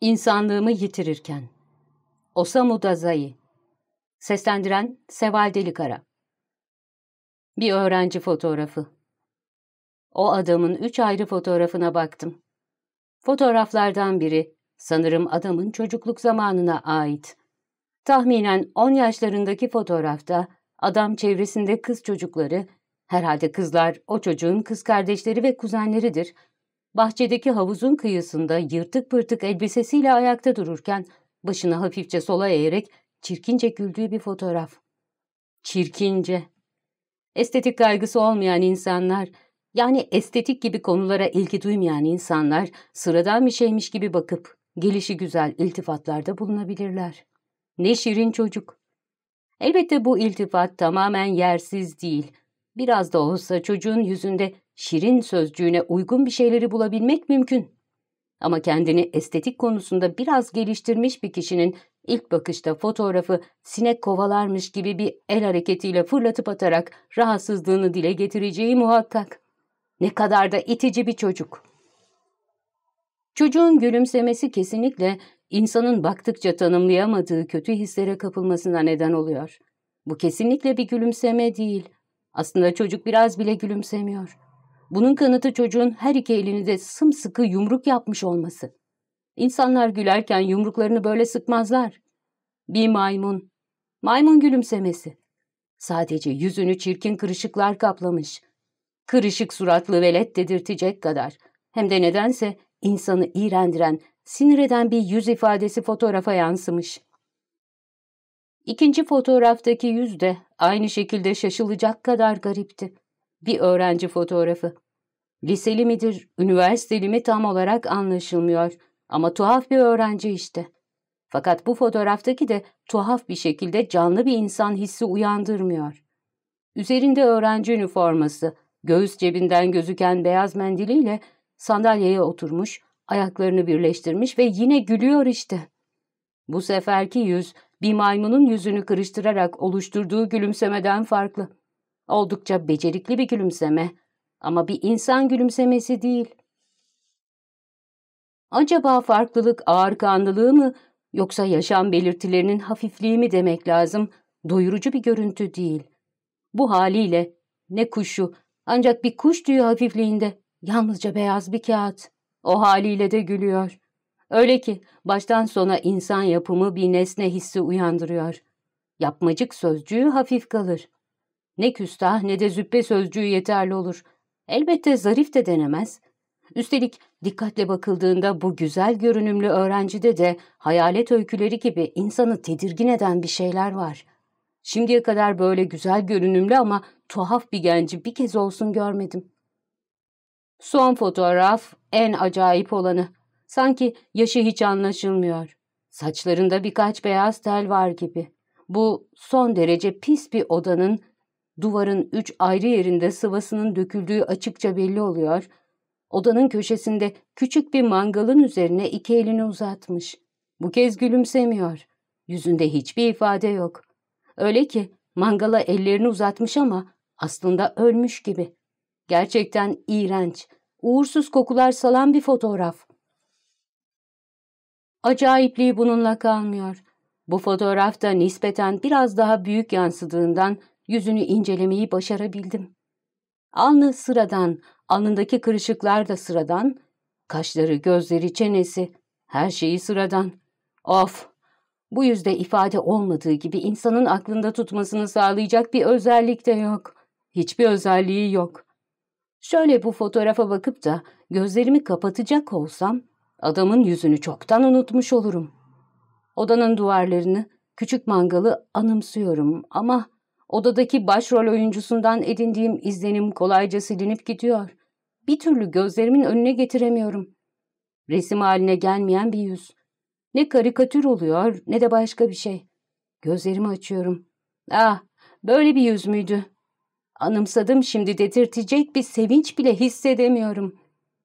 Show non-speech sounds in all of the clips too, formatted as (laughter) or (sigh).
İnsanlığımı yitirirken. Osamu Dazai Seslendiren Seval Delikara Bir öğrenci fotoğrafı. O adamın üç ayrı fotoğrafına baktım. Fotoğraflardan biri sanırım adamın çocukluk zamanına ait. Tahminen 10 yaşlarındaki fotoğrafta adam çevresinde kız çocukları, herhalde kızlar o çocuğun kız kardeşleri ve kuzenleridir, bahçedeki havuzun kıyısında yırtık pırtık elbisesiyle ayakta dururken başını hafifçe sola eğerek çirkince güldüğü bir fotoğraf. Çirkince. Estetik kaygısı olmayan insanlar, yani estetik gibi konulara ilgi duymayan insanlar sıradan bir şeymiş gibi bakıp gelişi güzel iltifatlarda bulunabilirler. Ne şirin çocuk. Elbette bu iltifat tamamen yersiz değil. Biraz da olsa çocuğun yüzünde şirin sözcüğüne uygun bir şeyleri bulabilmek mümkün. Ama kendini estetik konusunda biraz geliştirmiş bir kişinin ilk bakışta fotoğrafı sinek kovalarmış gibi bir el hareketiyle fırlatıp atarak rahatsızlığını dile getireceği muhakkak. Ne kadar da itici bir çocuk. Çocuğun gülümsemesi kesinlikle insanın baktıkça tanımlayamadığı kötü hislere kapılmasına neden oluyor. Bu kesinlikle bir gülümseme değil. Aslında çocuk biraz bile gülümsemiyor. Bunun kanıtı çocuğun her iki elini de sımsıkı yumruk yapmış olması. İnsanlar gülerken yumruklarını böyle sıkmazlar. Bir maymun. Maymun gülümsemesi. Sadece yüzünü çirkin kırışıklar kaplamış. Kırışık suratlı velet dedirtecek kadar. Hem de nedense insanı iğrendiren, sinir eden bir yüz ifadesi fotoğrafa yansımış. İkinci fotoğraftaki yüz de aynı şekilde şaşılacak kadar garipti. Bir öğrenci fotoğrafı. Liseli midir, üniversiteli mi tam olarak anlaşılmıyor ama tuhaf bir öğrenci işte. Fakat bu fotoğraftaki de tuhaf bir şekilde canlı bir insan hissi uyandırmıyor. Üzerinde öğrenci üniforması, göğüs cebinden gözüken beyaz mendiliyle sandalyeye oturmuş, ayaklarını birleştirmiş ve yine gülüyor işte. Bu seferki yüz, bir maymunun yüzünü kırıştırarak oluşturduğu gülümsemeden farklı. Oldukça becerikli bir gülümseme ama bir insan gülümsemesi değil. Acaba farklılık ağır kanlılığı mı yoksa yaşam belirtilerinin hafifliği mi demek lazım, doyurucu bir görüntü değil. Bu haliyle ne kuşu ancak bir kuş tüyü hafifliğinde yalnızca beyaz bir kağıt. O haliyle de gülüyor. Öyle ki baştan sona insan yapımı bir nesne hissi uyandırıyor. Yapmacık sözcüğü hafif kalır. Ne küstah ne de züppe sözcüğü yeterli olur. Elbette zarif de denemez. Üstelik dikkatle bakıldığında bu güzel görünümlü öğrencide de hayalet öyküleri gibi insanı tedirgin eden bir şeyler var. Şimdiye kadar böyle güzel görünümlü ama tuhaf bir genci bir kez olsun görmedim. Son fotoğraf en acayip olanı. Sanki yaşı hiç anlaşılmıyor. Saçlarında birkaç beyaz tel var gibi. Bu son derece pis bir odanın Duvarın üç ayrı yerinde sıvasının döküldüğü açıkça belli oluyor. Odanın köşesinde küçük bir mangalın üzerine iki elini uzatmış. Bu kez gülümsemiyor. Yüzünde hiçbir ifade yok. Öyle ki mangala ellerini uzatmış ama aslında ölmüş gibi. Gerçekten iğrenç, uğursuz kokular salan bir fotoğraf. Acayipliği bununla kalmıyor. Bu fotoğrafta nispeten biraz daha büyük yansıdığından yüzünü incelemeyi başarabildim. Alnı sıradan, alnındaki kırışıklar da sıradan, kaşları, gözleri, çenesi, her şeyi sıradan. Of! Bu yüzde ifade olmadığı gibi insanın aklında tutmasını sağlayacak bir özellik de yok. Hiçbir özelliği yok. Şöyle bu fotoğrafa bakıp da gözlerimi kapatacak olsam adamın yüzünü çoktan unutmuş olurum. Odanın duvarlarını, küçük mangalı anımsıyorum ama Odadaki başrol oyuncusundan edindiğim izlenim kolayca silinip gidiyor. Bir türlü gözlerimin önüne getiremiyorum. Resim haline gelmeyen bir yüz. Ne karikatür oluyor ne de başka bir şey. Gözlerimi açıyorum. Ah, böyle bir yüz müydü? Anımsadım şimdi dedirtecek bir sevinç bile hissedemiyorum.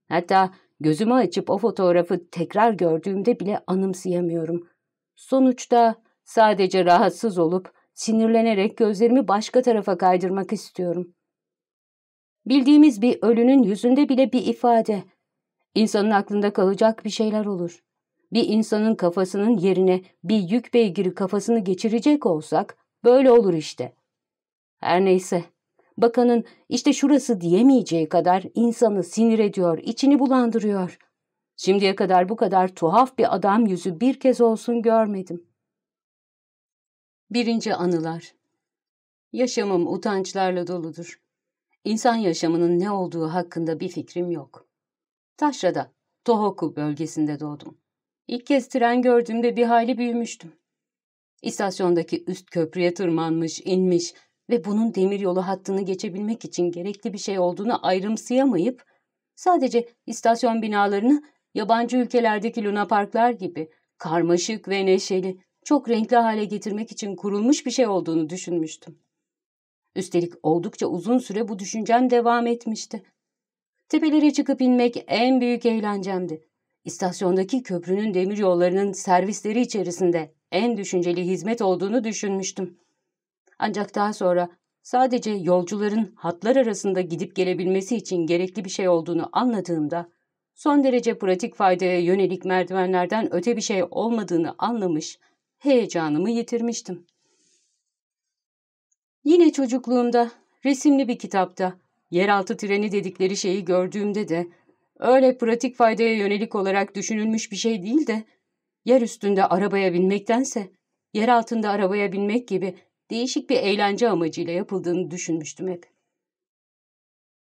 Hatta gözümü açıp o fotoğrafı tekrar gördüğümde bile anımsayamıyorum. Sonuçta sadece rahatsız olup Sinirlenerek gözlerimi başka tarafa kaydırmak istiyorum. Bildiğimiz bir ölünün yüzünde bile bir ifade. İnsanın aklında kalacak bir şeyler olur. Bir insanın kafasının yerine bir yük beygiri kafasını geçirecek olsak böyle olur işte. Her neyse, bakanın işte şurası diyemeyeceği kadar insanı sinir ediyor, içini bulandırıyor. Şimdiye kadar bu kadar tuhaf bir adam yüzü bir kez olsun görmedim. Birinci anılar Yaşamım utançlarla doludur. İnsan yaşamının ne olduğu hakkında bir fikrim yok. Taşra'da, Tohoku bölgesinde doğdum. İlk kez tren gördüğümde bir hayli büyümüştüm. İstasyondaki üst köprüye tırmanmış, inmiş ve bunun demiryolu hattını geçebilmek için gerekli bir şey olduğunu ayrımsayamayıp, sadece istasyon binalarını yabancı ülkelerdeki lunaparklar gibi karmaşık ve neşeli, çok renkli hale getirmek için kurulmuş bir şey olduğunu düşünmüştüm. Üstelik oldukça uzun süre bu düşüncem devam etmişti. Tepelere çıkıp inmek en büyük eğlencemdi. İstasyondaki köprünün demiryollarının servisleri içerisinde en düşünceli hizmet olduğunu düşünmüştüm. Ancak daha sonra sadece yolcuların hatlar arasında gidip gelebilmesi için gerekli bir şey olduğunu anladığımda, son derece pratik faydaya yönelik merdivenlerden öte bir şey olmadığını anlamış, heyecanımı yitirmiştim. Yine çocukluğumda, resimli bir kitapta, yeraltı treni dedikleri şeyi gördüğümde de, öyle pratik faydaya yönelik olarak düşünülmüş bir şey değil de, yer üstünde arabaya binmektense, yer altında arabaya binmek gibi değişik bir eğlence amacıyla yapıldığını düşünmüştüm hep.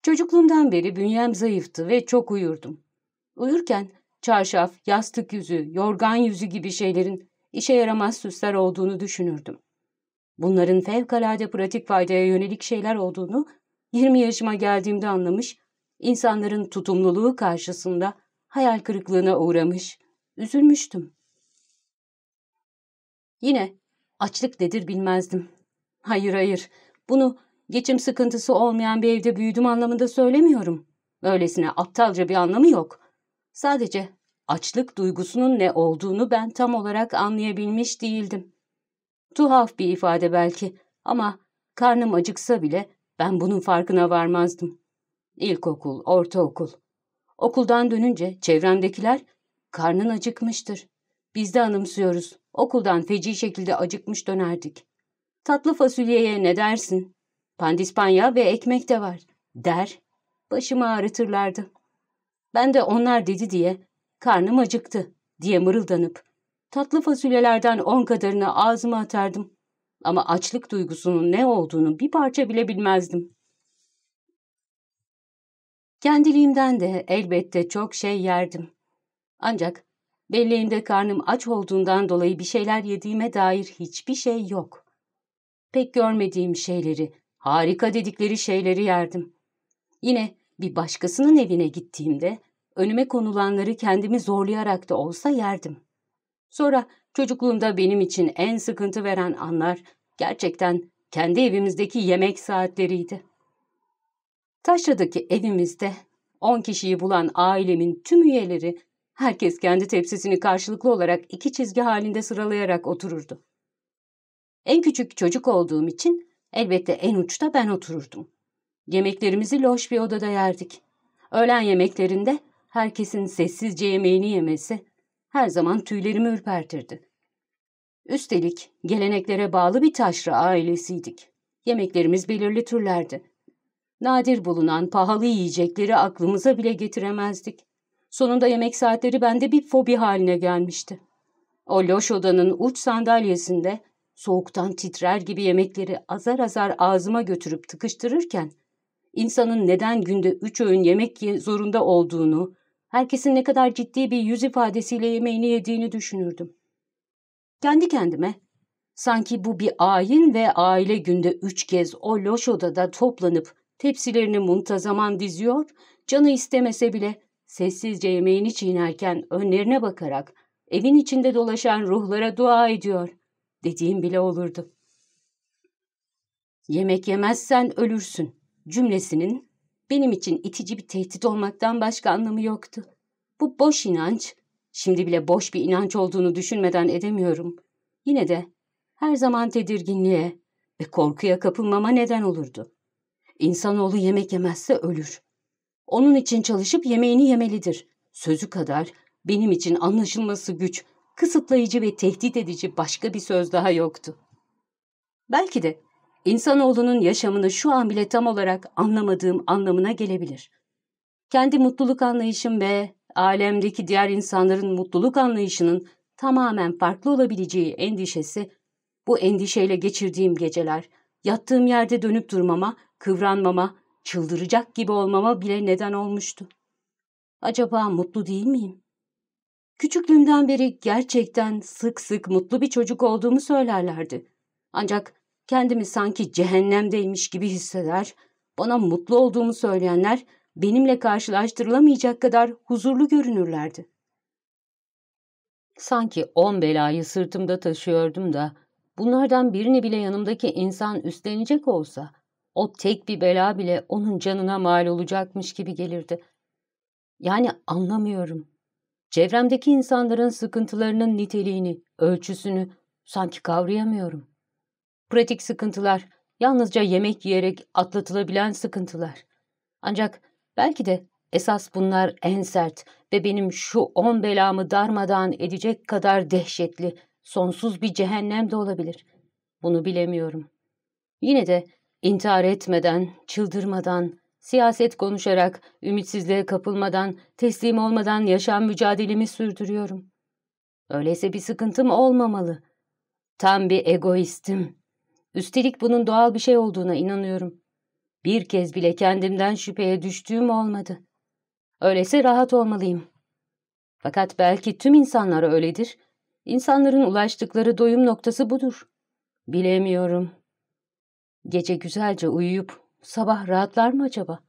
Çocukluğumdan beri bünyem zayıftı ve çok uyurdum. Uyurken çarşaf, yastık yüzü, yorgan yüzü gibi şeylerin işe yaramaz süsler olduğunu düşünürdüm. Bunların fevkalade pratik faydaya yönelik şeyler olduğunu 20 yaşıma geldiğimde anlamış, insanların tutumluluğu karşısında hayal kırıklığına uğramış, üzülmüştüm. Yine açlık nedir bilmezdim. Hayır hayır, bunu geçim sıkıntısı olmayan bir evde büyüdüm anlamında söylemiyorum. Öylesine aptalca bir anlamı yok. Sadece açlık duygusunun ne olduğunu ben tam olarak anlayabilmiş değildim. Tuhaf bir ifade belki ama karnım acıksa bile ben bunun farkına varmazdım. İlkokul, ortaokul. Okuldan dönünce çevremdekiler karnın acıkmıştır. Biz de anımsıyoruz. Okuldan feci şekilde acıkmış dönerdik. Tatlı fasulyeye ne dersin? Pandispanya ve ekmek de var. Der. Başımı ağrıtırlardı. Ben de onlar dedi diye karnım acıktı diye mırıldanıp tatlı fasulyelerden on kadarını ağzıma atardım. Ama açlık duygusunun ne olduğunu bir parça bile bilmezdim. Kendiliğimden de elbette çok şey yerdim. Ancak belleğimde karnım aç olduğundan dolayı bir şeyler yediğime dair hiçbir şey yok. Pek görmediğim şeyleri, harika dedikleri şeyleri yerdim. Yine bir başkasının evine gittiğimde önüme konulanları kendimi zorlayarak da olsa yerdim. Sonra çocukluğumda benim için en sıkıntı veren anlar gerçekten kendi evimizdeki yemek saatleriydi. Taşra'daki evimizde on kişiyi bulan ailemin tüm üyeleri herkes kendi tepsisini karşılıklı olarak iki çizgi halinde sıralayarak otururdu. En küçük çocuk olduğum için elbette en uçta ben otururdum. Yemeklerimizi loş bir odada yerdik. Öğlen yemeklerinde herkesin sessizce yemeğini yemesi her zaman tüylerimi ürpertirdi. Üstelik geleneklere bağlı bir taşra ailesiydik. Yemeklerimiz belirli türlerdi. Nadir bulunan pahalı yiyecekleri aklımıza bile getiremezdik. Sonunda yemek saatleri bende bir fobi haline gelmişti. O loş odanın uç sandalyesinde soğuktan titrer gibi yemekleri azar azar ağzıma götürüp tıkıştırırken, insanın neden günde üç öğün yemek zorunda olduğunu, herkesin ne kadar ciddi bir yüz ifadesiyle yemeğini yediğini düşünürdüm. Kendi kendime, sanki bu bir ayin ve aile günde üç kez o loş odada toplanıp tepsilerini muntazaman diziyor, canı istemese bile sessizce yemeğini çiğnerken önlerine bakarak evin içinde dolaşan ruhlara dua ediyor dediğim bile olurdu. Yemek yemezsen ölürsün cümlesinin benim için itici bir tehdit olmaktan başka anlamı yoktu. Bu boş inanç, şimdi bile boş bir inanç olduğunu düşünmeden edemiyorum. Yine de her zaman tedirginliğe ve korkuya kapılmama neden olurdu. İnsanoğlu yemek yemezse ölür. Onun için çalışıp yemeğini yemelidir. Sözü kadar benim için anlaşılması güç, kısıtlayıcı ve tehdit edici başka bir söz daha yoktu. Belki de insanoğlunun yaşamını şu an bile tam olarak anlamadığım anlamına gelebilir. Kendi mutluluk anlayışım ve alemdeki diğer insanların mutluluk anlayışının tamamen farklı olabileceği endişesi, bu endişeyle geçirdiğim geceler, yattığım yerde dönüp durmama, kıvranmama, çıldıracak gibi olmama bile neden olmuştu. Acaba mutlu değil miyim? Küçüklüğümden beri gerçekten sık sık mutlu bir çocuk olduğumu söylerlerdi. Ancak kendimi sanki cehennemdeymiş gibi hisseder, bana mutlu olduğumu söyleyenler benimle karşılaştırılamayacak kadar huzurlu görünürlerdi. Sanki on belayı sırtımda taşıyordum da, bunlardan birini bile yanımdaki insan üstlenecek olsa, o tek bir bela bile onun canına mal olacakmış gibi gelirdi. Yani anlamıyorum. Çevremdeki insanların sıkıntılarının niteliğini, ölçüsünü sanki kavrayamıyorum. Pratik sıkıntılar, yalnızca yemek yiyerek atlatılabilen sıkıntılar. Ancak belki de esas bunlar en sert ve benim şu on belamı darmadan edecek kadar dehşetli, sonsuz bir cehennem de olabilir. Bunu bilemiyorum. Yine de intihar etmeden, çıldırmadan, siyaset konuşarak, ümitsizliğe kapılmadan, teslim olmadan yaşam mücadelemi sürdürüyorum. Öyleyse bir sıkıntım olmamalı. Tam bir egoistim. Üstelik bunun doğal bir şey olduğuna inanıyorum. Bir kez bile kendimden şüpheye düştüğüm olmadı. Öyleyse rahat olmalıyım. Fakat belki tüm insanlar öyledir. İnsanların ulaştıkları doyum noktası budur. Bilemiyorum. Gece güzelce uyuyup sabah rahatlar mı acaba?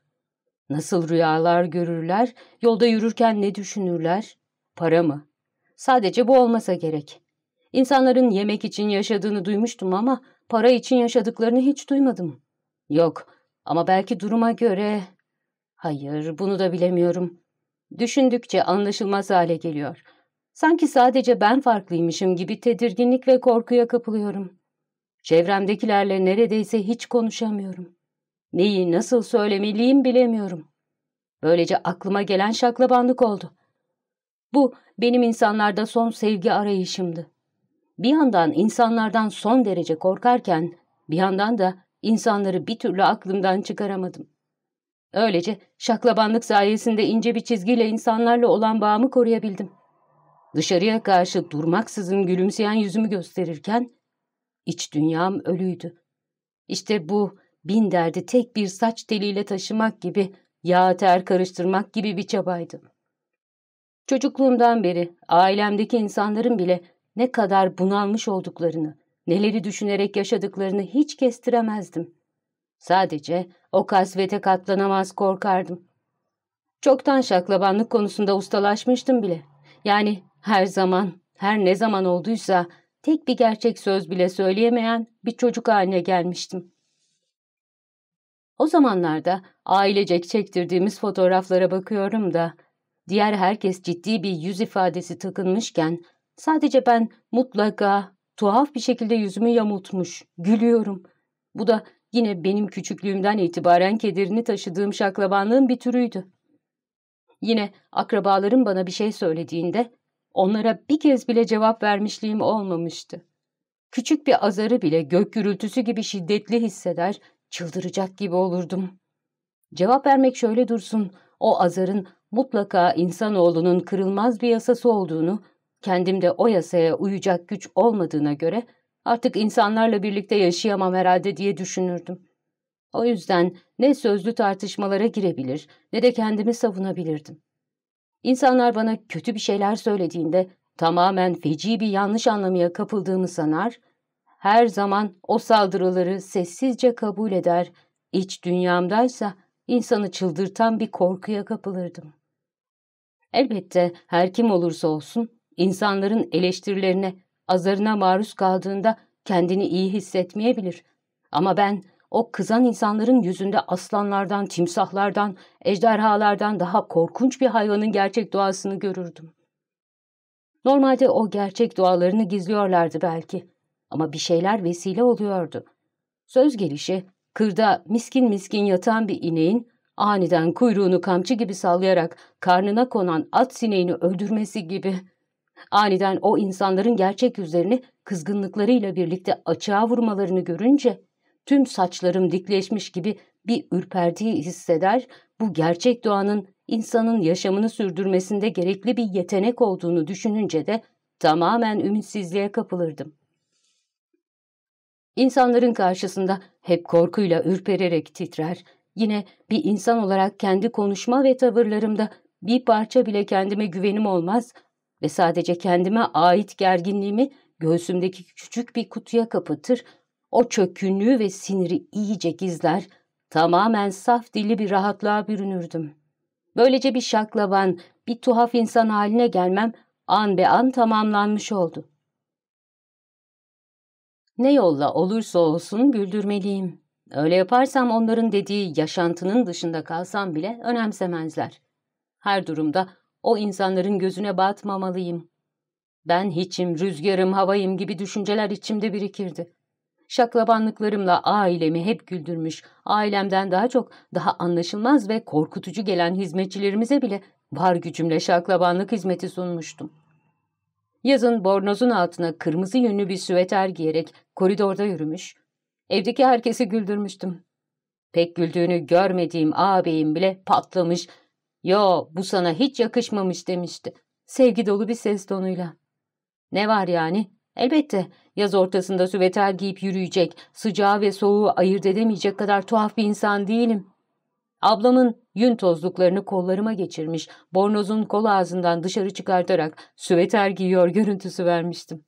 Nasıl rüyalar görürler, yolda yürürken ne düşünürler? Para mı? Sadece bu olmasa gerek. İnsanların yemek için yaşadığını duymuştum ama para için yaşadıklarını hiç duymadım. Yok ama belki duruma göre... Hayır, bunu da bilemiyorum. Düşündükçe anlaşılmaz hale geliyor. Sanki sadece ben farklıymışım gibi tedirginlik ve korkuya kapılıyorum. Çevremdekilerle neredeyse hiç konuşamıyorum. Neyi nasıl söylemeliyim bilemiyorum. Böylece aklıma gelen şaklabanlık oldu. Bu benim insanlarda son sevgi arayışımdı. Bir yandan insanlardan son derece korkarken bir yandan da insanları bir türlü aklımdan çıkaramadım. Öylece şaklabanlık sayesinde ince bir çizgiyle insanlarla olan bağımı koruyabildim. Dışarıya karşı durmaksızın gülümseyen yüzümü gösterirken iç dünyam ölüydü. İşte bu bin derdi tek bir saç teliyle taşımak gibi, yağ ter karıştırmak gibi bir çabaydı. Çocukluğumdan beri ailemdeki insanların bile ne kadar bunalmış olduklarını, neleri düşünerek yaşadıklarını hiç kestiremezdim. Sadece o kasvete katlanamaz korkardım. Çoktan şaklabanlık konusunda ustalaşmıştım bile. Yani her zaman, her ne zaman olduysa tek bir gerçek söz bile söyleyemeyen bir çocuk haline gelmiştim. O zamanlarda ailecek çektirdiğimiz fotoğraflara bakıyorum da, diğer herkes ciddi bir yüz ifadesi takınmışken, sadece ben mutlaka tuhaf bir şekilde yüzümü yamultmuş, gülüyorum. Bu da yine benim küçüklüğümden itibaren kederini taşıdığım şaklabanlığın bir türüydü. Yine akrabalarım bana bir şey söylediğinde onlara bir kez bile cevap vermişliğim olmamıştı. Küçük bir azarı bile gök gürültüsü gibi şiddetli hisseder, çıldıracak gibi olurdum. Cevap vermek şöyle dursun, o azarın mutlaka insanoğlunun kırılmaz bir yasası olduğunu, kendimde o yasaya uyacak güç olmadığına göre artık insanlarla birlikte yaşayamam herhalde diye düşünürdüm. O yüzden ne sözlü tartışmalara girebilir ne de kendimi savunabilirdim. İnsanlar bana kötü bir şeyler söylediğinde tamamen feci bir yanlış anlamaya kapıldığımı sanar, her zaman o saldırıları sessizce kabul eder, iç dünyamdaysa insanı çıldırtan bir korkuya kapılırdım. Elbette her kim olursa olsun insanların eleştirilerine, azarına maruz kaldığında kendini iyi hissetmeyebilir. Ama ben o kızan insanların yüzünde aslanlardan, timsahlardan, ejderhalardan daha korkunç bir hayvanın gerçek doğasını görürdüm. Normalde o gerçek doğalarını gizliyorlardı belki. Ama bir şeyler vesile oluyordu. Söz gelişi, kırda miskin miskin yatan bir ineğin aniden kuyruğunu kamçı gibi sallayarak karnına konan at sineğini öldürmesi gibi. Aniden o insanların gerçek yüzlerini kızgınlıklarıyla birlikte açığa vurmalarını görünce tüm saçlarım dikleşmiş gibi bir ürpertiyi hisseder, bu gerçek doğanın insanın yaşamını sürdürmesinde gerekli bir yetenek olduğunu düşününce de tamamen ümitsizliğe kapılırdım. İnsanların karşısında hep korkuyla ürpererek titrer, yine bir insan olarak kendi konuşma ve tavırlarımda bir parça bile kendime güvenim olmaz ve sadece kendime ait gerginliğimi göğsümdeki küçük bir kutuya kapatır, o çökkünlüğü ve siniri iyice gizler, tamamen saf dilli bir rahatlığa bürünürdüm. Böylece bir şaklaban, bir tuhaf insan haline gelmem an be an tamamlanmış oldu. Ne yolla olursa olsun güldürmeliyim. Öyle yaparsam onların dediği yaşantının dışında kalsam bile önemsemezler. Her durumda o insanların gözüne batmamalıyım. Ben hiçim, rüzgarım, havayım gibi düşünceler içimde birikirdi. Şaklabanlıklarımla ailemi hep güldürmüş, ailemden daha çok daha anlaşılmaz ve korkutucu gelen hizmetçilerimize bile var gücümle şaklabanlık hizmeti sunmuştum. Yazın bornozun altına kırmızı yünlü bir süveter giyerek koridorda yürümüş, evdeki herkesi güldürmüştüm. Pek güldüğünü görmediğim ağabeyim bile patlamış, ''Yo, bu sana hiç yakışmamış.'' demişti, sevgi dolu bir ses tonuyla. ''Ne var yani?'' Elbette yaz ortasında süveter giyip yürüyecek, sıcağı ve soğuğu ayırt edemeyecek kadar tuhaf bir insan değilim. Ablamın yün tozluklarını kollarıma geçirmiş, bornozun kol ağzından dışarı çıkartarak süveter giyiyor görüntüsü vermiştim.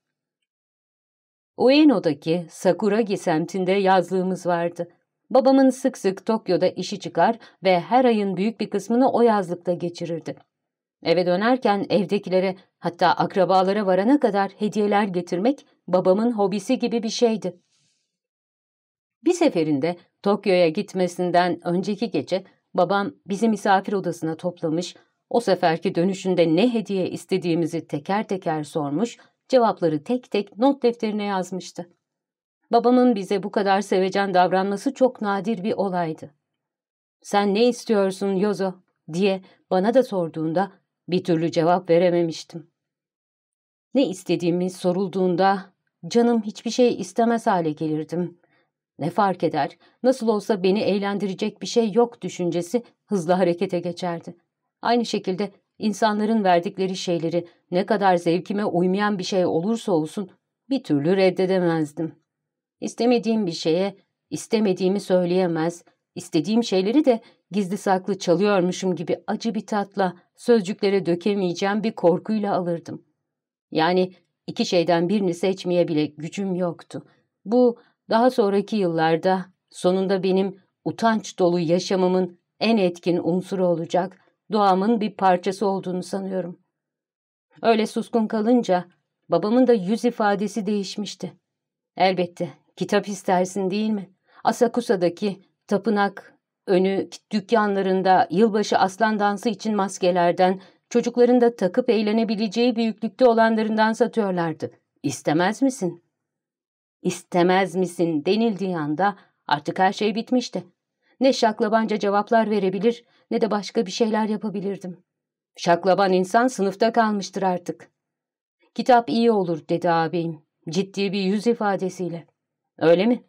Ueno'daki Sakuragi semtinde yazlığımız vardı. Babamın sık sık Tokyo'da işi çıkar ve her ayın büyük bir kısmını o yazlıkta geçirirdi. Eve dönerken evdekilere hatta akrabalara varana kadar hediyeler getirmek babamın hobisi gibi bir şeydi. Bir seferinde Tokyo'ya gitmesinden önceki gece babam bizi misafir odasına toplamış, o seferki dönüşünde ne hediye istediğimizi teker teker sormuş, cevapları tek tek not defterine yazmıştı. Babamın bize bu kadar sevecen davranması çok nadir bir olaydı. ''Sen ne istiyorsun Yozo?'' diye bana da sorduğunda bir türlü cevap verememiştim. Ne istediğimi sorulduğunda canım hiçbir şey istemez hale gelirdim. Ne fark eder, nasıl olsa beni eğlendirecek bir şey yok düşüncesi hızlı harekete geçerdi. Aynı şekilde insanların verdikleri şeyleri ne kadar zevkime uymayan bir şey olursa olsun bir türlü reddedemezdim. İstemediğim bir şeye istemediğimi söyleyemez, istediğim şeyleri de gizli saklı çalıyormuşum gibi acı bir tatla sözcüklere dökemeyeceğim bir korkuyla alırdım. Yani iki şeyden birini seçmeye bile gücüm yoktu. Bu daha sonraki yıllarda sonunda benim utanç dolu yaşamımın en etkin unsuru olacak, doğamın bir parçası olduğunu sanıyorum. Öyle suskun kalınca babamın da yüz ifadesi değişmişti. Elbette kitap istersin değil mi? Asakusa'daki tapınak önü dükkanlarında yılbaşı aslan dansı için maskelerden, çocukların da takıp eğlenebileceği büyüklükte olanlarından satıyorlardı. İstemez misin? İstemez misin denildiği anda artık her şey bitmişti. Ne şaklabanca cevaplar verebilir ne de başka bir şeyler yapabilirdim. Şaklaban insan sınıfta kalmıştır artık. Kitap iyi olur dedi ağabeyim ciddi bir yüz ifadesiyle. Öyle mi?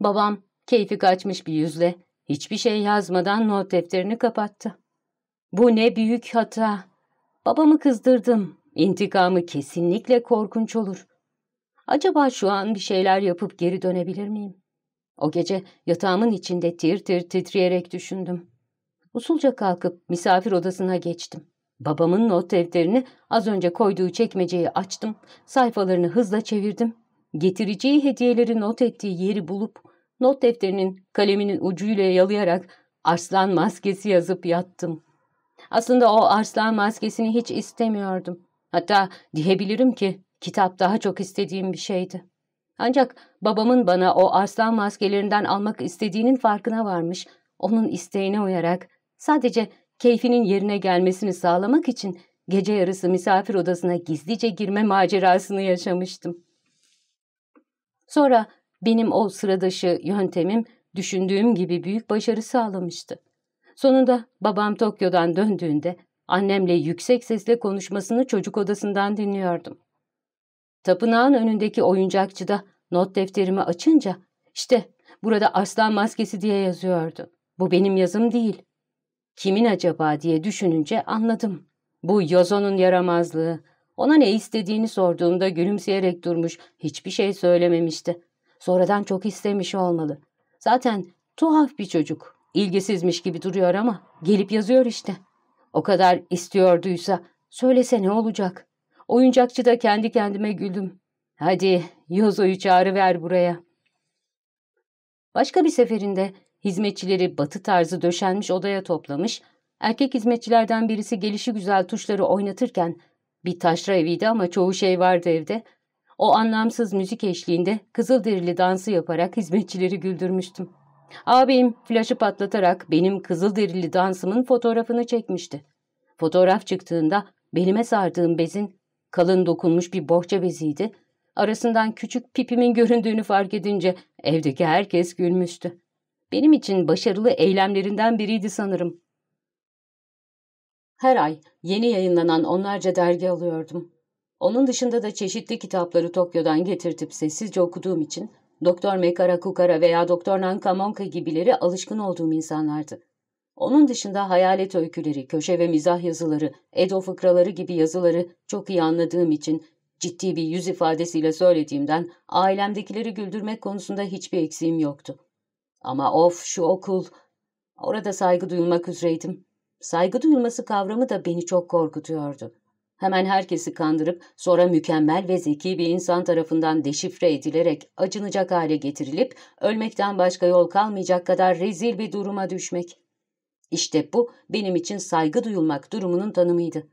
Babam keyfi kaçmış bir yüzle hiçbir şey yazmadan not defterini kapattı. Bu ne büyük hata. Babamı kızdırdım. İntikamı kesinlikle korkunç olur. Acaba şu an bir şeyler yapıp geri dönebilir miyim? O gece yatağımın içinde tir tir titreyerek düşündüm. Usulca kalkıp misafir odasına geçtim. Babamın not defterini az önce koyduğu çekmeceyi açtım, sayfalarını hızla çevirdim. Getireceği hediyeleri not ettiği yeri bulup, not defterinin kaleminin ucuyla yalayarak arslan maskesi yazıp yattım. Aslında o arslan maskesini hiç istemiyordum. Hatta diyebilirim ki kitap daha çok istediğim bir şeydi. Ancak babamın bana o arslan maskelerinden almak istediğinin farkına varmış, onun isteğine uyarak sadece keyfinin yerine gelmesini sağlamak için gece yarısı misafir odasına gizlice girme macerasını yaşamıştım. Sonra benim o sıradaşı yöntemim düşündüğüm gibi büyük başarı sağlamıştı. Sonunda babam Tokyo'dan döndüğünde annemle yüksek sesle konuşmasını çocuk odasından dinliyordum. Tapınağın önündeki oyuncakçıda not defterimi açınca işte burada aslan maskesi diye yazıyordu. Bu benim yazım değil. Kimin acaba diye düşününce anladım. Bu Yozo'nun yaramazlığı. Ona ne istediğini sorduğumda gülümseyerek durmuş, hiçbir şey söylememişti. Sonradan çok istemiş olmalı. Zaten tuhaf bir çocuk. İlgisizmiş gibi duruyor ama gelip yazıyor işte. O kadar istiyorduysa söylese ne olacak? Oyuncakçıda kendi kendime güldüm. Hadi Yozo'yu çağrı ver buraya. Başka bir seferinde hizmetçileri batı tarzı döşenmiş odaya toplamış, erkek hizmetçilerden birisi gelişi güzel tuşları oynatırken, bir taşra eviydi ama çoğu şey vardı evde, o anlamsız müzik eşliğinde kızılderili dansı yaparak hizmetçileri güldürmüştüm. Abim flaşı patlatarak benim kızılderili dansımın fotoğrafını çekmişti. Fotoğraf çıktığında belime sardığım bezin kalın dokunmuş bir bohça beziydi. Arasından küçük pipimin göründüğünü fark edince evdeki herkes gülmüştü. Benim için başarılı eylemlerinden biriydi sanırım. Her ay yeni yayınlanan onlarca dergi alıyordum. Onun dışında da çeşitli kitapları Tokyo'dan getirtip sessizce okuduğum için Doktor Mekara Kukara veya Doktor Nankamonka gibileri alışkın olduğum insanlardı. Onun dışında hayalet öyküleri, köşe ve mizah yazıları, Edo fıkraları gibi yazıları çok iyi anladığım için ciddi bir yüz ifadesiyle söylediğimden ailemdekileri güldürmek konusunda hiçbir eksiğim yoktu. Ama of şu okul, orada saygı duyulmak üzereydim. Saygı duyulması kavramı da beni çok korkutuyordu. Hemen herkesi kandırıp sonra mükemmel ve zeki bir insan tarafından deşifre edilerek acınacak hale getirilip ölmekten başka yol kalmayacak kadar rezil bir duruma düşmek. İşte bu benim için saygı duyulmak durumunun tanımıydı.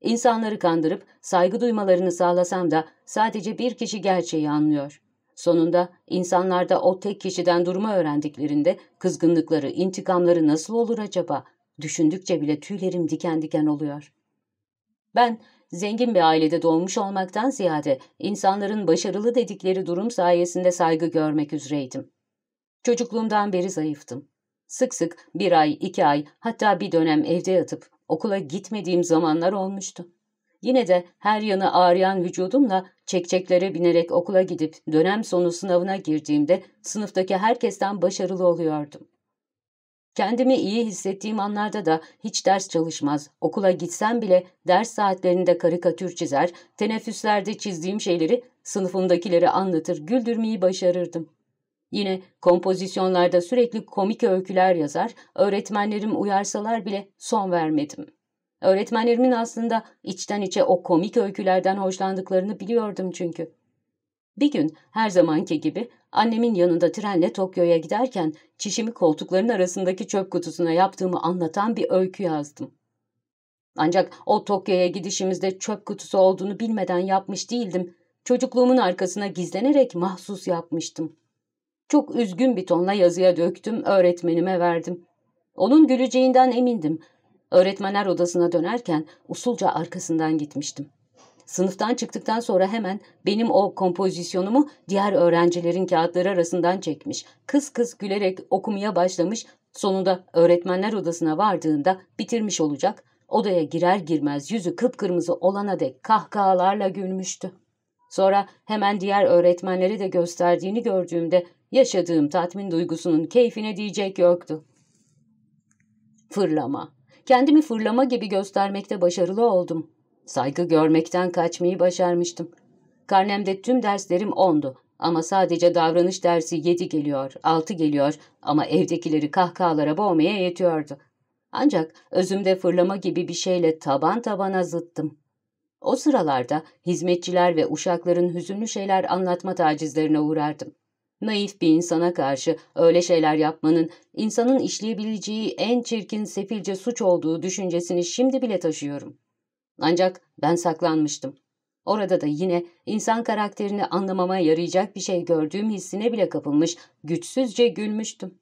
İnsanları kandırıp saygı duymalarını sağlasam da sadece bir kişi gerçeği anlıyor. Sonunda insanlar da o tek kişiden durumu öğrendiklerinde kızgınlıkları, intikamları nasıl olur acaba? Düşündükçe bile tüylerim diken diken oluyor. Ben zengin bir ailede doğmuş olmaktan ziyade insanların başarılı dedikleri durum sayesinde saygı görmek üzereydim. Çocukluğumdan beri zayıftım. Sık sık bir ay, iki ay hatta bir dönem evde yatıp okula gitmediğim zamanlar olmuştu. Yine de her yanı ağrıyan vücudumla çekçeklere binerek okula gidip dönem sonu sınavına girdiğimde sınıftaki herkesten başarılı oluyordum. Kendimi iyi hissettiğim anlarda da hiç ders çalışmaz, okula gitsem bile ders saatlerinde karikatür çizer, teneffüslerde çizdiğim şeyleri sınıfımdakilere anlatır, güldürmeyi başarırdım. Yine kompozisyonlarda sürekli komik öyküler yazar, öğretmenlerim uyarsalar bile son vermedim. Öğretmenlerimin aslında içten içe o komik öykülerden hoşlandıklarını biliyordum çünkü. Bir gün her zamanki gibi annemin yanında trenle Tokyo'ya giderken çişimi koltukların arasındaki çöp kutusuna yaptığımı anlatan bir öykü yazdım. Ancak o Tokyo'ya gidişimizde çöp kutusu olduğunu bilmeden yapmış değildim. Çocukluğumun arkasına gizlenerek mahsus yapmıştım. Çok üzgün bir tonla yazıya döktüm, öğretmenime verdim. Onun güleceğinden emindim. Öğretmenler odasına dönerken usulca arkasından gitmiştim. Sınıftan çıktıktan sonra hemen benim o kompozisyonumu diğer öğrencilerin kağıtları arasından çekmiş. Kız kız gülerek okumaya başlamış. Sonunda öğretmenler odasına vardığında bitirmiş olacak. Odaya girer girmez yüzü kıpkırmızı olana dek kahkahalarla gülmüştü. Sonra hemen diğer öğretmenleri de gösterdiğini gördüğümde yaşadığım tatmin duygusunun keyfine diyecek yoktu. Fırlama. Kendimi fırlama gibi göstermekte başarılı oldum. Saygı görmekten kaçmayı başarmıştım. Karnemde tüm derslerim ondu ama sadece davranış dersi yedi geliyor, altı geliyor ama evdekileri kahkahalara boğmaya yetiyordu. Ancak özümde fırlama gibi bir şeyle taban tabana zıttım. O sıralarda hizmetçiler ve uşakların hüzünlü şeyler anlatma tacizlerine uğrardım. Naif bir insana karşı öyle şeyler yapmanın insanın işleyebileceği en çirkin sefilce suç olduğu düşüncesini şimdi bile taşıyorum. Ancak ben saklanmıştım. Orada da yine insan karakterini anlamama yarayacak bir şey gördüğüm hissine bile kapılmış, güçsüzce gülmüştüm.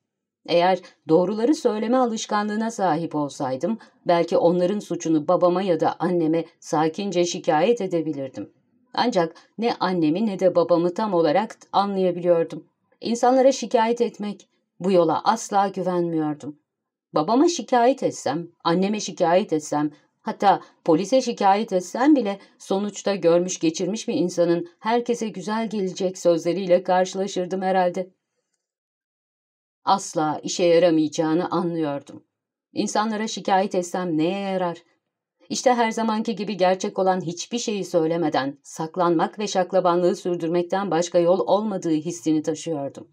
Eğer doğruları söyleme alışkanlığına sahip olsaydım, belki onların suçunu babama ya da anneme sakince şikayet edebilirdim. Ancak ne annemi ne de babamı tam olarak anlayabiliyordum. İnsanlara şikayet etmek, Bu yola asla güvenmiyordum. Babama şikayet etsem, anneme şikayet etsem, hatta polise şikayet etsem bile sonuçta görmüş geçirmiş bir insanın herkese güzel gelecek sözleriyle karşılaşırdım herhalde. Asla işe yaramayacağını anlıyordum. İnsanlara şikayet etsem neye yarar? İşte her zamanki gibi gerçek olan hiçbir şeyi söylemeden, saklanmak ve şaklabanlığı sürdürmekten başka yol olmadığı hissini taşıyordum.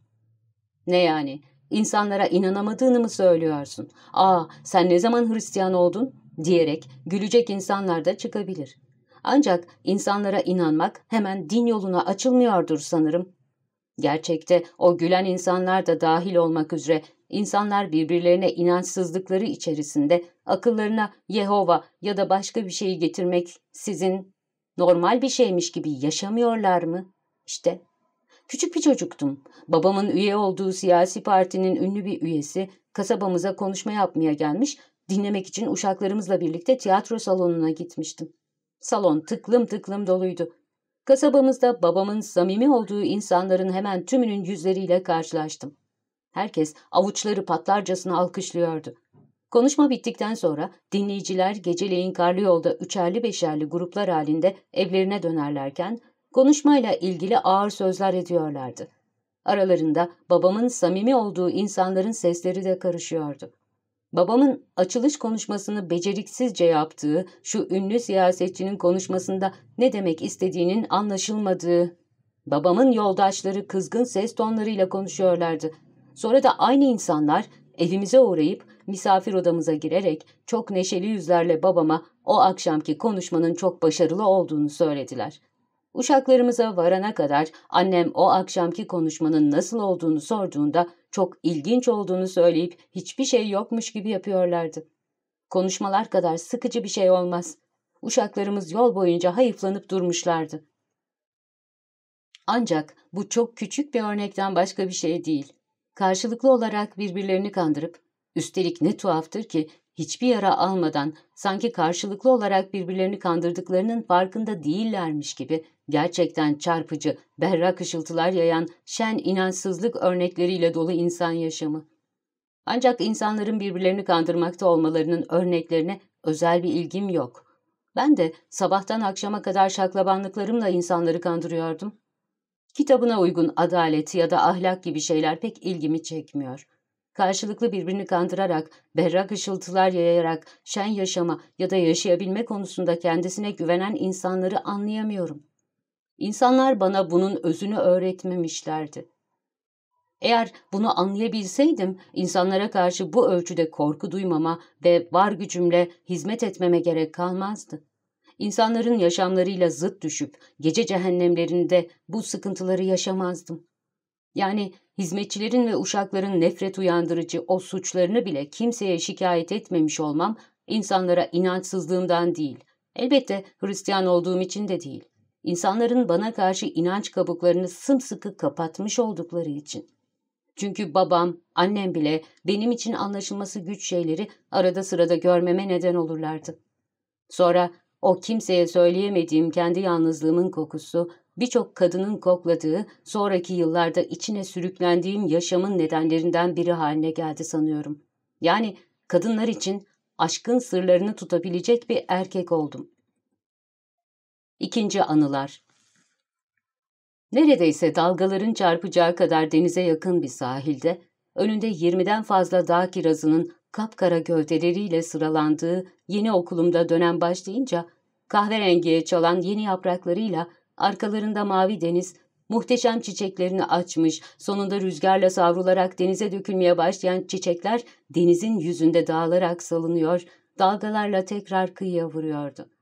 Ne yani? İnsanlara inanamadığını mı söylüyorsun? Aa, sen ne zaman Hristiyan oldun? Diyerek gülecek insanlar da çıkabilir. Ancak insanlara inanmak hemen din yoluna açılmıyordur sanırım. Gerçekte o gülen insanlar da dahil olmak üzere insanlar birbirlerine inançsızlıkları içerisinde akıllarına Yehova ya da başka bir şeyi getirmek sizin normal bir şeymiş gibi yaşamıyorlar mı? İşte küçük bir çocuktum. Babamın üye olduğu siyasi partinin ünlü bir üyesi kasabamıza konuşma yapmaya gelmiş, dinlemek için uşaklarımızla birlikte tiyatro salonuna gitmiştim. Salon tıklım tıklım doluydu. Kasabamızda babamın samimi olduğu insanların hemen tümünün yüzleriyle karşılaştım. Herkes avuçları patlarcasına alkışlıyordu. Konuşma bittikten sonra dinleyiciler geceleyin karlı yolda üçerli beşerli gruplar halinde evlerine dönerlerken konuşmayla ilgili ağır sözler ediyorlardı. Aralarında babamın samimi olduğu insanların sesleri de karışıyordu. Babamın açılış konuşmasını beceriksizce yaptığı şu ünlü siyasetçinin konuşmasında ne demek istediğinin anlaşılmadığı, babamın yoldaşları kızgın ses tonlarıyla konuşuyorlardı. Sonra da aynı insanlar evimize uğrayıp misafir odamıza girerek çok neşeli yüzlerle babama o akşamki konuşmanın çok başarılı olduğunu söylediler. Uşaklarımıza varana kadar annem o akşamki konuşmanın nasıl olduğunu sorduğunda çok ilginç olduğunu söyleyip hiçbir şey yokmuş gibi yapıyorlardı. Konuşmalar kadar sıkıcı bir şey olmaz. Uşaklarımız yol boyunca hayıflanıp durmuşlardı. Ancak bu çok küçük bir örnekten başka bir şey değil. Karşılıklı olarak birbirlerini kandırıp, üstelik ne tuhaftır ki hiçbir yara almadan sanki karşılıklı olarak birbirlerini kandırdıklarının farkında değillermiş gibi gerçekten çarpıcı, berrak ışıltılar yayan şen inançsızlık örnekleriyle dolu insan yaşamı. Ancak insanların birbirlerini kandırmakta olmalarının örneklerine özel bir ilgim yok. Ben de sabahtan akşama kadar şaklabanlıklarımla insanları kandırıyordum. Kitabına uygun adalet ya da ahlak gibi şeyler pek ilgimi çekmiyor. Karşılıklı birbirini kandırarak, berrak ışıltılar yayarak şen yaşama ya da yaşayabilme konusunda kendisine güvenen insanları anlayamıyorum. İnsanlar bana bunun özünü öğretmemişlerdi. Eğer bunu anlayabilseydim, insanlara karşı bu ölçüde korku duymama ve var gücümle hizmet etmeme gerek kalmazdı. İnsanların yaşamlarıyla zıt düşüp gece cehennemlerinde bu sıkıntıları yaşamazdım. Yani hizmetçilerin ve uşakların nefret uyandırıcı o suçlarını bile kimseye şikayet etmemiş olmam insanlara inançsızlığımdan değil, elbette Hristiyan olduğum için de değil, insanların bana karşı inanç kabuklarını sımsıkı kapatmış oldukları için. Çünkü babam, annem bile benim için anlaşılması güç şeyleri arada sırada görmeme neden olurlardı. Sonra o kimseye söyleyemediğim kendi yalnızlığımın kokusu, birçok kadının kokladığı, sonraki yıllarda içine sürüklendiğim yaşamın nedenlerinden biri haline geldi sanıyorum. Yani kadınlar için aşkın sırlarını tutabilecek bir erkek oldum. İkinci anılar Neredeyse dalgaların çarpacağı kadar denize yakın bir sahilde, önünde yirmiden fazla dağ kirazının kapkara gövdeleriyle sıralandığı yeni okulumda dönem başlayınca, kahverengiye çalan yeni yapraklarıyla arkalarında mavi deniz, muhteşem çiçeklerini açmış, sonunda rüzgarla savrularak denize dökülmeye başlayan çiçekler denizin yüzünde dağılarak salınıyor, dalgalarla tekrar kıyıya vuruyordu.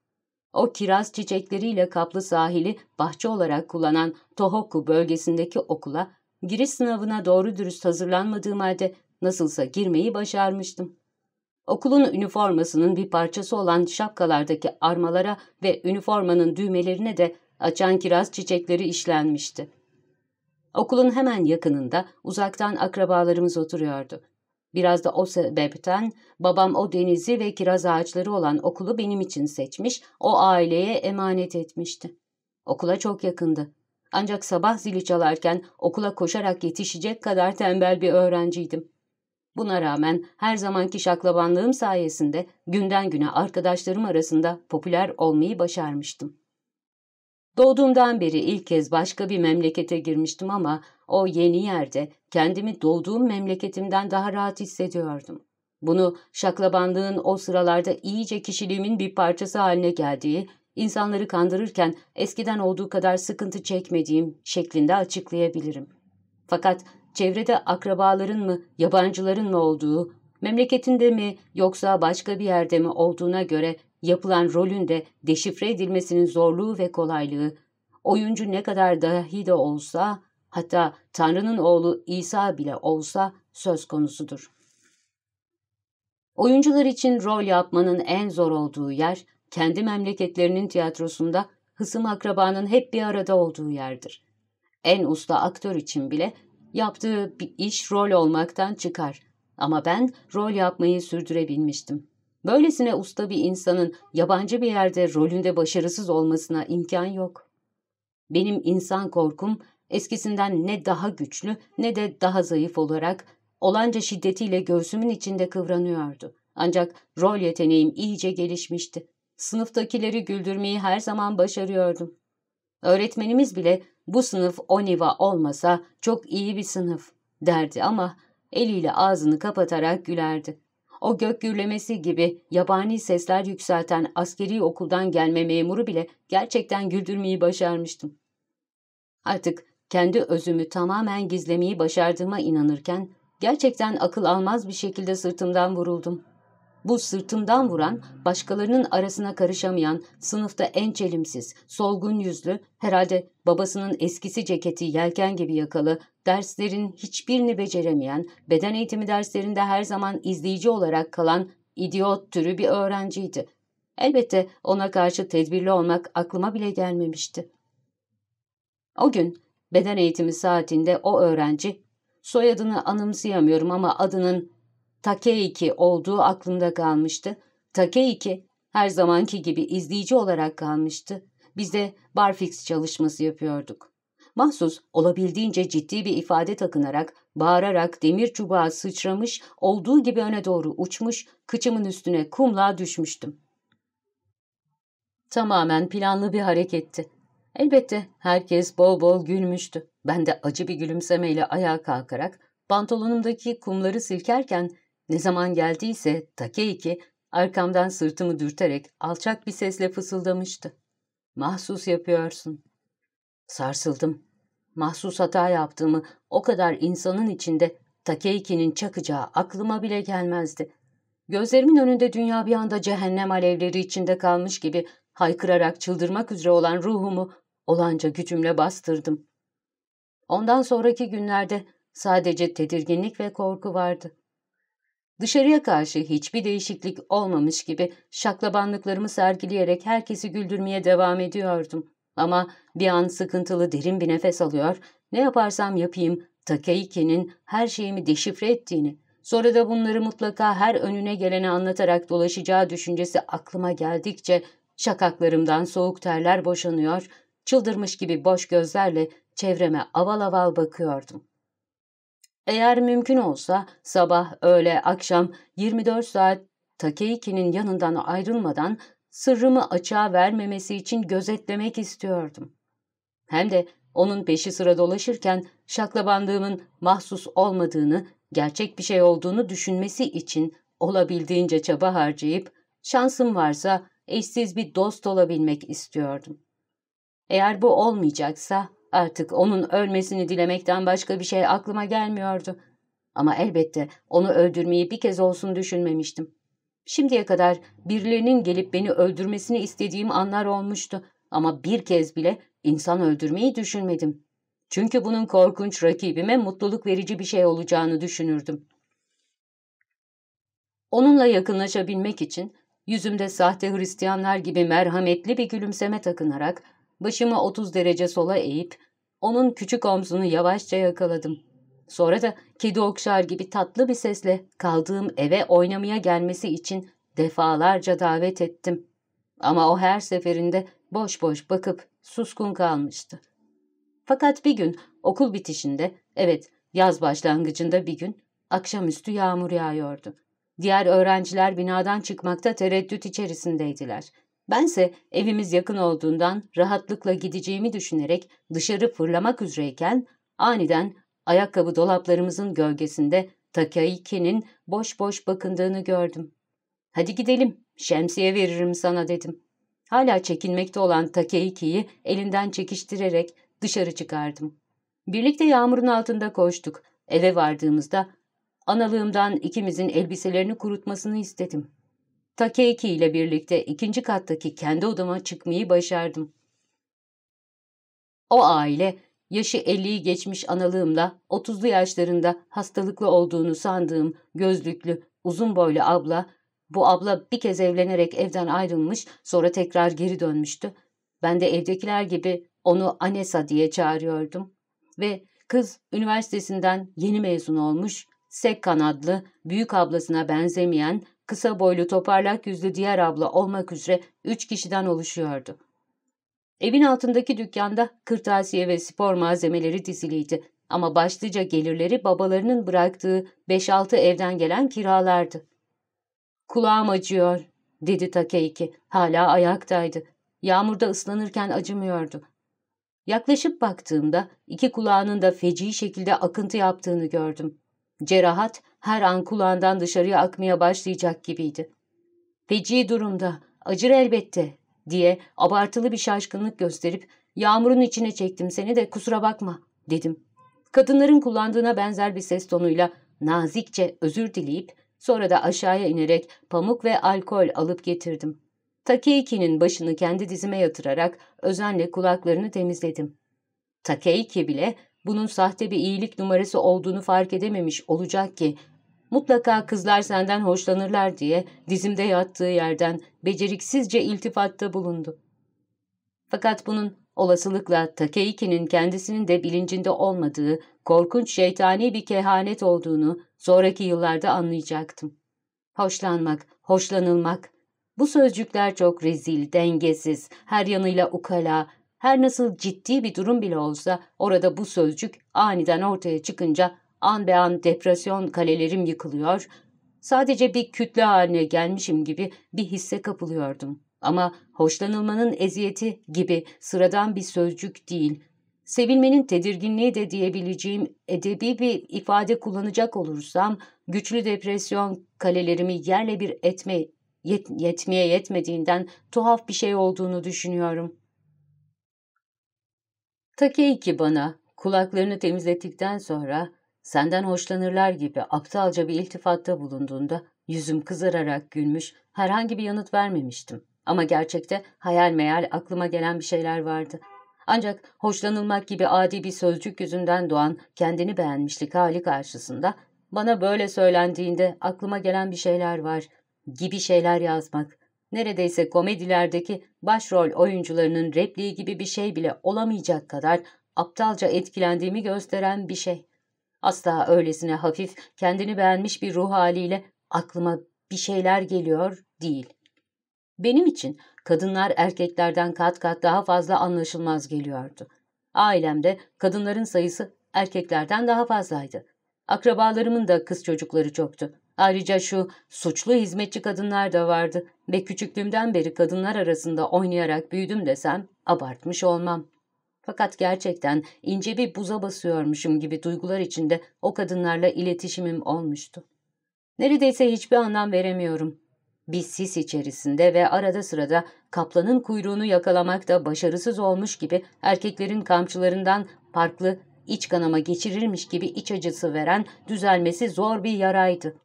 O kiraz çiçekleriyle kaplı sahili bahçe olarak kullanan Tohoku bölgesindeki okula, giriş sınavına doğru dürüst hazırlanmadığım halde nasılsa girmeyi başarmıştım. Okulun üniformasının bir parçası olan şapkalardaki armalara ve üniformanın düğmelerine de açan kiraz çiçekleri işlenmişti. Okulun hemen yakınında uzaktan akrabalarımız oturuyordu. Biraz da o sebepten babam o denizi ve kiraz ağaçları olan okulu benim için seçmiş, o aileye emanet etmişti. Okula çok yakındı. Ancak sabah zili çalarken okula koşarak yetişecek kadar tembel bir öğrenciydim. Buna rağmen her zamanki şaklabanlığım sayesinde günden güne arkadaşlarım arasında popüler olmayı başarmıştım. Doğduğumdan beri ilk kez başka bir memlekete girmiştim ama o yeni yerde kendimi doğduğum memleketimden daha rahat hissediyordum. Bunu şaklabanlığın o sıralarda iyice kişiliğimin bir parçası haline geldiği, insanları kandırırken eskiden olduğu kadar sıkıntı çekmediğim şeklinde açıklayabilirim. Fakat çevrede akrabaların mı, yabancıların mı olduğu, memleketinde mi yoksa başka bir yerde mi olduğuna göre yapılan rolün de deşifre edilmesinin zorluğu ve kolaylığı, oyuncu ne kadar dahi de olsa, hatta Tanrı'nın oğlu İsa bile olsa söz konusudur. Oyuncular için rol yapmanın en zor olduğu yer, kendi memleketlerinin tiyatrosunda hısım akrabanın hep bir arada olduğu yerdir. En usta aktör için bile yaptığı bir iş rol olmaktan çıkar. Ama ben rol yapmayı sürdürebilmiştim. Böylesine usta bir insanın yabancı bir yerde rolünde başarısız olmasına imkan yok. Benim insan korkum eskisinden ne daha güçlü ne de daha zayıf olarak olanca şiddetiyle göğsümün içinde kıvranıyordu. Ancak rol yeteneğim iyice gelişmişti. Sınıftakileri güldürmeyi her zaman başarıyordum. Öğretmenimiz bile bu sınıf Oniva olmasa çok iyi bir sınıf derdi ama eliyle ağzını kapatarak gülerdi. O gök gürlemesi gibi yabani sesler yükselten askeri okuldan gelme memuru bile gerçekten güldürmeyi başarmıştım. Artık kendi özümü tamamen gizlemeyi başardığıma inanırken gerçekten akıl almaz bir şekilde sırtımdan vuruldum. Bu sırtımdan vuran, başkalarının arasına karışamayan, sınıfta en çelimsiz, solgun yüzlü, herhalde babasının eskisi ceketi yelken gibi yakalı, derslerin hiçbirini beceremeyen, beden eğitimi derslerinde her zaman izleyici olarak kalan idiot türü bir öğrenciydi. Elbette ona karşı tedbirli olmak aklıma bile gelmemişti. O gün beden eğitimi saatinde o öğrenci, soyadını anımsayamıyorum ama adının Takeiki olduğu aklımda kalmıştı. Takeiki her zamanki gibi izleyici olarak kalmıştı. Biz de barfix çalışması yapıyorduk. Mahsus olabildiğince ciddi bir ifade takınarak, bağırarak demir çubuğa sıçramış, olduğu gibi öne doğru uçmuş, kıçımın üstüne kumla düşmüştüm. Tamamen planlı bir hareketti. Elbette herkes bol bol gülmüştü. Ben de acı bir gülümsemeyle ayağa kalkarak pantolonumdaki kumları silkerken ne zaman geldiyse Takeiki arkamdan sırtımı dürterek alçak bir sesle fısıldamıştı. Mahsus yapıyorsun. Sarsıldım. Mahsus hata yaptığımı o kadar insanın içinde Takeiki'nin çakacağı aklıma bile gelmezdi. Gözlerimin önünde dünya bir anda cehennem alevleri içinde kalmış gibi haykırarak çıldırmak üzere olan ruhumu olanca gücümle bastırdım. Ondan sonraki günlerde sadece tedirginlik ve korku vardı. Dışarıya karşı hiçbir değişiklik olmamış gibi şaklabanlıklarımı sergileyerek herkesi güldürmeye devam ediyordum. Ama bir an sıkıntılı derin bir nefes alıyor, ne yaparsam yapayım Takeiki'nin her şeyimi deşifre ettiğini, sonra da bunları mutlaka her önüne gelene anlatarak dolaşacağı düşüncesi aklıma geldikçe şakaklarımdan soğuk terler boşanıyor, çıldırmış gibi boş gözlerle çevreme aval aval bakıyordum. Eğer mümkün olsa sabah, öğle, akşam 24 saat Takeiki'nin yanından ayrılmadan sırrımı açığa vermemesi için gözetlemek istiyordum. Hem de onun peşi sıra dolaşırken şaklabandığımın mahsus olmadığını, gerçek bir şey olduğunu düşünmesi için olabildiğince çaba harcayıp şansım varsa eşsiz bir dost olabilmek istiyordum. Eğer bu olmayacaksa Artık onun ölmesini dilemekten başka bir şey aklıma gelmiyordu. Ama elbette onu öldürmeyi bir kez olsun düşünmemiştim. Şimdiye kadar birilerinin gelip beni öldürmesini istediğim anlar olmuştu. Ama bir kez bile insan öldürmeyi düşünmedim. Çünkü bunun korkunç rakibime mutluluk verici bir şey olacağını düşünürdüm. Onunla yakınlaşabilmek için yüzümde sahte Hristiyanlar gibi merhametli bir gülümseme takınarak Başımı 30 derece sola eğip onun küçük omzunu yavaşça yakaladım. Sonra da kedi okşar gibi tatlı bir sesle kaldığım eve oynamaya gelmesi için defalarca davet ettim. Ama o her seferinde boş boş bakıp suskun kalmıştı. Fakat bir gün okul bitişinde, evet yaz başlangıcında bir gün akşamüstü yağmur yağıyordu. Diğer öğrenciler binadan çıkmakta tereddüt içerisindeydiler. Bense evimiz yakın olduğundan rahatlıkla gideceğimi düşünerek dışarı fırlamak üzereyken aniden ayakkabı dolaplarımızın gölgesinde Takaiki'nin boş boş bakındığını gördüm. Hadi gidelim, şemsiye veririm sana dedim. Hala çekinmekte olan Takaiki'yi elinden çekiştirerek dışarı çıkardım. Birlikte yağmurun altında koştuk. Eve vardığımızda analığımdan ikimizin elbiselerini kurutmasını istedim. Takeiki ile birlikte ikinci kattaki kendi odama çıkmayı başardım. O aile yaşı elliyi geçmiş analığımla otuzlu yaşlarında hastalıklı olduğunu sandığım gözlüklü, uzun boylu abla, bu abla bir kez evlenerek evden ayrılmış sonra tekrar geri dönmüştü. Ben de evdekiler gibi onu Anesa diye çağırıyordum. Ve kız üniversitesinden yeni mezun olmuş, Sekkan adlı büyük ablasına benzemeyen kısa boylu toparlak yüzlü diğer abla olmak üzere üç kişiden oluşuyordu. Evin altındaki dükkanda kırtasiye ve spor malzemeleri diziliydi ama başlıca gelirleri babalarının bıraktığı 5-6 evden gelen kiralardı. Kulağım acıyor, dedi Takeiki. Hala ayaktaydı. Yağmurda ıslanırken acımıyordu. Yaklaşıp baktığımda iki kulağının da feci şekilde akıntı yaptığını gördüm. Cerahat her an kulağından dışarıya akmaya başlayacak gibiydi. Feci durumda, acır elbette diye abartılı bir şaşkınlık gösterip yağmurun içine çektim seni de kusura bakma dedim. Kadınların kullandığına benzer bir ses tonuyla nazikçe özür dileyip sonra da aşağıya inerek pamuk ve alkol alıp getirdim. Takeiki'nin başını kendi dizime yatırarak özenle kulaklarını temizledim. Takeiki bile bunun sahte bir iyilik numarası olduğunu fark edememiş olacak ki mutlaka kızlar senden hoşlanırlar diye dizimde yattığı yerden beceriksizce iltifatta bulundu. Fakat bunun olasılıkla Takeiki'nin kendisinin de bilincinde olmadığı korkunç şeytani bir kehanet olduğunu sonraki yıllarda anlayacaktım. Hoşlanmak, hoşlanılmak. Bu sözcükler çok rezil, dengesiz, her yanıyla ukala, her nasıl ciddi bir durum bile olsa orada bu sözcük aniden ortaya çıkınca an be an depresyon kalelerim yıkılıyor, sadece bir kütle haline gelmişim gibi bir hisse kapılıyordum. Ama hoşlanılmanın eziyeti gibi sıradan bir sözcük değil, sevilmenin tedirginliği de diyebileceğim edebi bir ifade kullanacak olursam, güçlü depresyon kalelerimi yerle bir etme, yet, yetmeye yetmediğinden tuhaf bir şey olduğunu düşünüyorum. Takeiki bana kulaklarını temizlettikten sonra senden hoşlanırlar gibi aptalca bir iltifatta bulunduğunda yüzüm kızararak gülmüş, herhangi bir yanıt vermemiştim. Ama gerçekte hayal meyal aklıma gelen bir şeyler vardı. Ancak hoşlanılmak gibi adi bir sözcük yüzünden doğan kendini beğenmişlik hali karşısında bana böyle söylendiğinde aklıma gelen bir şeyler var gibi şeyler yazmak. Neredeyse komedilerdeki başrol oyuncularının repliği gibi bir şey bile olamayacak kadar aptalca etkilendiğimi gösteren bir şey. Asla öylesine hafif, kendini beğenmiş bir ruh haliyle aklıma bir şeyler geliyor değil. Benim için kadınlar erkeklerden kat kat daha fazla anlaşılmaz geliyordu. Ailemde kadınların sayısı erkeklerden daha fazlaydı. Akrabalarımın da kız çocukları çoktu. Ayrıca şu suçlu hizmetçi kadınlar da vardı ve küçüklüğümden beri kadınlar arasında oynayarak büyüdüm desem abartmış olmam. Fakat gerçekten ince bir buza basıyormuşum gibi duygular içinde o kadınlarla iletişimim olmuştu. Neredeyse hiçbir anlam veremiyorum. Bir sis içerisinde ve arada sırada kaplanın kuyruğunu yakalamakta başarısız olmuş gibi erkeklerin kamçılarından farklı iç kanama geçirirmiş gibi iç acısı veren düzelmesi zor bir yaraydı.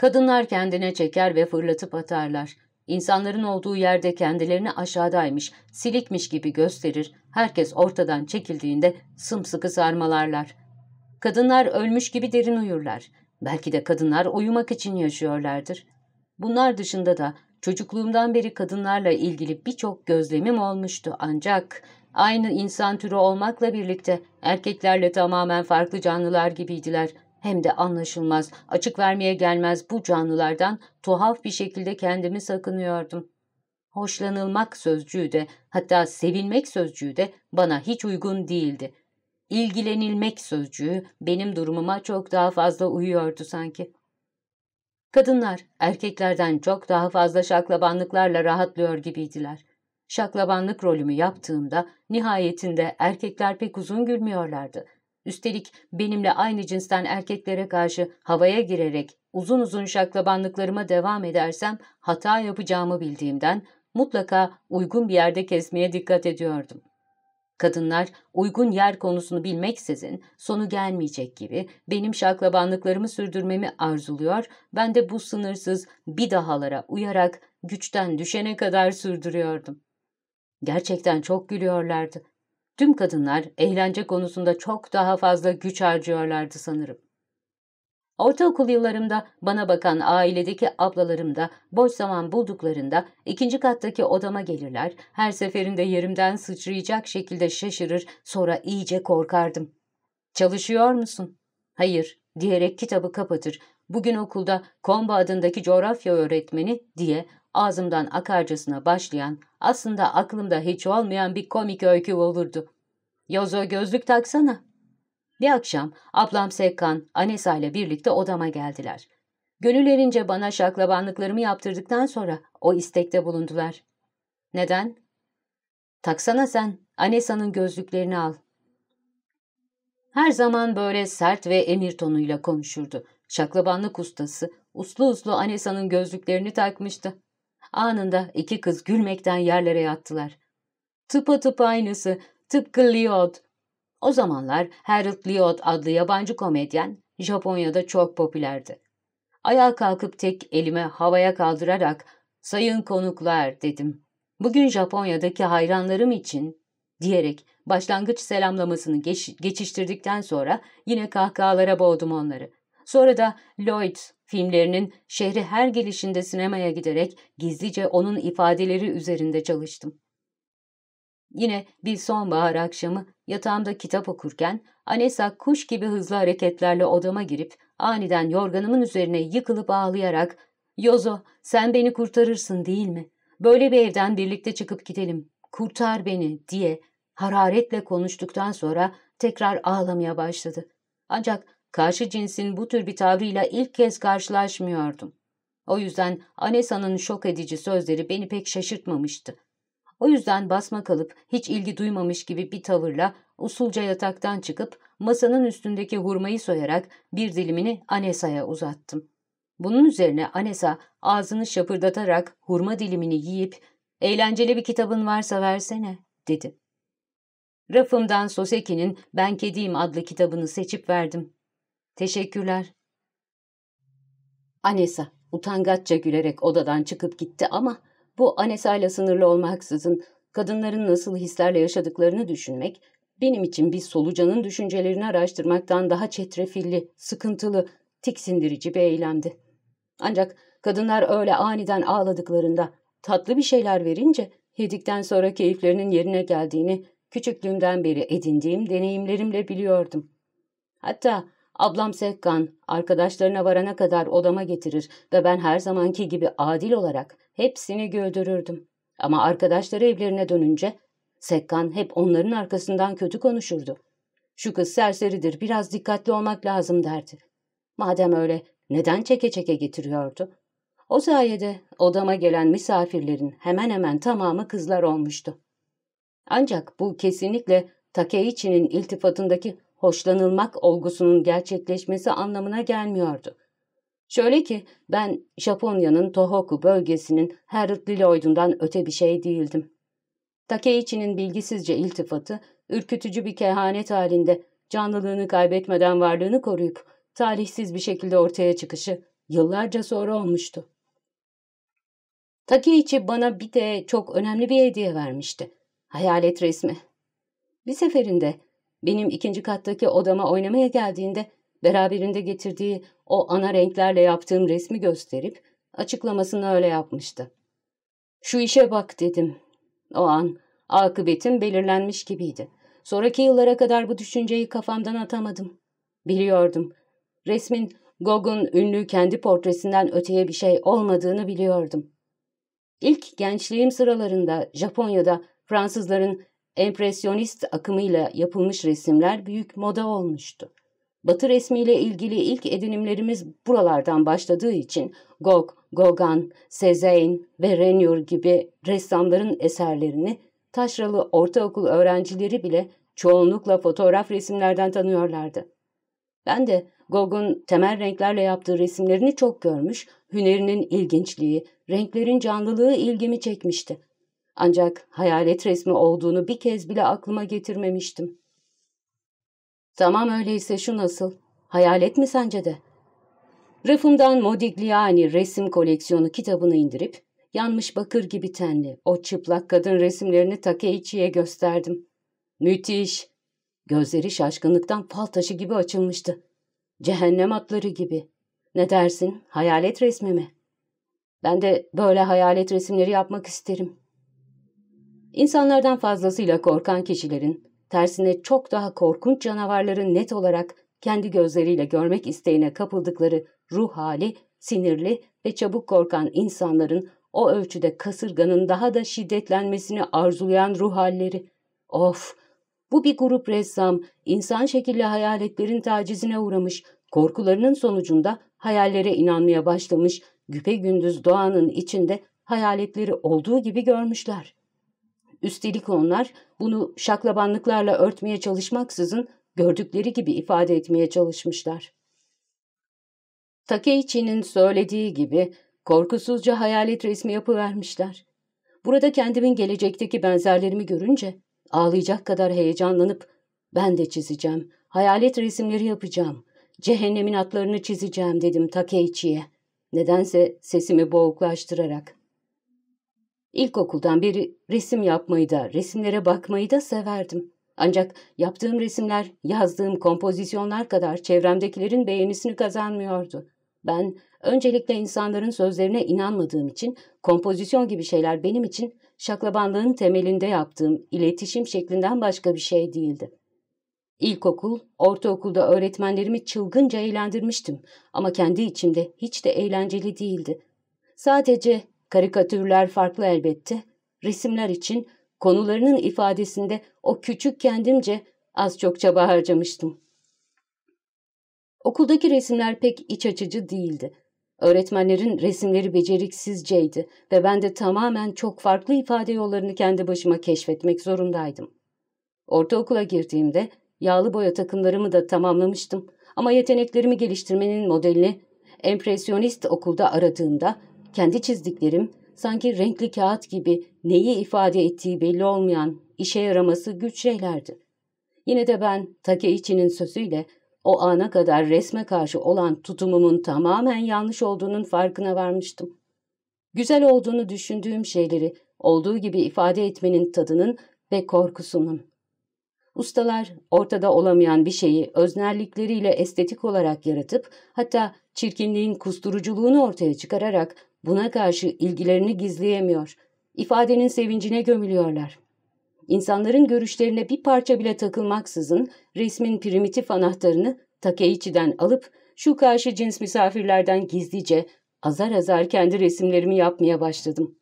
Kadınlar kendine çeker ve fırlatıp atarlar. İnsanların olduğu yerde kendilerini aşağıdaymış, silikmiş gibi gösterir, herkes ortadan çekildiğinde sımsıkı sarmalarlar. Kadınlar ölmüş gibi derin uyurlar. Belki de kadınlar uyumak için yaşıyorlardır. Bunlar dışında da çocukluğumdan beri kadınlarla ilgili birçok gözlemim olmuştu ancak aynı insan türü olmakla birlikte erkeklerle tamamen farklı canlılar gibiydiler. Hem de anlaşılmaz, açık vermeye gelmez bu canlılardan tuhaf bir şekilde kendimi sakınıyordum. Hoşlanılmak sözcüğü de hatta sevilmek sözcüğü de bana hiç uygun değildi. İlgilenilmek sözcüğü benim durumuma çok daha fazla uyuyordu sanki. Kadınlar erkeklerden çok daha fazla şaklabanlıklarla rahatlıyor gibiydiler. Şaklabanlık rolümü yaptığımda nihayetinde erkekler pek uzun gülmüyorlardı. Üstelik benimle aynı cinsten erkeklere karşı havaya girerek uzun uzun şaklabanlıklarıma devam edersem hata yapacağımı bildiğimden mutlaka uygun bir yerde kesmeye dikkat ediyordum. Kadınlar uygun yer konusunu bilmeksizin sonu gelmeyecek gibi benim şaklabanlıklarımı sürdürmemi arzuluyor, ben de bu sınırsız bir dahalara uyarak güçten düşene kadar sürdürüyordum. Gerçekten çok gülüyorlardı. Tüm kadınlar eğlence konusunda çok daha fazla güç harcıyorlardı sanırım. Ortaokul yıllarımda bana bakan ailedeki ablalarım da boş zaman bulduklarında ikinci kattaki odama gelirler, her seferinde yerimden sıçrayacak şekilde şaşırır, sonra iyice korkardım. ''Çalışıyor musun?'' ''Hayır'' diyerek kitabı kapatır, bugün okulda Komba adındaki coğrafya öğretmeni diye ağzımdan akarcasına başlayan, aslında aklımda hiç olmayan bir komik öykü olurdu. ''Yozo gözlük taksana.'' Bir akşam ablam Sekkan, Anesa ile birlikte odama geldiler. Gönüllerince bana şaklabanlıklarımı yaptırdıktan sonra o istekte bulundular. Neden? Taksana sen, Anesa'nın gözlüklerini al. Her zaman böyle sert ve emir tonuyla konuşurdu. Şaklabanlık ustası, uslu uslu Anesa'nın gözlüklerini takmıştı. Anında iki kız gülmekten yerlere yattılar. Tıpa tıpa aynısı, tıpkı Liod, o zamanlar Harold Lloyd adlı yabancı komedyen Japonya'da çok popülerdi. Ayağa kalkıp tek elime havaya kaldırarak ''Sayın konuklar'' dedim. ''Bugün Japonya'daki hayranlarım için'' diyerek başlangıç selamlamasını geç, geçiştirdikten sonra yine kahkahalara boğdum onları. Sonra da Lloyd filmlerinin şehri her gelişinde sinemaya giderek gizlice onun ifadeleri üzerinde çalıştım. Yine bir sonbahar akşamı yatağımda kitap okurken Anesa kuş gibi hızlı hareketlerle odama girip aniden yorganımın üzerine yıkılıp ağlayarak ''Yozo sen beni kurtarırsın değil mi? Böyle bir evden birlikte çıkıp gidelim. Kurtar beni.'' diye hararetle konuştuktan sonra tekrar ağlamaya başladı. Ancak karşı cinsin bu tür bir tavrıyla ilk kez karşılaşmıyordum. O yüzden Anesa'nın şok edici sözleri beni pek şaşırtmamıştı. O yüzden basma kalıp hiç ilgi duymamış gibi bir tavırla usulca yataktan çıkıp masanın üstündeki hurmayı soyarak bir dilimini Anesa'ya uzattım. Bunun üzerine Anesa ağzını şapırdatarak hurma dilimini yiyip ''Eğlenceli bir kitabın varsa versene'' dedi. Rafımdan Soseki'nin Ben Kediyim adlı kitabını seçip verdim. Teşekkürler. Anesa utangaçça gülerek odadan çıkıp gitti ama bu Anesa'yla sınırlı olmaksızın kadınların nasıl hislerle yaşadıklarını düşünmek, benim için bir solucanın düşüncelerini araştırmaktan daha çetrefilli, sıkıntılı, tiksindirici bir eylemdi. Ancak kadınlar öyle aniden ağladıklarında, tatlı bir şeyler verince, yedikten sonra keyiflerinin yerine geldiğini küçüklüğümden beri edindiğim deneyimlerimle biliyordum. Hatta ablam Sekkan arkadaşlarına varana kadar odama getirir ve ben her zamanki gibi adil olarak Hepsini güldürürdüm. Ama arkadaşları evlerine dönünce Sekkan hep onların arkasından kötü konuşurdu. Şu kız serseridir, biraz dikkatli olmak lazım derdi. Madem öyle, neden çeke çeke getiriyordu? O sayede odama gelen misafirlerin hemen hemen tamamı kızlar olmuştu. Ancak bu kesinlikle Takeichi'nin iltifatındaki hoşlanılmak olgusunun gerçekleşmesi anlamına gelmiyordu. Şöyle ki ben Japonya'nın Tohoku bölgesinin Harold Lloyd'undan öte bir şey değildim. Takeichi'nin bilgisizce iltifatı, ürkütücü bir kehanet halinde canlılığını kaybetmeden varlığını koruyup talihsiz bir şekilde ortaya çıkışı yıllarca sonra olmuştu. Takeichi bana bir de çok önemli bir hediye vermişti. Hayalet resmi. Bir seferinde benim ikinci kattaki odama oynamaya geldiğinde beraberinde getirdiği o ana renklerle yaptığım resmi gösterip açıklamasını öyle yapmıştı. Şu işe bak dedim. O an akıbetim belirlenmiş gibiydi. Sonraki yıllara kadar bu düşünceyi kafamdan atamadım. Biliyordum. Resmin Gogh'un ünlü kendi portresinden öteye bir şey olmadığını biliyordum. İlk gençliğim sıralarında Japonya'da Fransızların empresyonist akımıyla yapılmış resimler büyük moda olmuştu. Batı resmiyle ilgili ilk edinimlerimiz buralardan başladığı için Gogh, Gauguin, Cézanne ve Renoir gibi ressamların eserlerini taşralı ortaokul öğrencileri bile çoğunlukla fotoğraf resimlerden tanıyorlardı. Ben de Gogh'un temel renklerle yaptığı resimlerini çok görmüş, hünerinin ilginçliği, renklerin canlılığı ilgimi çekmişti. Ancak hayalet resmi olduğunu bir kez bile aklıma getirmemiştim. Tamam öyleyse şu nasıl? Hayalet mi sence de? Rafımdan Modigliani resim koleksiyonu kitabını indirip, yanmış bakır gibi tenli, o çıplak kadın resimlerini Takeichi'ye gösterdim. Müthiş! Gözleri şaşkınlıktan fal taşı gibi açılmıştı. Cehennem atları gibi. Ne dersin, hayalet resmi mi? Ben de böyle hayalet resimleri yapmak isterim. İnsanlardan fazlasıyla korkan kişilerin, tersine çok daha korkunç canavarların net olarak kendi gözleriyle görmek isteğine kapıldıkları ruh hali, sinirli ve çabuk korkan insanların o ölçüde kasırganın daha da şiddetlenmesini arzulayan ruh halleri. Of! Bu bir grup ressam, insan şekilli hayaletlerin tacizine uğramış, korkularının sonucunda hayallere inanmaya başlamış, güpe gündüz doğanın içinde hayaletleri olduğu gibi görmüşler. Üstelik onlar bunu şaklabanlıklarla örtmeye çalışmaksızın gördükleri gibi ifade etmeye çalışmışlar. Takeichi'nin söylediği gibi korkusuzca hayalet resmi yapıvermişler. Burada kendimin gelecekteki benzerlerimi görünce ağlayacak kadar heyecanlanıp ben de çizeceğim, hayalet resimleri yapacağım, cehennemin atlarını çizeceğim dedim Takeichi'ye. Nedense sesimi boğuklaştırarak. İlkokuldan beri resim yapmayı da, resimlere bakmayı da severdim. Ancak yaptığım resimler, yazdığım kompozisyonlar kadar çevremdekilerin beğenisini kazanmıyordu. Ben öncelikle insanların sözlerine inanmadığım için kompozisyon gibi şeyler benim için şaklabanlığın temelinde yaptığım iletişim şeklinden başka bir şey değildi. İlkokul, ortaokulda öğretmenlerimi çılgınca eğlendirmiştim ama kendi içimde hiç de eğlenceli değildi. Sadece karikatürler farklı elbette, resimler için konularının ifadesinde o küçük kendimce az çok çaba harcamıştım. Okuldaki resimler pek iç açıcı değildi. Öğretmenlerin resimleri beceriksizceydi ve ben de tamamen çok farklı ifade yollarını kendi başıma keşfetmek zorundaydım. Ortaokula girdiğimde yağlı boya takımlarımı da tamamlamıştım ama yeteneklerimi geliştirmenin modelini empresyonist okulda aradığımda kendi çizdiklerim sanki renkli kağıt gibi neyi ifade ettiği belli olmayan işe yaraması güç şeylerdi. Yine de ben Takeichi'nin sözüyle o ana kadar resme karşı olan tutumumun tamamen yanlış olduğunun farkına varmıştım. Güzel olduğunu düşündüğüm şeyleri olduğu gibi ifade etmenin tadının ve korkusunun. Ustalar ortada olamayan bir şeyi öznellikleriyle estetik olarak yaratıp hatta çirkinliğin kusturuculuğunu ortaya çıkararak buna karşı ilgilerini gizleyemiyor, ifadenin sevincine gömülüyorlar. İnsanların görüşlerine bir parça bile takılmaksızın resmin primitif anahtarını Takeichi'den alıp şu karşı cins misafirlerden gizlice azar azar kendi resimlerimi yapmaya başladım.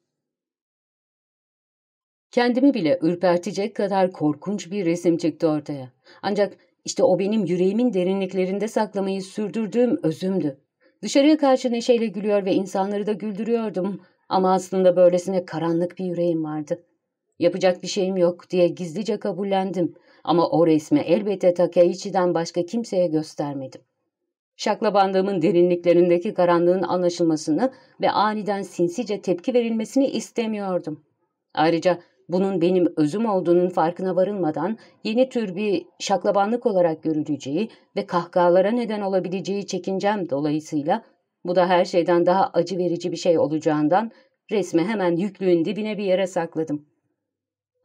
Kendimi bile ürpertecek kadar korkunç bir resim çıktı ortaya. Ancak işte o benim yüreğimin derinliklerinde saklamayı sürdürdüğüm özümdü. Dışarıya karşı neşeyle gülüyor ve insanları da güldürüyordum ama aslında böylesine karanlık bir yüreğim vardı. Yapacak bir şeyim yok diye gizlice kabullendim ama o resmi elbette Takeichi'den başka kimseye göstermedim. Şaklabandığımın derinliklerindeki karanlığın anlaşılmasını ve aniden sinsice tepki verilmesini istemiyordum. Ayrıca bunun benim özüm olduğunun farkına varılmadan yeni tür bir şaklabanlık olarak görüleceği ve kahkahalara neden olabileceği çekincem dolayısıyla bu da her şeyden daha acı verici bir şey olacağından resmi hemen yüklüğün dibine bir yere sakladım.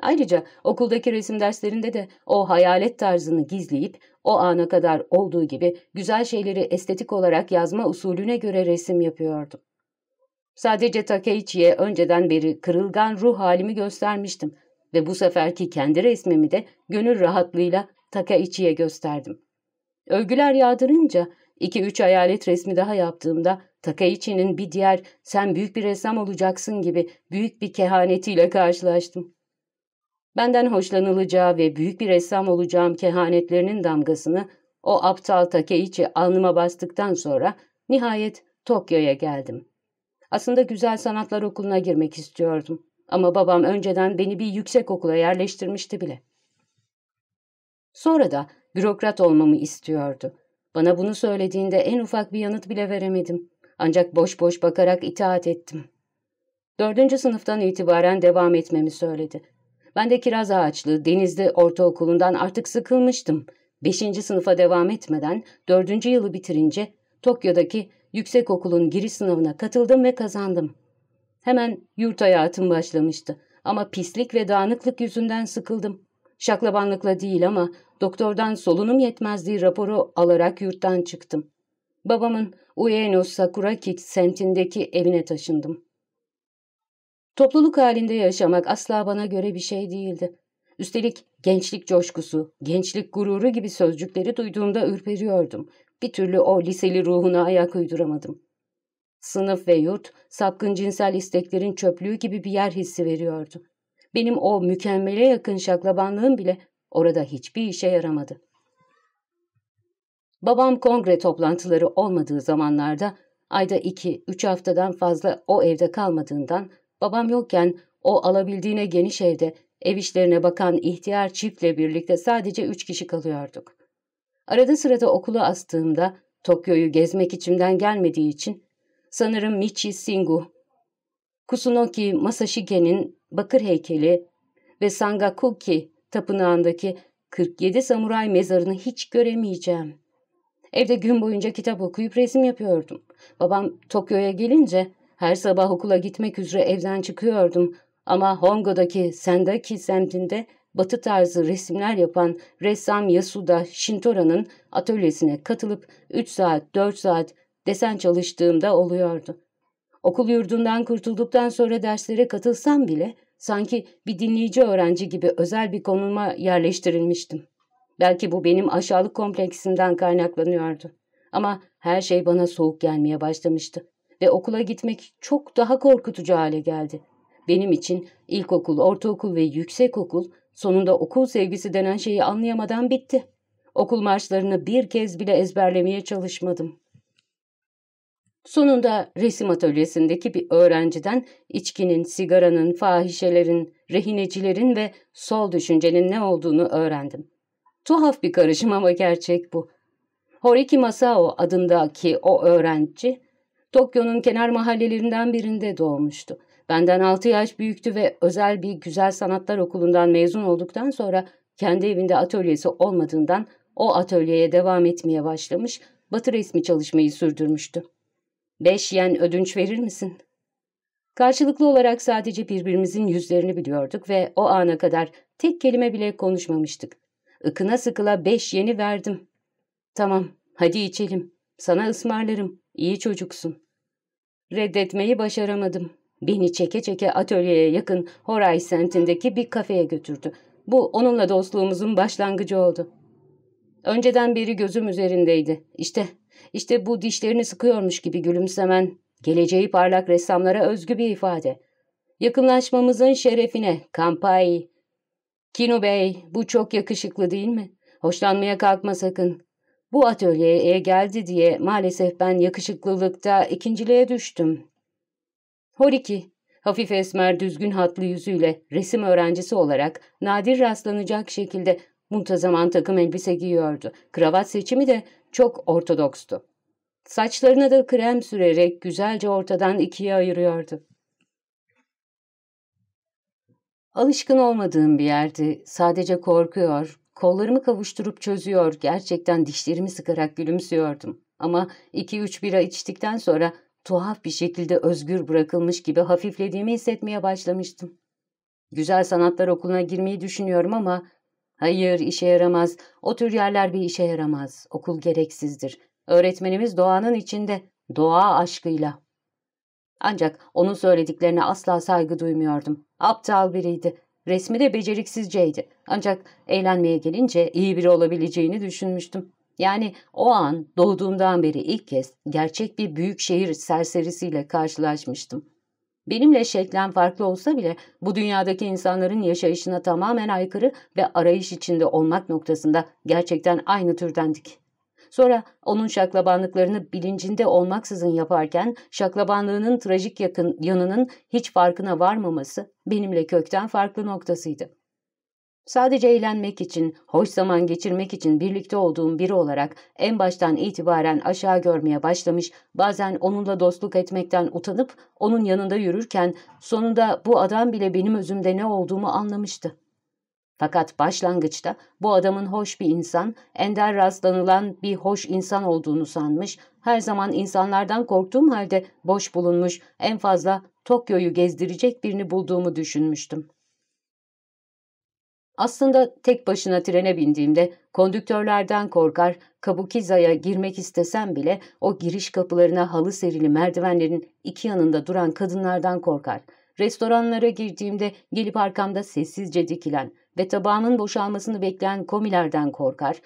Ayrıca okuldaki resim derslerinde de o hayalet tarzını gizleyip o ana kadar olduğu gibi güzel şeyleri estetik olarak yazma usulüne göre resim yapıyordum. Sadece Takeichi'ye önceden beri kırılgan ruh halimi göstermiştim ve bu seferki kendi resmimi de gönül rahatlığıyla Takeichi'ye gösterdim. Övgüler yağdırınca iki üç hayalet resmi daha yaptığımda Takaichi'nin bir diğer sen büyük bir ressam olacaksın gibi büyük bir kehanetiyle karşılaştım. Benden hoşlanılacağı ve büyük bir ressam olacağım kehanetlerinin damgasını o aptal Takeichi alnıma bastıktan sonra nihayet Tokyo'ya geldim. Aslında Güzel Sanatlar Okulu'na girmek istiyordum. Ama babam önceden beni bir yüksek okula yerleştirmişti bile. Sonra da bürokrat olmamı istiyordu. Bana bunu söylediğinde en ufak bir yanıt bile veremedim. Ancak boş boş bakarak itaat ettim. Dördüncü sınıftan itibaren devam etmemi söyledi. Ben de kiraz ağaçlı, denizli ortaokulundan artık sıkılmıştım. Beşinci sınıfa devam etmeden dördüncü yılı bitirince Tokyo'daki yüksek okulun giriş sınavına katıldım ve kazandım. Hemen yurt hayatım başlamıştı ama pislik ve dağınıklık yüzünden sıkıldım. Şaklabanlıkla değil ama doktordan solunum yetmezliği raporu alarak yurttan çıktım. Babamın Ueno Sakuraki semtindeki evine taşındım. Topluluk halinde yaşamak asla bana göre bir şey değildi. Üstelik gençlik coşkusu, gençlik gururu gibi sözcükleri duyduğumda ürperiyordum. Bir türlü o liseli ruhuna ayak uyduramadım. Sınıf ve yurt, sapkın cinsel isteklerin çöplüğü gibi bir yer hissi veriyordu. Benim o mükemmele yakın şaklabanlığım bile orada hiçbir işe yaramadı. Babam kongre toplantıları olmadığı zamanlarda ayda iki, üç haftadan fazla o evde kalmadığından babam yokken o alabildiğine geniş evde ev işlerine bakan ihtiyar çiftle birlikte sadece üç kişi kalıyorduk. Arada sırada okulu astığımda Tokyo'yu gezmek içimden gelmediği için sanırım Michi Singu, Kusunoki Masashike'nin bakır heykeli ve Sangakuki tapınağındaki 47 samuray mezarını hiç göremeyeceğim. Evde gün boyunca kitap okuyup resim yapıyordum. Babam Tokyo'ya gelince her sabah okula gitmek üzere evden çıkıyordum. Ama Hongo'daki Sendaki semtinde batı tarzı resimler yapan ressam Yasuda Shintora'nın atölyesine katılıp 3 saat 4 saat desen çalıştığımda oluyordu. Okul yurdundan kurtulduktan sonra derslere katılsam bile sanki bir dinleyici öğrenci gibi özel bir konuma yerleştirilmiştim. Belki bu benim aşağılık kompleksimden kaynaklanıyordu. Ama her şey bana soğuk gelmeye başlamıştı ve okula gitmek çok daha korkutucu hale geldi. Benim için ilkokul, ortaokul ve yüksekokul sonunda okul sevgisi denen şeyi anlayamadan bitti. Okul marşlarını bir kez bile ezberlemeye çalışmadım. Sonunda resim atölyesindeki bir öğrenciden içkinin, sigaranın, fahişelerin, rehinecilerin ve sol düşüncenin ne olduğunu öğrendim. Tuhaf bir karışım ama gerçek bu. Horiki Masao adındaki o öğrenci, Tokyo'nun kenar mahallelerinden birinde doğmuştu. Benden altı yaş büyüktü ve özel bir güzel sanatlar okulundan mezun olduktan sonra kendi evinde atölyesi olmadığından o atölyeye devam etmeye başlamış, batı resmi çalışmayı sürdürmüştü. Beş yen ödünç verir misin? Karşılıklı olarak sadece birbirimizin yüzlerini biliyorduk ve o ana kadar tek kelime bile konuşmamıştık. Ikına sıkıla beş yeni verdim. Tamam, hadi içelim. Sana ısmarlarım. İyi çocuksun. Reddetmeyi başaramadım. Beni çeke çeke atölyeye yakın Horay semtindeki bir kafeye götürdü. Bu onunla dostluğumuzun başlangıcı oldu. Önceden beri gözüm üzerindeydi. İşte, işte bu dişlerini sıkıyormuş gibi gülümsemen, geleceği parlak ressamlara özgü bir ifade. Yakınlaşmamızın şerefine, Kampai. Kino Bey, bu çok yakışıklı değil mi? Hoşlanmaya kalkma sakın. Bu atölyeye geldi diye maalesef ben yakışıklılıkta ikinciliğe düştüm. Horiki, hafif esmer düzgün hatlı yüzüyle resim öğrencisi olarak nadir rastlanacak şekilde muntazaman takım elbise giyiyordu. Kravat seçimi de çok ortodokstu. Saçlarına da krem sürerek güzelce ortadan ikiye ayırıyordu. Alışkın olmadığım bir yerdi. Sadece korkuyor, kollarımı kavuşturup çözüyor, gerçekten dişlerimi sıkarak gülümsüyordum. Ama iki üç bira içtikten sonra tuhaf bir şekilde özgür bırakılmış gibi hafiflediğimi hissetmeye başlamıştım. Güzel sanatlar okuluna girmeyi düşünüyorum ama hayır işe yaramaz. O tür yerler bir işe yaramaz. Okul gereksizdir. Öğretmenimiz doğanın içinde, doğa aşkıyla. Ancak onun söylediklerine asla saygı duymuyordum. Aptal biriydi. Resmi de beceriksizceydi. Ancak eğlenmeye gelince iyi biri olabileceğini düşünmüştüm. Yani o an doğduğumdan beri ilk kez gerçek bir büyük şehir serserisiyle karşılaşmıştım. Benimle şeklen farklı olsa bile bu dünyadaki insanların yaşayışına tamamen aykırı ve arayış içinde olmak noktasında gerçekten aynı türdendik. Sonra onun şaklabanlıklarını bilincinde olmaksızın yaparken şaklabanlığının trajik yakın yanının hiç farkına varmaması benimle kökten farklı noktasıydı. Sadece eğlenmek için, hoş zaman geçirmek için birlikte olduğum biri olarak en baştan itibaren aşağı görmeye başlamış, bazen onunla dostluk etmekten utanıp onun yanında yürürken sonunda bu adam bile benim özümde ne olduğumu anlamıştı. Fakat başlangıçta bu adamın hoş bir insan, ender rastlanılan bir hoş insan olduğunu sanmış, her zaman insanlardan korktuğum halde boş bulunmuş, en fazla Tokyo'yu gezdirecek birini bulduğumu düşünmüştüm. Aslında tek başına trene bindiğimde kondüktörlerden korkar, Kabukiza'ya girmek istesem bile o giriş kapılarına halı serili merdivenlerin iki yanında duran kadınlardan korkar. Restoranlara girdiğimde gelip arkamda sessizce dikilen ve tabağımın boşalmasını bekleyen komilerden korkar.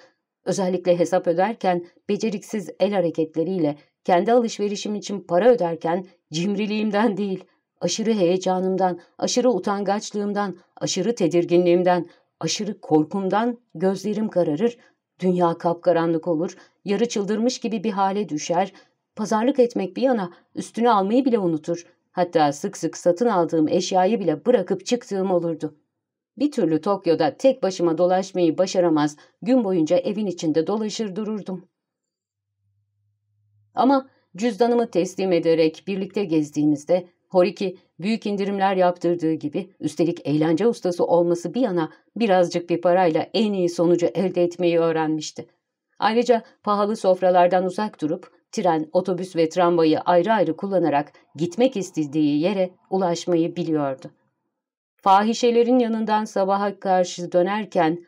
Özellikle hesap öderken beceriksiz el hareketleriyle kendi alışverişim için para öderken cimriliğimden değil, aşırı heyecanımdan, aşırı utangaçlığımdan, aşırı tedirginliğimden, aşırı korkumdan gözlerim kararır, dünya kapkaranlık olur, yarı çıldırmış gibi bir hale düşer, pazarlık etmek bir yana üstüne almayı bile unutur, hatta sık sık satın aldığım eşyayı bile bırakıp çıktığım olurdu. Bir türlü Tokyo'da tek başıma dolaşmayı başaramaz, gün boyunca evin içinde dolaşır dururdum. Ama cüzdanımı teslim ederek birlikte gezdiğimizde Horiki büyük indirimler yaptırdığı gibi üstelik eğlence ustası olması bir yana birazcık bir parayla en iyi sonucu elde etmeyi öğrenmişti. Ayrıca pahalı sofralardan uzak durup tren, otobüs ve tramvayı ayrı ayrı kullanarak gitmek istediği yere ulaşmayı biliyordu. Fahişelerin yanından sabaha karşı dönerken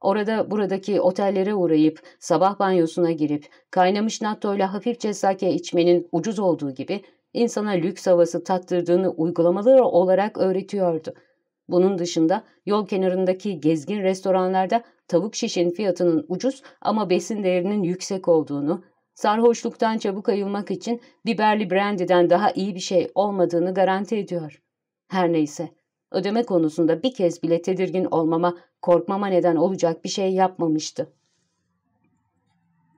orada buradaki otellere uğrayıp sabah banyosuna girip kaynamış nattoyla hafifçe sake içmenin ucuz olduğu gibi insana lüks havası tattırdığını uygulamaları olarak öğretiyordu. Bunun dışında yol kenarındaki gezgin restoranlarda tavuk şişin fiyatının ucuz ama besin değerinin yüksek olduğunu, sarhoşluktan çabuk ayılmak için biberli brandy'den daha iyi bir şey olmadığını garanti ediyor. Her neyse, ödeme konusunda bir kez bile tedirgin olmama, korkmama neden olacak bir şey yapmamıştı.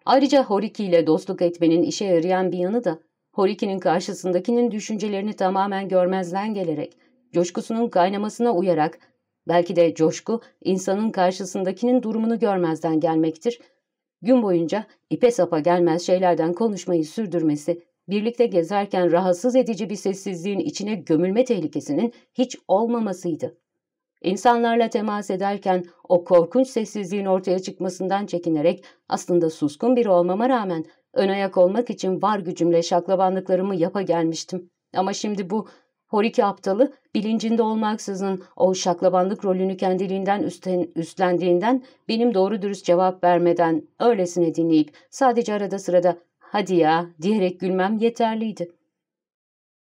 Ayrıca Horiki ile dostluk etmenin işe yarayan bir yanı da Horiki'nin karşısındakinin düşüncelerini tamamen görmezden gelerek, coşkusunun kaynamasına uyarak, belki de coşku insanın karşısındakinin durumunu görmezden gelmektir, gün boyunca ipe sapa gelmez şeylerden konuşmayı sürdürmesi, birlikte gezerken rahatsız edici bir sessizliğin içine gömülme tehlikesinin hiç olmamasıydı. İnsanlarla temas ederken o korkunç sessizliğin ortaya çıkmasından çekinerek aslında suskun biri olmama rağmen Ön olmak için var gücümle şaklabanlıklarımı yapa gelmiştim. Ama şimdi bu Horiki aptalı bilincinde olmaksızın o şaklabanlık rolünü kendiliğinden üstten, üstlendiğinden benim doğru dürüst cevap vermeden öylesine dinleyip sadece arada sırada hadi ya diyerek gülmem yeterliydi.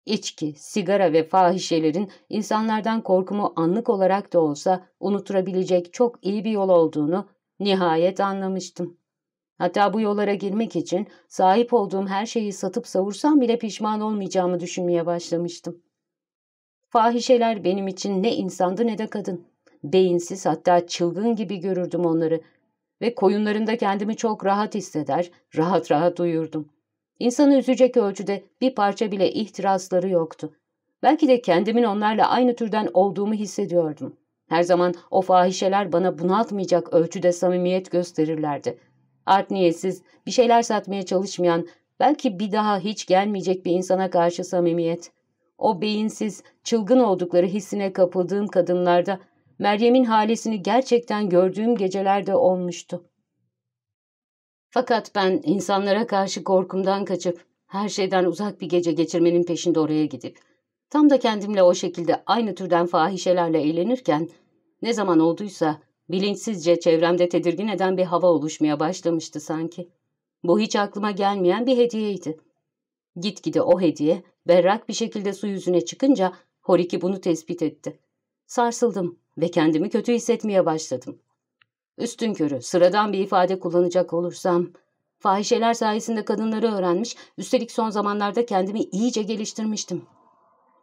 İçki, sigara ve fahişelerin insanlardan korkumu anlık olarak da olsa unutturabilecek çok iyi bir yol olduğunu nihayet anlamıştım. Hatta bu yollara girmek için sahip olduğum her şeyi satıp savursam bile pişman olmayacağımı düşünmeye başlamıştım. Fahişeler benim için ne insandı ne de kadın. Beyinsiz hatta çılgın gibi görürdüm onları ve koyunlarında kendimi çok rahat hisseder, rahat rahat uyurdum. İnsanı üzecek ölçüde bir parça bile ihtirasları yoktu. Belki de kendimin onlarla aynı türden olduğumu hissediyordum. Her zaman o fahişeler bana bunaltmayacak ölçüde samimiyet gösterirlerdi. Art niyetsiz, bir şeyler satmaya çalışmayan, belki bir daha hiç gelmeyecek bir insana karşı samimiyet. O beyinsiz, çılgın oldukları hissine kapıldığım kadınlarda Meryem'in halesini gerçekten gördüğüm gecelerde olmuştu. Fakat ben insanlara karşı korkumdan kaçıp her şeyden uzak bir gece geçirmenin peşinde oraya gidip tam da kendimle o şekilde aynı türden fahişelerle eğlenirken ne zaman olduysa Bilinçsizce çevremde tedirgin eden bir hava oluşmaya başlamıştı sanki. Bu hiç aklıma gelmeyen bir hediyeydi. Gitgide o hediye berrak bir şekilde su yüzüne çıkınca Horiki bunu tespit etti. Sarsıldım ve kendimi kötü hissetmeye başladım. Üstün körü, sıradan bir ifade kullanacak olursam, fahişeler sayesinde kadınları öğrenmiş, üstelik son zamanlarda kendimi iyice geliştirmiştim.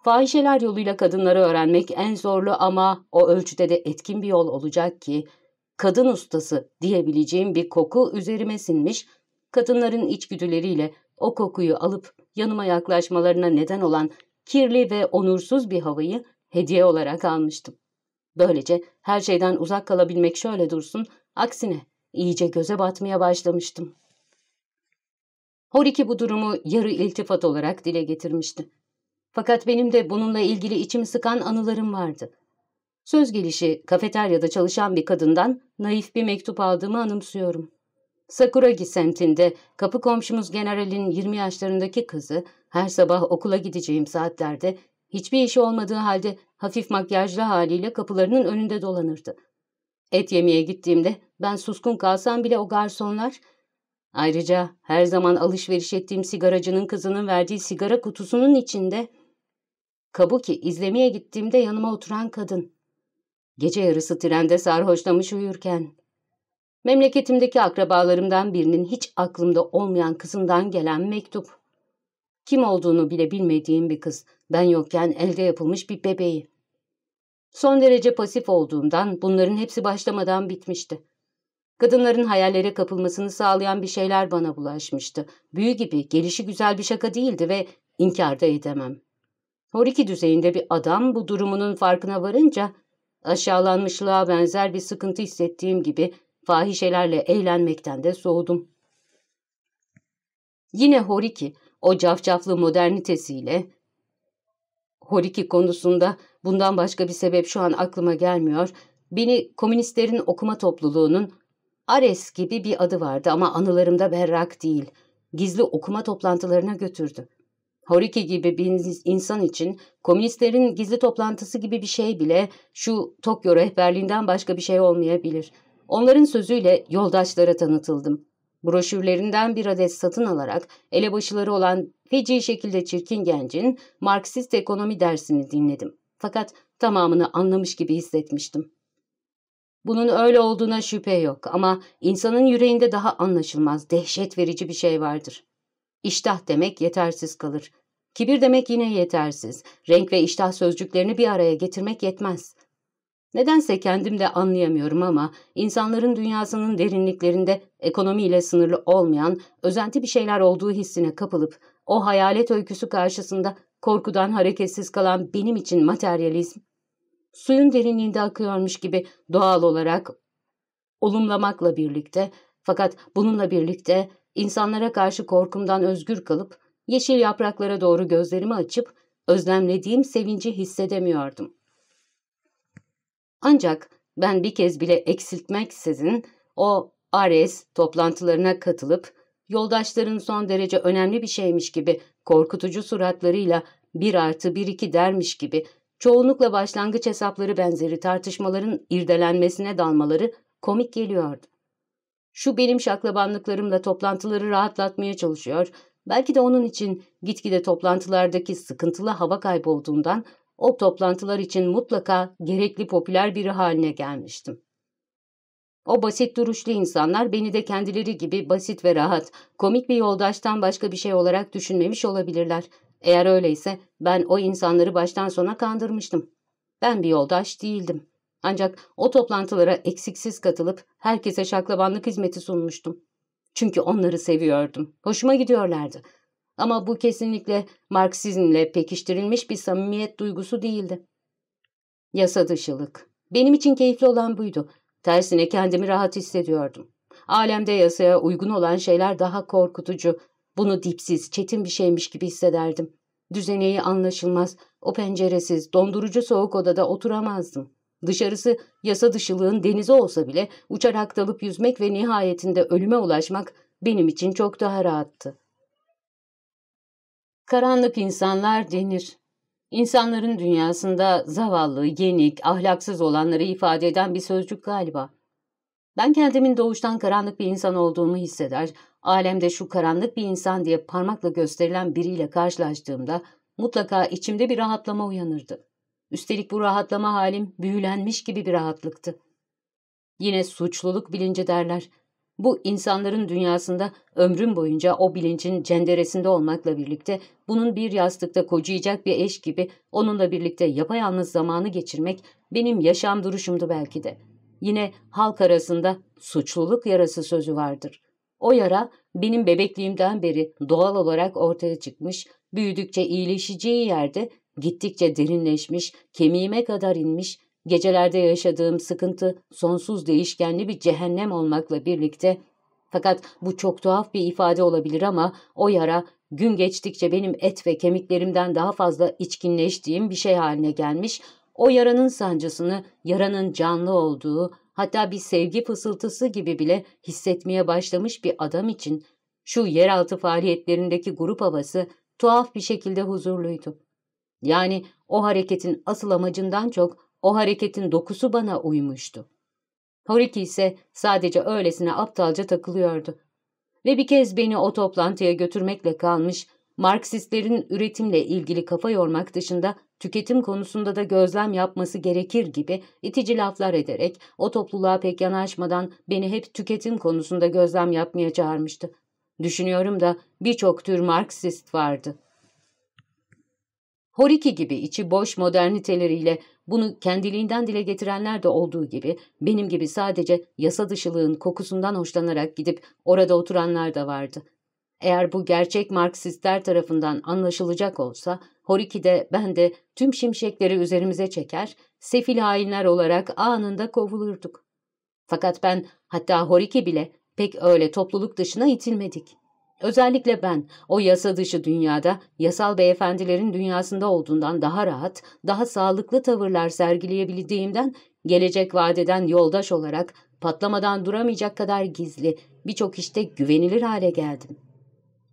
Fahişeler yoluyla kadınları öğrenmek en zorlu ama o ölçüde de etkin bir yol olacak ki, kadın ustası diyebileceğim bir koku üzerime sinmiş, kadınların içgüdüleriyle o kokuyu alıp yanıma yaklaşmalarına neden olan kirli ve onursuz bir havayı hediye olarak almıştım. Böylece her şeyden uzak kalabilmek şöyle dursun, aksine iyice göze batmaya başlamıştım. Horiki bu durumu yarı iltifat olarak dile getirmişti. Fakat benim de bununla ilgili içimi sıkan anılarım vardı. Söz gelişi kafeteryada çalışan bir kadından naif bir mektup aldığımı anımsıyorum. Sakuragi semtinde kapı komşumuz generalin 20 yaşlarındaki kızı her sabah okula gideceğim saatlerde hiçbir işi olmadığı halde hafif makyajlı haliyle kapılarının önünde dolanırdı. Et yemeye gittiğimde ben suskun kalsam bile o garsonlar ayrıca her zaman alışveriş ettiğim sigaracının kızının verdiği sigara kutusunun içinde Kabuki izlemeye gittiğimde yanıma oturan kadın. Gece yarısı trende sarhoşlamış uyurken. Memleketimdeki akrabalarımdan birinin hiç aklımda olmayan kızından gelen mektup. Kim olduğunu bile bilmediğim bir kız. Ben yokken elde yapılmış bir bebeği. Son derece pasif olduğumdan bunların hepsi başlamadan bitmişti. Kadınların hayallere kapılmasını sağlayan bir şeyler bana bulaşmıştı. Büyü gibi, gelişi güzel bir şaka değildi ve inkar edemem. Horiki düzeyinde bir adam bu durumunun farkına varınca aşağılanmışlığa benzer bir sıkıntı hissettiğim gibi fahişelerle eğlenmekten de soğudum. Yine Horiki o cafcaflı modernitesiyle Horiki konusunda bundan başka bir sebep şu an aklıma gelmiyor. Beni komünistlerin okuma topluluğunun Ares gibi bir adı vardı ama anılarımda berrak değil. Gizli okuma toplantılarına götürdü. Horiki gibi bir insan için komünistlerin gizli toplantısı gibi bir şey bile şu Tokyo rehberliğinden başka bir şey olmayabilir. Onların sözüyle yoldaşlara tanıtıldım. Broşürlerinden bir adet satın alarak elebaşıları olan feci şekilde çirkin gencin Marksist ekonomi dersini dinledim. Fakat tamamını anlamış gibi hissetmiştim. Bunun öyle olduğuna şüphe yok ama insanın yüreğinde daha anlaşılmaz, dehşet verici bir şey vardır. İştah demek yetersiz kalır. Kibir demek yine yetersiz. Renk ve iştah sözcüklerini bir araya getirmek yetmez. Nedense kendim de anlayamıyorum ama insanların dünyasının derinliklerinde ekonomiyle sınırlı olmayan, özenti bir şeyler olduğu hissine kapılıp o hayalet öyküsü karşısında korkudan hareketsiz kalan benim için materyalizm, suyun derinliğinde akıyormuş gibi doğal olarak olumlamakla birlikte fakat bununla birlikte insanlara karşı korkumdan özgür kalıp yeşil yapraklara doğru gözlerimi açıp özlemlediğim sevinci hissedemiyordum. Ancak ben bir kez bile eksiltmeksizin o Ares toplantılarına katılıp yoldaşların son derece önemli bir şeymiş gibi korkutucu suratlarıyla bir artı bir iki dermiş gibi çoğunlukla başlangıç hesapları benzeri tartışmaların irdelenmesine dalmaları komik geliyordu. Şu benim şaklabanlıklarımla toplantıları rahatlatmaya çalışıyor, belki de onun için gitgide toplantılardaki sıkıntılı hava kaybolduğundan o toplantılar için mutlaka gerekli popüler biri haline gelmiştim. O basit duruşlu insanlar beni de kendileri gibi basit ve rahat, komik bir yoldaştan başka bir şey olarak düşünmemiş olabilirler. Eğer öyleyse ben o insanları baştan sona kandırmıştım. Ben bir yoldaş değildim. Ancak o toplantılara eksiksiz katılıp herkese şaklabanlık hizmeti sunmuştum. Çünkü onları seviyordum. Hoşuma gidiyorlardı. Ama bu kesinlikle Marksizmle pekiştirilmiş bir samimiyet duygusu değildi. Yasa dışılık. Benim için keyifli olan buydu. Tersine kendimi rahat hissediyordum. Alemde yasaya uygun olan şeyler daha korkutucu. Bunu dipsiz, çetin bir şeymiş gibi hissederdim. Düzeneyi anlaşılmaz, o penceresiz, dondurucu soğuk odada oturamazdım. Dışarısı yasa dışılığın denizi olsa bile uçarak dalıp yüzmek ve nihayetinde ölüme ulaşmak benim için çok daha rahattı. Karanlık insanlar denir. İnsanların dünyasında zavallı, yenik, ahlaksız olanları ifade eden bir sözcük galiba. Ben kendimin doğuştan karanlık bir insan olduğumu hisseder, alemde şu karanlık bir insan diye parmakla gösterilen biriyle karşılaştığımda mutlaka içimde bir rahatlama uyanırdı. Üstelik bu rahatlama halim büyülenmiş gibi bir rahatlıktı. Yine suçluluk bilinci derler. Bu insanların dünyasında ömrüm boyunca o bilincin cenderesinde olmakla birlikte bunun bir yastıkta kocayacak bir eş gibi onunla birlikte yapayalnız zamanı geçirmek benim yaşam duruşumdu belki de. Yine halk arasında suçluluk yarası sözü vardır. O yara benim bebekliğimden beri doğal olarak ortaya çıkmış, büyüdükçe iyileşeceği yerde gittikçe derinleşmiş, kemiğime kadar inmiş, gecelerde yaşadığım sıkıntı sonsuz değişkenli bir cehennem olmakla birlikte fakat bu çok tuhaf bir ifade olabilir ama o yara gün geçtikçe benim et ve kemiklerimden daha fazla içkinleştiğim bir şey haline gelmiş, o yaranın sancısını yaranın canlı olduğu, hatta bir sevgi fısıltısı gibi bile hissetmeye başlamış bir adam için şu yeraltı faaliyetlerindeki grup havası tuhaf bir şekilde huzurluydu. Yani o hareketin asıl amacından çok o hareketin dokusu bana uymuştu. Horiki ise sadece öylesine aptalca takılıyordu. Ve bir kez beni o toplantıya götürmekle kalmış, Marksistlerin üretimle ilgili kafa yormak dışında tüketim konusunda da gözlem yapması gerekir gibi itici laflar ederek o topluluğa pek yanaşmadan beni hep tüketim konusunda gözlem yapmaya çağırmıştı. Düşünüyorum da birçok tür Marksist vardı. Horiki gibi içi boş moderniteleriyle bunu kendiliğinden dile getirenler de olduğu gibi benim gibi sadece yasa dışılığın kokusundan hoşlanarak gidip orada oturanlar da vardı. Eğer bu gerçek Marksistler tarafından anlaşılacak olsa Horiki de ben de tüm şimşekleri üzerimize çeker, sefil hainler olarak anında kovulurduk. Fakat ben hatta Horiki bile pek öyle topluluk dışına itilmedik. Özellikle ben o yasa dışı dünyada yasal beyefendilerin dünyasında olduğundan daha rahat, daha sağlıklı tavırlar sergileyebildiğimden gelecek vadeden yoldaş olarak patlamadan duramayacak kadar gizli, birçok işte güvenilir hale geldim.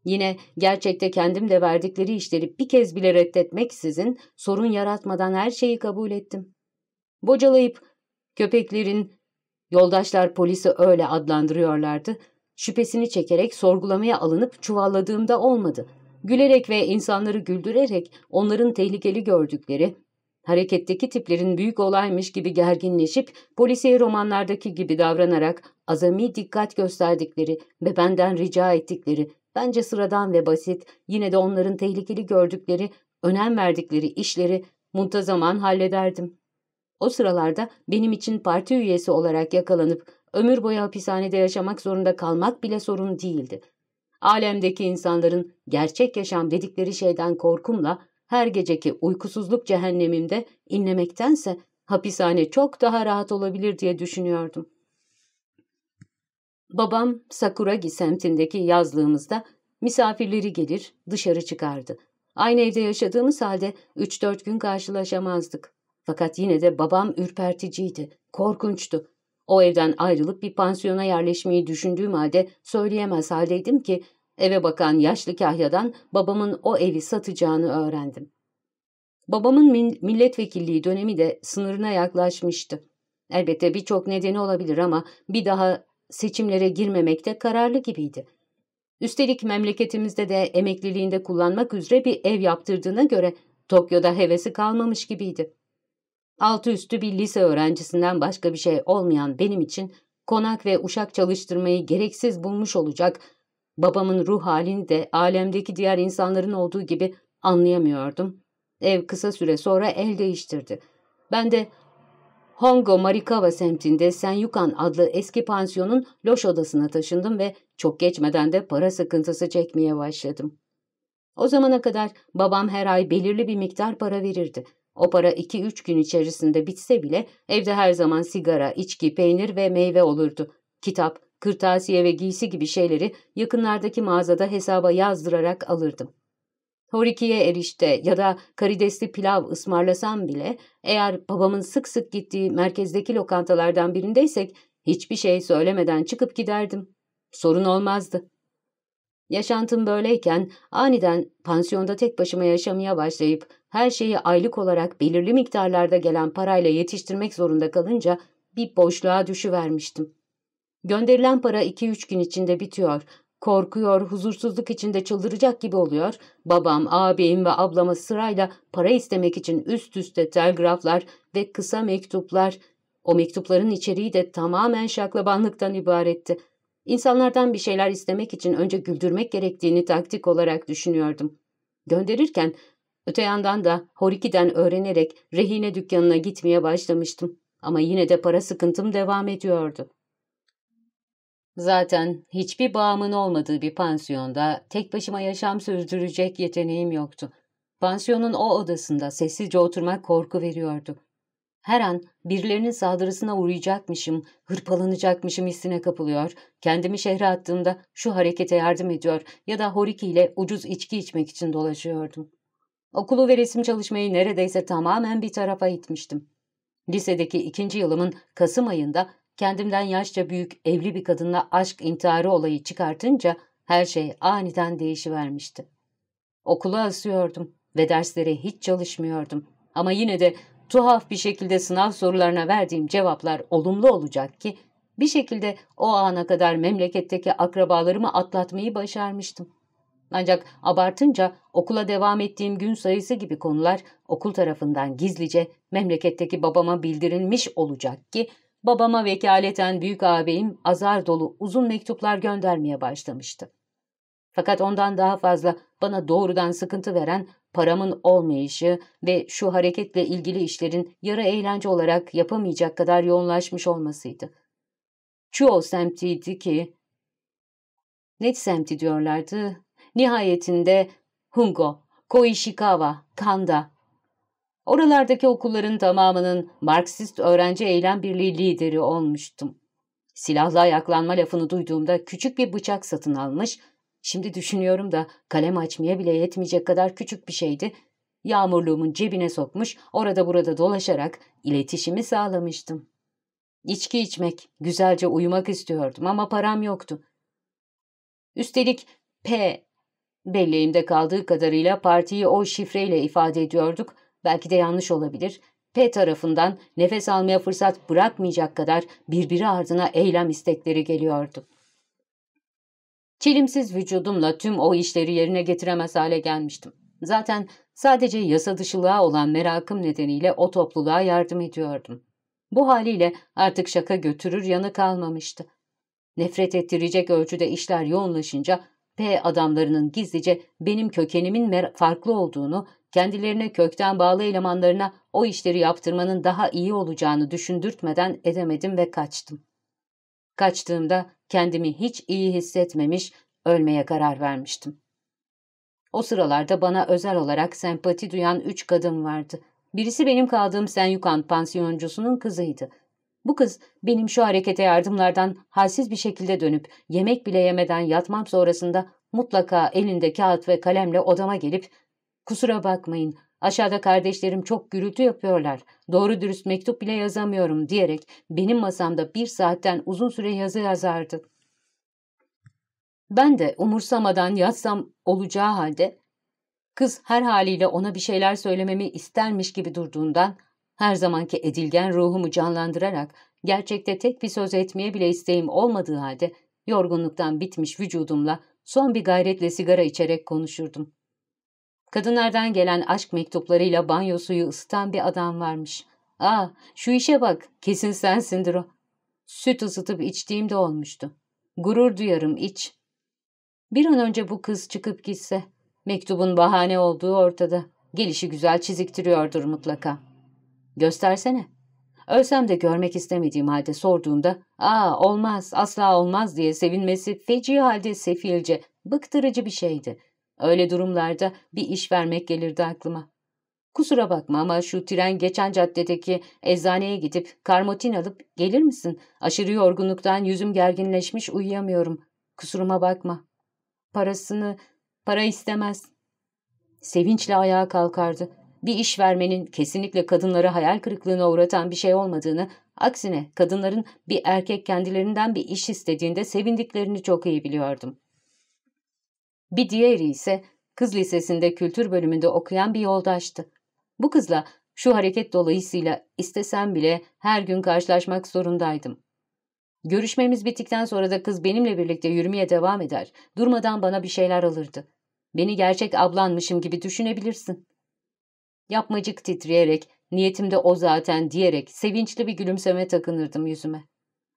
Yine gerçekte kendim de verdikleri işleri bir kez bile reddetmeksizin sorun yaratmadan her şeyi kabul ettim. Bocalayıp köpeklerin, yoldaşlar polisi öyle adlandırıyorlardı, Şüphesini çekerek sorgulamaya alınıp çuvalladığımda olmadı. Gülerek ve insanları güldürerek onların tehlikeli gördükleri, hareketteki tiplerin büyük olaymış gibi gerginleşip polisiye romanlardaki gibi davranarak azami dikkat gösterdikleri ve benden rica ettikleri, bence sıradan ve basit, yine de onların tehlikeli gördükleri, önem verdikleri işleri muntazaman hallederdim. O sıralarda benim için parti üyesi olarak yakalanıp ömür boyu hapishanede yaşamak zorunda kalmak bile sorun değildi. Alemdeki insanların gerçek yaşam dedikleri şeyden korkumla her geceki uykusuzluk cehennemimde inlemektense hapishane çok daha rahat olabilir diye düşünüyordum. Babam Sakuragi semtindeki yazlığımızda misafirleri gelir dışarı çıkardı. Aynı evde yaşadığımız halde 3-4 gün karşılaşamazdık. Fakat yine de babam ürperticiydi, korkunçtu. O evden ayrılıp bir pansiyona yerleşmeyi düşündüğüm halde söyleyemez haldeydim ki eve bakan yaşlı kahyadan babamın o evi satacağını öğrendim. Babamın milletvekilliği dönemi de sınırına yaklaşmıştı. Elbette birçok nedeni olabilir ama bir daha seçimlere girmemekte kararlı gibiydi. Üstelik memleketimizde de emekliliğinde kullanmak üzere bir ev yaptırdığına göre Tokyo'da hevesi kalmamış gibiydi. Altı üstü bir lise öğrencisinden başka bir şey olmayan benim için konak ve uşak çalıştırmayı gereksiz bulmuş olacak, babamın ruh halini de alemdeki diğer insanların olduğu gibi anlayamıyordum. Ev kısa süre sonra el değiştirdi. Ben de Hongo Marikawa semtinde Senyukan adlı eski pansiyonun loş odasına taşındım ve çok geçmeden de para sıkıntısı çekmeye başladım. O zamana kadar babam her ay belirli bir miktar para verirdi. O para iki üç gün içerisinde bitse bile evde her zaman sigara, içki, peynir ve meyve olurdu. Kitap, kırtasiye ve giysi gibi şeyleri yakınlardaki mağazada hesaba yazdırarak alırdım. Horiki'ye erişte ya da karidesli pilav ısmarlasam bile eğer babamın sık sık gittiği merkezdeki lokantalardan birindeysek hiçbir şey söylemeden çıkıp giderdim. Sorun olmazdı. Yaşantım böyleyken aniden pansiyonda tek başıma yaşamaya başlayıp her şeyi aylık olarak belirli miktarlarda gelen parayla yetiştirmek zorunda kalınca bir boşluğa düşüvermiştim. Gönderilen para iki üç gün içinde bitiyor. Korkuyor, huzursuzluk içinde çıldıracak gibi oluyor. Babam, ağabeyim ve ablama sırayla para istemek için üst üste telgraflar ve kısa mektuplar. O mektupların içeriği de tamamen şaklabanlıktan ibaretti. İnsanlardan bir şeyler istemek için önce güldürmek gerektiğini taktik olarak düşünüyordum. Gönderirken öte yandan da Horiki'den öğrenerek rehine dükkanına gitmeye başlamıştım. Ama yine de para sıkıntım devam ediyordu. Zaten hiçbir bağımın olmadığı bir pansiyonda tek başıma yaşam sürdürecek yeteneğim yoktu. Pansiyonun o odasında sessizce oturmak korku veriyordu. Her an birilerinin saldırısına uğrayacakmışım, hırpalanacakmışım hissine kapılıyor, kendimi şehre attığımda şu harekete yardım ediyor ya da Horiki ile ucuz içki içmek için dolaşıyordum. Okulu ve resim çalışmayı neredeyse tamamen bir tarafa itmiştim. Lisedeki ikinci yılımın Kasım ayında kendimden yaşça büyük evli bir kadınla aşk intiharı olayı çıkartınca her şey aniden değişivermişti. Okula asıyordum ve derslere hiç çalışmıyordum. Ama yine de tuhaf bir şekilde sınav sorularına verdiğim cevaplar olumlu olacak ki bir şekilde o ana kadar memleketteki akrabalarımı atlatmayı başarmıştım. Ancak abartınca okula devam ettiğim gün sayısı gibi konular okul tarafından gizlice memleketteki babama bildirilmiş olacak ki babama vekaleten büyük ağabeyim azar dolu uzun mektuplar göndermeye başlamıştı. Fakat ondan daha fazla bana doğrudan sıkıntı veren paramın olmayışı ve şu hareketle ilgili işlerin yarı eğlence olarak yapamayacak kadar yoğunlaşmış olmasıydı. Chuo semtiydi ki, ne semti diyorlardı, nihayetinde Hungo, Koishikawa, Kanda. Oralardaki okulların tamamının Marksist Öğrenci Eylem Birliği lideri olmuştum. Silahlı ayaklanma lafını duyduğumda küçük bir bıçak satın almış, Şimdi düşünüyorum da kalem açmaya bile yetmeyecek kadar küçük bir şeydi. Yağmurluğumun cebine sokmuş, orada burada dolaşarak iletişimi sağlamıştım. İçki içmek, güzelce uyumak istiyordum ama param yoktu. Üstelik P belleğimde kaldığı kadarıyla partiyi o şifreyle ifade ediyorduk. Belki de yanlış olabilir. P tarafından nefes almaya fırsat bırakmayacak kadar birbiri ardına eylem istekleri geliyordu. Çelimsiz vücudumla tüm o işleri yerine getiremez hale gelmiştim. Zaten sadece yasa dışılığa olan merakım nedeniyle o topluluğa yardım ediyordum. Bu haliyle artık şaka götürür yanı kalmamıştı. Nefret ettirecek ölçüde işler yoğunlaşınca P adamlarının gizlice benim kökenimin farklı olduğunu, kendilerine kökten bağlı elemanlarına o işleri yaptırmanın daha iyi olacağını düşündürtmeden edemedim ve kaçtım. Kaçtığımda kendimi hiç iyi hissetmemiş, ölmeye karar vermiştim. O sıralarda bana özel olarak sempati duyan üç kadın vardı. Birisi benim kaldığım Senyukan pansiyoncusunun kızıydı. Bu kız benim şu harekete yardımlardan halsiz bir şekilde dönüp yemek bile yemeden yatmam sonrasında mutlaka elinde kağıt ve kalemle odama gelip ''Kusura bakmayın, Aşağıda kardeşlerim çok gürültü yapıyorlar. Doğru dürüst mektup bile yazamıyorum diyerek benim masamda bir saatten uzun süre yazı yazardı. Ben de umursamadan yatsam olacağı halde kız her haliyle ona bir şeyler söylememi istermiş gibi durduğundan her zamanki edilgen ruhumu canlandırarak gerçekte tek bir söz etmeye bile isteğim olmadığı halde yorgunluktan bitmiş vücudumla son bir gayretle sigara içerek konuşurdum. Kadınlardan gelen aşk mektuplarıyla banyo suyu ısıtan bir adam varmış. Aa, şu işe bak, kesin sensindir o. Süt ısıtıp içtiğim de olmuştu. Gurur duyarım, iç. Bir an önce bu kız çıkıp gitse, mektubun bahane olduğu ortada. Gelişi güzel çiziktiriyordur mutlaka. Göstersene. Ölsem de görmek istemediğim halde sorduğumda, ''Aa olmaz, asla olmaz.'' diye sevinmesi feci halde sefilce, bıktırıcı bir şeydi. Öyle durumlarda bir iş vermek gelirdi aklıma. Kusura bakma ama şu tren geçen caddedeki eczaneye gidip karmotin alıp gelir misin? Aşırı yorgunluktan yüzüm gerginleşmiş uyuyamıyorum. Kusuruma bakma. Parasını, para istemez. Sevinçle ayağa kalkardı. Bir iş vermenin kesinlikle kadınları hayal kırıklığına uğratan bir şey olmadığını, aksine kadınların bir erkek kendilerinden bir iş istediğinde sevindiklerini çok iyi biliyordum. Bir diğeri ise kız lisesinde kültür bölümünde okuyan bir yoldaştı. Bu kızla şu hareket dolayısıyla istesem bile her gün karşılaşmak zorundaydım. Görüşmemiz bittikten sonra da kız benimle birlikte yürümeye devam eder, durmadan bana bir şeyler alırdı. Beni gerçek ablanmışım gibi düşünebilirsin. Yapmacık titreyerek Niyetim de o zaten diyerek sevinçli bir gülümseme takınırdım yüzüme.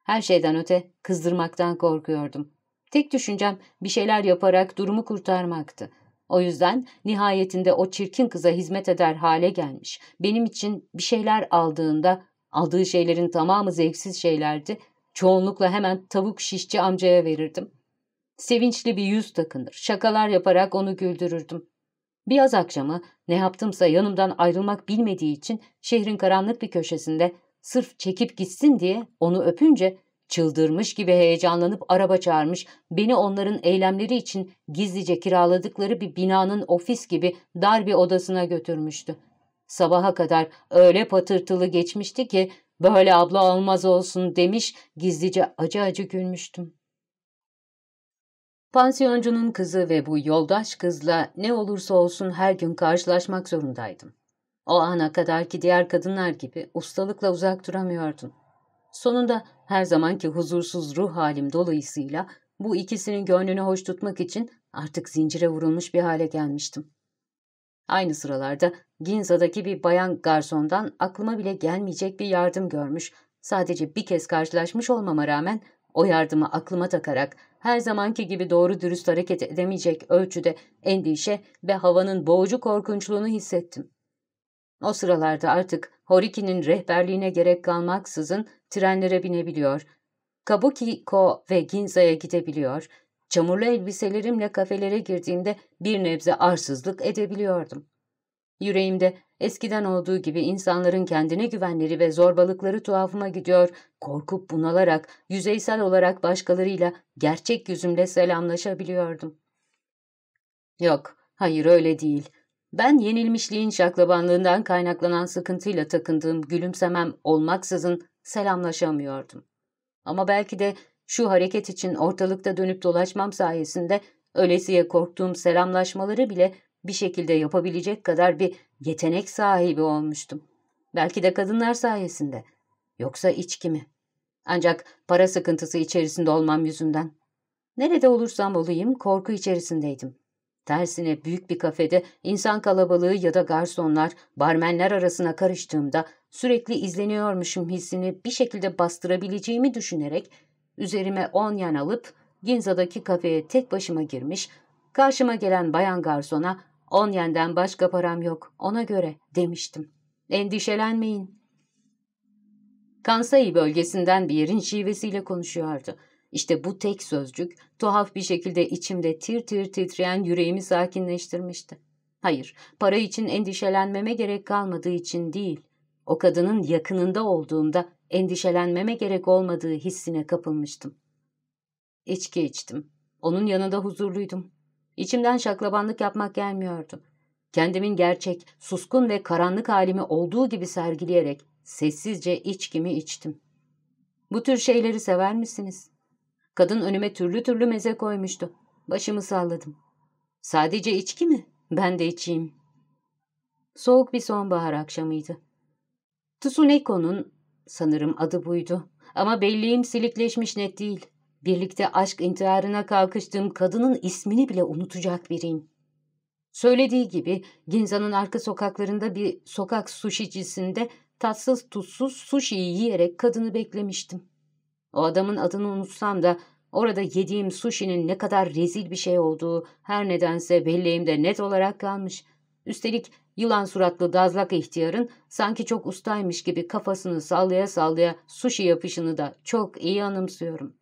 Her şeyden öte kızdırmaktan korkuyordum. Tek düşüncem bir şeyler yaparak durumu kurtarmaktı. O yüzden nihayetinde o çirkin kıza hizmet eder hale gelmiş. Benim için bir şeyler aldığında, aldığı şeylerin tamamı zevksiz şeylerdi. Çoğunlukla hemen tavuk şişçi amcaya verirdim. Sevinçli bir yüz takınır, şakalar yaparak onu güldürürdüm. Bir yaz akşamı ne yaptımsa yanımdan ayrılmak bilmediği için şehrin karanlık bir köşesinde sırf çekip gitsin diye onu öpünce çıldırmış gibi heyecanlanıp araba çağırmış, beni onların eylemleri için gizlice kiraladıkları bir binanın ofis gibi dar bir odasına götürmüştü. Sabaha kadar öyle patırtılı geçmişti ki böyle abla olmaz olsun demiş, gizlice acı acı gülmüştüm. Pansiyoncunun kızı ve bu yoldaş kızla ne olursa olsun her gün karşılaşmak zorundaydım. O ana kadar ki diğer kadınlar gibi ustalıkla uzak duramıyordum. Sonunda her zamanki huzursuz ruh halim dolayısıyla bu ikisinin gönlünü hoş tutmak için artık zincire vurulmuş bir hale gelmiştim. Aynı sıralarda Ginza'daki bir bayan garsondan aklıma bile gelmeyecek bir yardım görmüş, sadece bir kez karşılaşmış olmama rağmen o yardımı aklıma takarak her zamanki gibi doğru dürüst hareket edemeyecek ölçüde endişe ve havanın boğucu korkunçluğunu hissettim. O sıralarda artık Horiki'nin rehberliğine gerek kalmaksızın trenlere binebiliyor, Kabukiko ve Ginza'ya gidebiliyor, çamurlu elbiselerimle kafelere girdiğimde bir nebze arsızlık edebiliyordum. Yüreğimde eskiden olduğu gibi insanların kendine güvenleri ve zorbalıkları tuhafıma gidiyor, korkup bunalarak, yüzeysel olarak başkalarıyla gerçek yüzümle selamlaşabiliyordum. Yok, hayır öyle değil. Ben yenilmişliğin şaklabanlığından kaynaklanan sıkıntıyla takındığım gülümsemem olmaksızın selamlaşamıyordum. Ama belki de şu hareket için ortalıkta dönüp dolaşmam sayesinde ölesiye korktuğum selamlaşmaları bile bir şekilde yapabilecek kadar bir yetenek sahibi olmuştum. Belki de kadınlar sayesinde. Yoksa içki mi? Ancak para sıkıntısı içerisinde olmam yüzünden. Nerede olursam olayım korku içerisindeydim. Tersine büyük bir kafede insan kalabalığı ya da garsonlar, barmenler arasına karıştığımda sürekli izleniyormuşum hissini bir şekilde bastırabileceğimi düşünerek üzerime on yan alıp Ginza'daki kafeye tek başıma girmiş, karşıma gelen bayan garsona on yenden başka param yok ona göre demiştim. Endişelenmeyin. Kansai bölgesinden bir yerin şivesiyle konuşuyordu. İşte bu tek sözcük tuhaf bir şekilde içimde tir tir titreyen yüreğimi sakinleştirmişti. Hayır, para için endişelenmeme gerek kalmadığı için değil, o kadının yakınında olduğumda endişelenmeme gerek olmadığı hissine kapılmıştım. İçki içtim. Onun yanında huzurluydum. İçimden şaklabanlık yapmak gelmiyordu. Kendimin gerçek, suskun ve karanlık halimi olduğu gibi sergileyerek sessizce içkimi içtim. Bu tür şeyleri sever misiniz? Kadın önüme türlü türlü meze koymuştu. Başımı salladım. Sadece içki mi? Ben de içeyim. Soğuk bir sonbahar akşamıydı. Tsuneko'nun, sanırım adı buydu. Ama belliğim silikleşmiş net değil. Birlikte aşk intiharına kalkıştığım kadının ismini bile unutacak biriyim. Söylediği gibi Ginza'nın arka sokaklarında bir sokak suşicisinde tatsız tuzsuz suşiyi yiyerek kadını beklemiştim. O adamın adını unutsam da orada yediğim sushi'nin ne kadar rezil bir şey olduğu her nedense belleğimde net olarak kalmış. Üstelik yılan suratlı dazlak ihtiyarın sanki çok ustaymış gibi kafasını sallaya sallaya sushi yapışını da çok iyi anımsıyorum.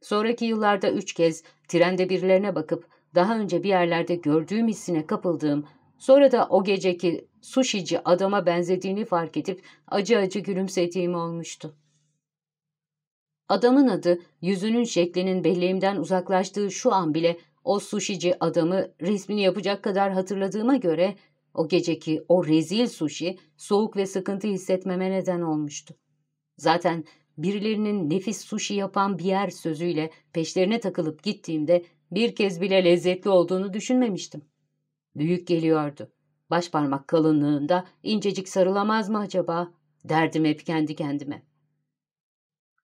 Sonraki yıllarda üç kez trende birilerine bakıp daha önce bir yerlerde gördüğüm hissine kapıldığım, sonra da o geceki sushici adama benzediğini fark edip acı acı gülümsediğim olmuştu. Adamın adı, yüzünün şeklinin belleğimden uzaklaştığı şu an bile o sushici adamı resmini yapacak kadar hatırladığıma göre o geceki o rezil sushi soğuk ve sıkıntı hissetmeme neden olmuştu. Zaten birilerinin nefis sushi yapan bir yer sözüyle peşlerine takılıp gittiğimde bir kez bile lezzetli olduğunu düşünmemiştim. Büyük geliyordu. Baş parmak kalınlığında incecik sarılamaz mı acaba? Derdim hep kendi kendime.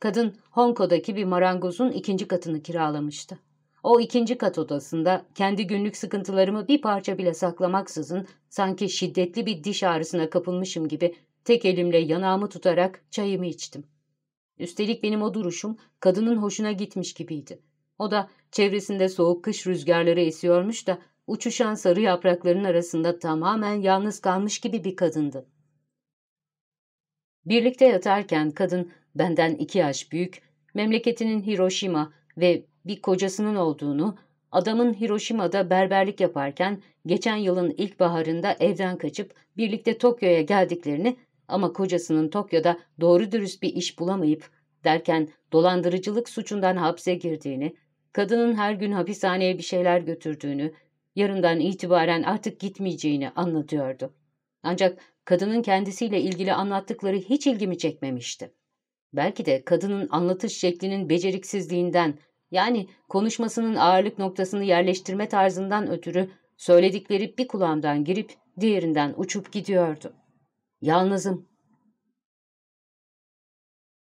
Kadın Hongko'daki bir marangozun ikinci katını kiralamıştı. O ikinci kat odasında kendi günlük sıkıntılarımı bir parça bile saklamaksızın sanki şiddetli bir diş ağrısına kapılmışım gibi tek elimle yanağımı tutarak çayımı içtim. Üstelik benim o duruşum kadının hoşuna gitmiş gibiydi. O da çevresinde soğuk kış rüzgarları esiyormuş da uçuşan sarı yaprakların arasında tamamen yalnız kalmış gibi bir kadındı. Birlikte yatarken kadın benden iki yaş büyük, memleketinin Hiroşima ve bir kocasının olduğunu, adamın Hiroşima'da berberlik yaparken geçen yılın ilkbaharında evden kaçıp birlikte Tokyo'ya geldiklerini ama kocasının Tokyo'da doğru dürüst bir iş bulamayıp derken dolandırıcılık suçundan hapse girdiğini, kadının her gün hapishaneye bir şeyler götürdüğünü, yarından itibaren artık gitmeyeceğini anlatıyordu. Ancak kadının kendisiyle ilgili anlattıkları hiç ilgimi çekmemişti. Belki de kadının anlatış şeklinin beceriksizliğinden, yani konuşmasının ağırlık noktasını yerleştirme tarzından ötürü söyledikleri bir kulağımdan girip diğerinden uçup gidiyordu. Yalnızım.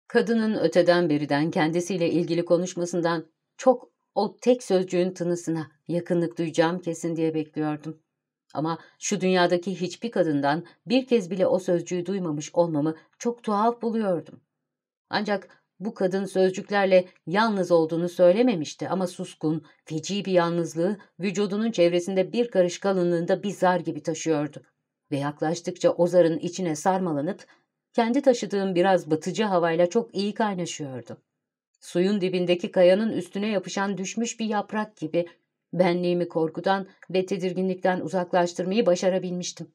Kadının öteden beriden kendisiyle ilgili konuşmasından çok o tek sözcüğün tınısına yakınlık duyacağım kesin diye bekliyordum. Ama şu dünyadaki hiçbir kadından bir kez bile o sözcüğü duymamış olmamı çok tuhaf buluyordum. Ancak bu kadın sözcüklerle yalnız olduğunu söylememişti ama suskun, feci bir yalnızlığı vücudunun çevresinde bir karış kalınlığında bir zar gibi taşıyordu. Ve yaklaştıkça o zarın içine sarmalanıp kendi taşıdığım biraz batıcı havayla çok iyi kaynaşıyordu. Suyun dibindeki kayanın üstüne yapışan düşmüş bir yaprak gibi benliğimi korkudan ve tedirginlikten uzaklaştırmayı başarabilmiştim.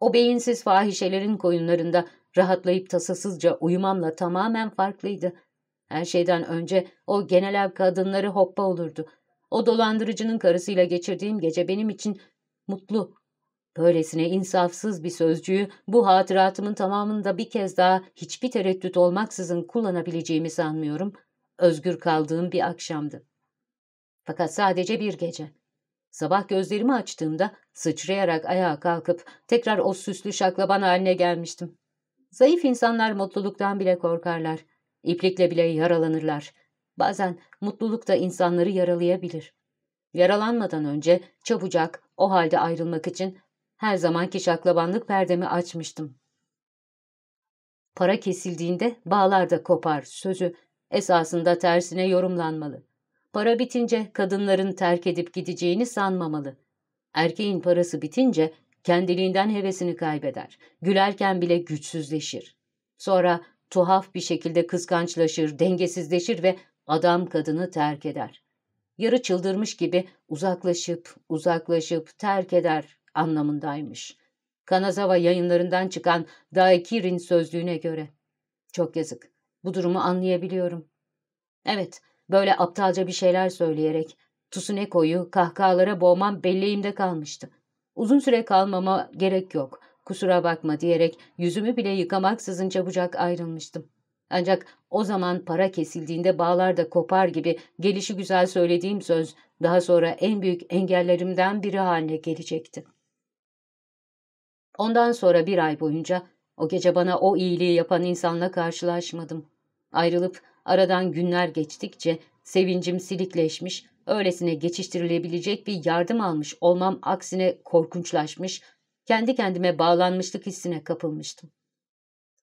O beyinsiz fahişelerin koyunlarında rahatlayıp tasasızca uyumamla tamamen farklıydı. Her şeyden önce o genel ev kadınları hoppa olurdu. O dolandırıcının karısıyla geçirdiğim gece benim için mutlu. Böylesine insafsız bir sözcüğü bu hatıratımın tamamında bir kez daha hiçbir tereddüt olmaksızın kullanabileceğimi sanmıyorum. Özgür kaldığım bir akşamdı. Fakat sadece bir gece. Sabah gözlerimi açtığımda sıçrayarak ayağa kalkıp tekrar o süslü şaklaban haline gelmiştim. Zayıf insanlar mutluluktan bile korkarlar. İplikle bile yaralanırlar. Bazen mutluluk da insanları yaralayabilir. Yaralanmadan önce çabucak o halde ayrılmak için her zamanki şaklabanlık perdemi açmıştım. Para kesildiğinde bağlar da kopar sözü esasında tersine yorumlanmalı. Para bitince kadınların terk edip gideceğini sanmamalı. Erkeğin parası bitince kendiliğinden hevesini kaybeder. Gülerken bile güçsüzleşir. Sonra tuhaf bir şekilde kıskançlaşır, dengesizleşir ve adam kadını terk eder. Yarı çıldırmış gibi uzaklaşıp, uzaklaşıp terk eder anlamındaymış. Kanazawa yayınlarından çıkan Daikirin sözlüğüne göre. Çok yazık. Bu durumu anlayabiliyorum. Evet, böyle aptalca bir şeyler söyleyerek Tsuneko'yu kahkahalara boğmam belleğimde kalmıştı. Uzun süre kalmama gerek yok. Kusura bakma diyerek yüzümü bile yıkamaksızın çabucak ayrılmıştım. Ancak o zaman para kesildiğinde bağlar da kopar gibi gelişi güzel söylediğim söz daha sonra en büyük engellerimden biri haline gelecekti. Ondan sonra bir ay boyunca o gece bana o iyiliği yapan insanla karşılaşmadım. Ayrılıp aradan günler geçtikçe sevincim silikleşmiş, öylesine geçiştirilebilecek bir yardım almış olmam aksine korkunçlaşmış, kendi kendime bağlanmışlık hissine kapılmıştım.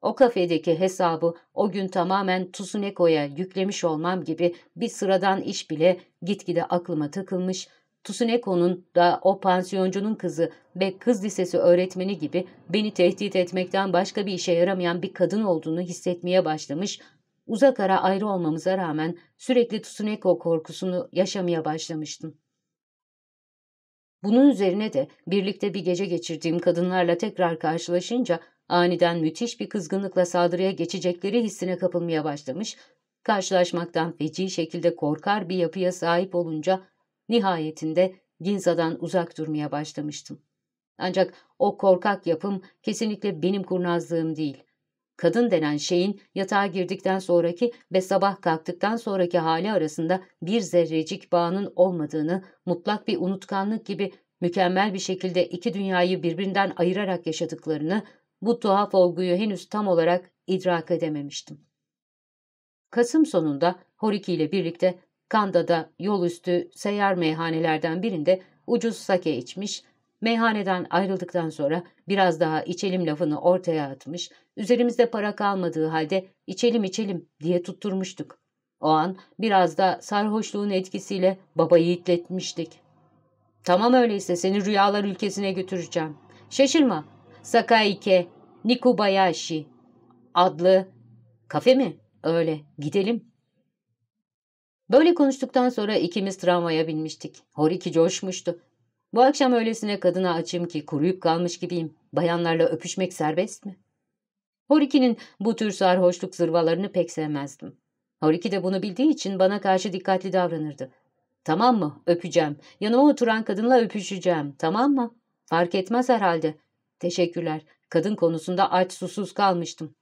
O kafedeki hesabı o gün tamamen Tsuneko'ya yüklemiş olmam gibi bir sıradan iş bile gitgide aklıma takılmış, Tsuneko'nun da o pansiyoncunun kızı ve kız lisesi öğretmeni gibi beni tehdit etmekten başka bir işe yaramayan bir kadın olduğunu hissetmeye başlamış, uzak ara ayrı olmamıza rağmen sürekli Tsuneko korkusunu yaşamaya başlamıştım. Bunun üzerine de birlikte bir gece geçirdiğim kadınlarla tekrar karşılaşınca aniden müthiş bir kızgınlıkla saldırıya geçecekleri hissine kapılmaya başlamış, karşılaşmaktan feci şekilde korkar bir yapıya sahip olunca nihayetinde Ginza'dan uzak durmaya başlamıştım. Ancak o korkak yapım kesinlikle benim kurnazlığım değil. Kadın denen şeyin yatağa girdikten sonraki ve sabah kalktıktan sonraki hali arasında bir zerrecik bağının olmadığını, mutlak bir unutkanlık gibi mükemmel bir şekilde iki dünyayı birbirinden ayırarak yaşadıklarını, bu tuhaf olguyu henüz tam olarak idrak edememiştim. Kasım sonunda Horiki ile birlikte Kanda'da yol üstü seyyar meyhanelerden birinde ucuz sake içmiş, meyhaneden ayrıldıktan sonra biraz daha içelim lafını ortaya atmış, üzerimizde para kalmadığı halde içelim içelim diye tutturmuştuk. O an biraz da sarhoşluğun etkisiyle babayı itletmiştik. Tamam öyleyse seni rüyalar ülkesine götüreceğim. Şaşırma. Sakaike Nikubayashi adlı kafe mi? Öyle. Gidelim. Böyle konuştuktan sonra ikimiz tramvaya binmiştik. Horiki coşmuştu. Bu akşam öylesine kadına açım ki kuruyup kalmış gibiyim. Bayanlarla öpüşmek serbest mi? Horiki'nin bu tür sarhoşluk zırvalarını pek sevmezdim. Horiki de bunu bildiği için bana karşı dikkatli davranırdı. Tamam mı? Öpeceğim. Yanıma oturan kadınla öpüşeceğim. Tamam mı? Fark etmez herhalde. Teşekkürler. Kadın konusunda aç susuz kalmıştım.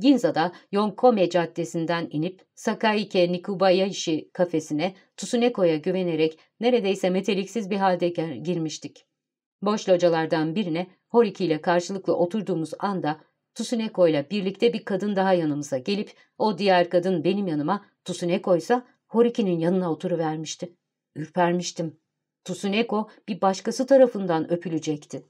Ginza'da Yonkome Caddesi'nden inip Sakaike Nikubayashi kafesine Tsuneko'ya güvenerek neredeyse meteliksiz bir halde girmiştik. Boş localardan birine Horiki ile karşılıklı oturduğumuz anda Tsuneko ile birlikte bir kadın daha yanımıza gelip o diğer kadın benim yanıma Tsuneko ise Horiki'nin yanına oturuvermişti. Ürpermiştim. Tsuneko bir başkası tarafından öpülecekti.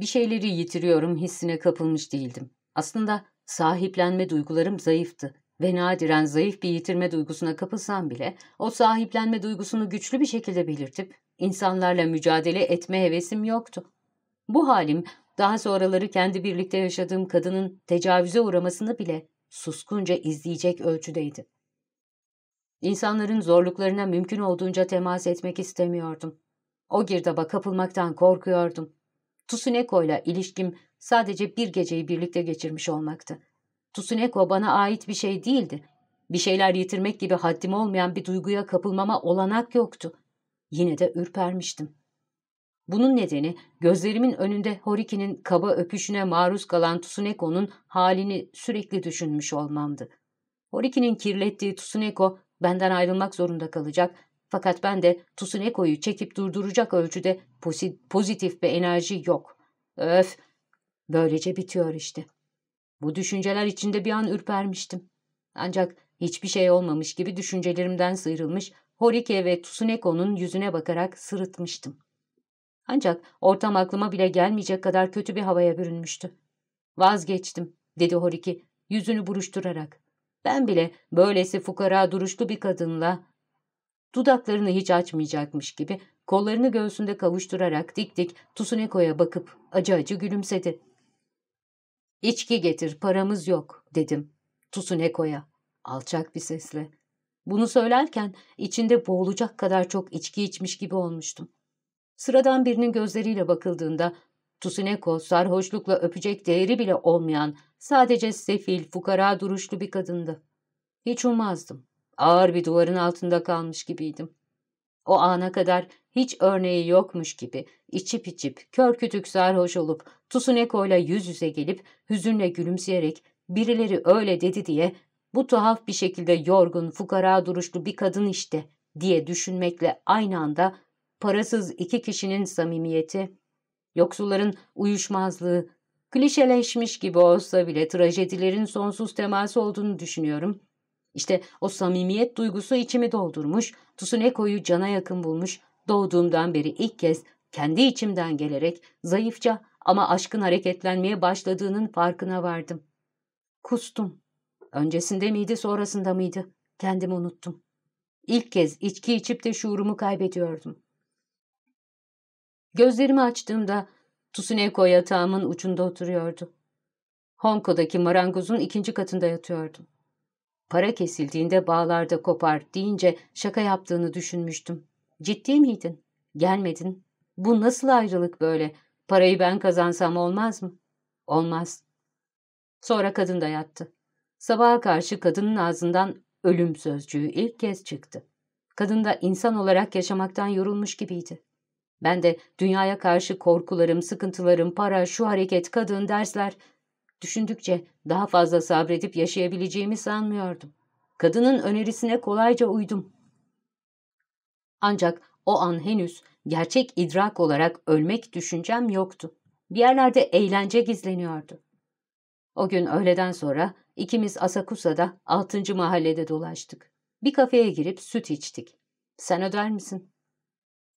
Bir şeyleri yitiriyorum hissine kapılmış değildim. Aslında sahiplenme duygularım zayıftı ve nadiren zayıf bir yitirme duygusuna kapılsam bile o sahiplenme duygusunu güçlü bir şekilde belirtip insanlarla mücadele etme hevesim yoktu. Bu halim daha sonraları kendi birlikte yaşadığım kadının tecavüze uğramasını bile suskunca izleyecek ölçüdeydi. İnsanların zorluklarına mümkün olduğunca temas etmek istemiyordum. O girdaba kapılmaktan korkuyordum. Tsuneko ile ilişkim sadece bir geceyi birlikte geçirmiş olmaktı. Tsuneko bana ait bir şey değildi. Bir şeyler yitirmek gibi haddim olmayan bir duyguya kapılmama olanak yoktu. Yine de ürpermiştim. Bunun nedeni gözlerimin önünde Horiki'nin kaba öpüşüne maruz kalan Tsuneko'nun halini sürekli düşünmüş olmamdı. Horiki'nin kirlettiği Tsuneko benden ayrılmak zorunda kalacak fakat ben de Tsuneko'yu çekip durduracak ölçüde pozitif bir enerji yok. Öf! Böylece bitiyor işte. Bu düşünceler içinde bir an ürpermiştim. Ancak hiçbir şey olmamış gibi düşüncelerimden sıyrılmış Horike ve Tsuneko'nun yüzüne bakarak sırıtmıştım. Ancak ortam aklıma bile gelmeyecek kadar kötü bir havaya bürünmüştü. Vazgeçtim, dedi Horiki, yüzünü buruşturarak. Ben bile böylesi fukara duruşlu bir kadınla dudaklarını hiç açmayacakmış gibi kollarını göğsünde kavuşturarak dik dik Tusuneko'ya bakıp acı acı gülümsedi. İçki getir, paramız yok, dedim Tusuneko'ya alçak bir sesle. Bunu söylerken içinde boğulacak kadar çok içki içmiş gibi olmuştum. Sıradan birinin gözleriyle bakıldığında Tusineko sarhoşlukla öpecek değeri bile olmayan sadece sefil, fukara duruşlu bir kadındı. Hiç ummazdım. Ağır bir duvarın altında kalmış gibiydim. O ana kadar hiç örneği yokmuş gibi içip içip kör kütük sarhoş olup Tusuneko ile yüz yüze gelip hüzünle gülümseyerek birileri öyle dedi diye bu tuhaf bir şekilde yorgun, fukara duruşlu bir kadın işte diye düşünmekle aynı anda parasız iki kişinin samimiyeti, yoksulların uyuşmazlığı, klişeleşmiş gibi olsa bile trajedilerin sonsuz teması olduğunu düşünüyorum. İşte o samimiyet duygusu içimi doldurmuş, Tsuneko'yu cana yakın bulmuş, doğduğumdan beri ilk kez kendi içimden gelerek zayıfça ama aşkın hareketlenmeye başladığının farkına vardım. Kustum. Öncesinde miydi, sonrasında mıydı? Kendimi unuttum. İlk kez içki içip de şuurumu kaybediyordum. Gözlerimi açtığımda Tsuneko yatağımın ucunda oturuyordu. Honko'daki marangozun ikinci katında yatıyordum. Para kesildiğinde bağlarda kopar deyince şaka yaptığını düşünmüştüm. Ciddi miydin? Gelmedin. Bu nasıl ayrılık böyle? Parayı ben kazansam olmaz mı? Olmaz. Sonra kadın da yattı. Sabaha karşı kadının ağzından ölüm sözcüğü ilk kez çıktı. Kadın da insan olarak yaşamaktan yorulmuş gibiydi. Ben de dünyaya karşı korkularım, sıkıntılarım, para, şu hareket, kadın, dersler... Düşündükçe daha fazla sabredip yaşayabileceğimi sanmıyordum. Kadının önerisine kolayca uydum. Ancak o an henüz gerçek idrak olarak ölmek düşüncem yoktu. Bir yerlerde eğlence gizleniyordu. O gün öğleden sonra ikimiz Asakusa'da 6. mahallede dolaştık. Bir kafeye girip süt içtik. Sen öder misin?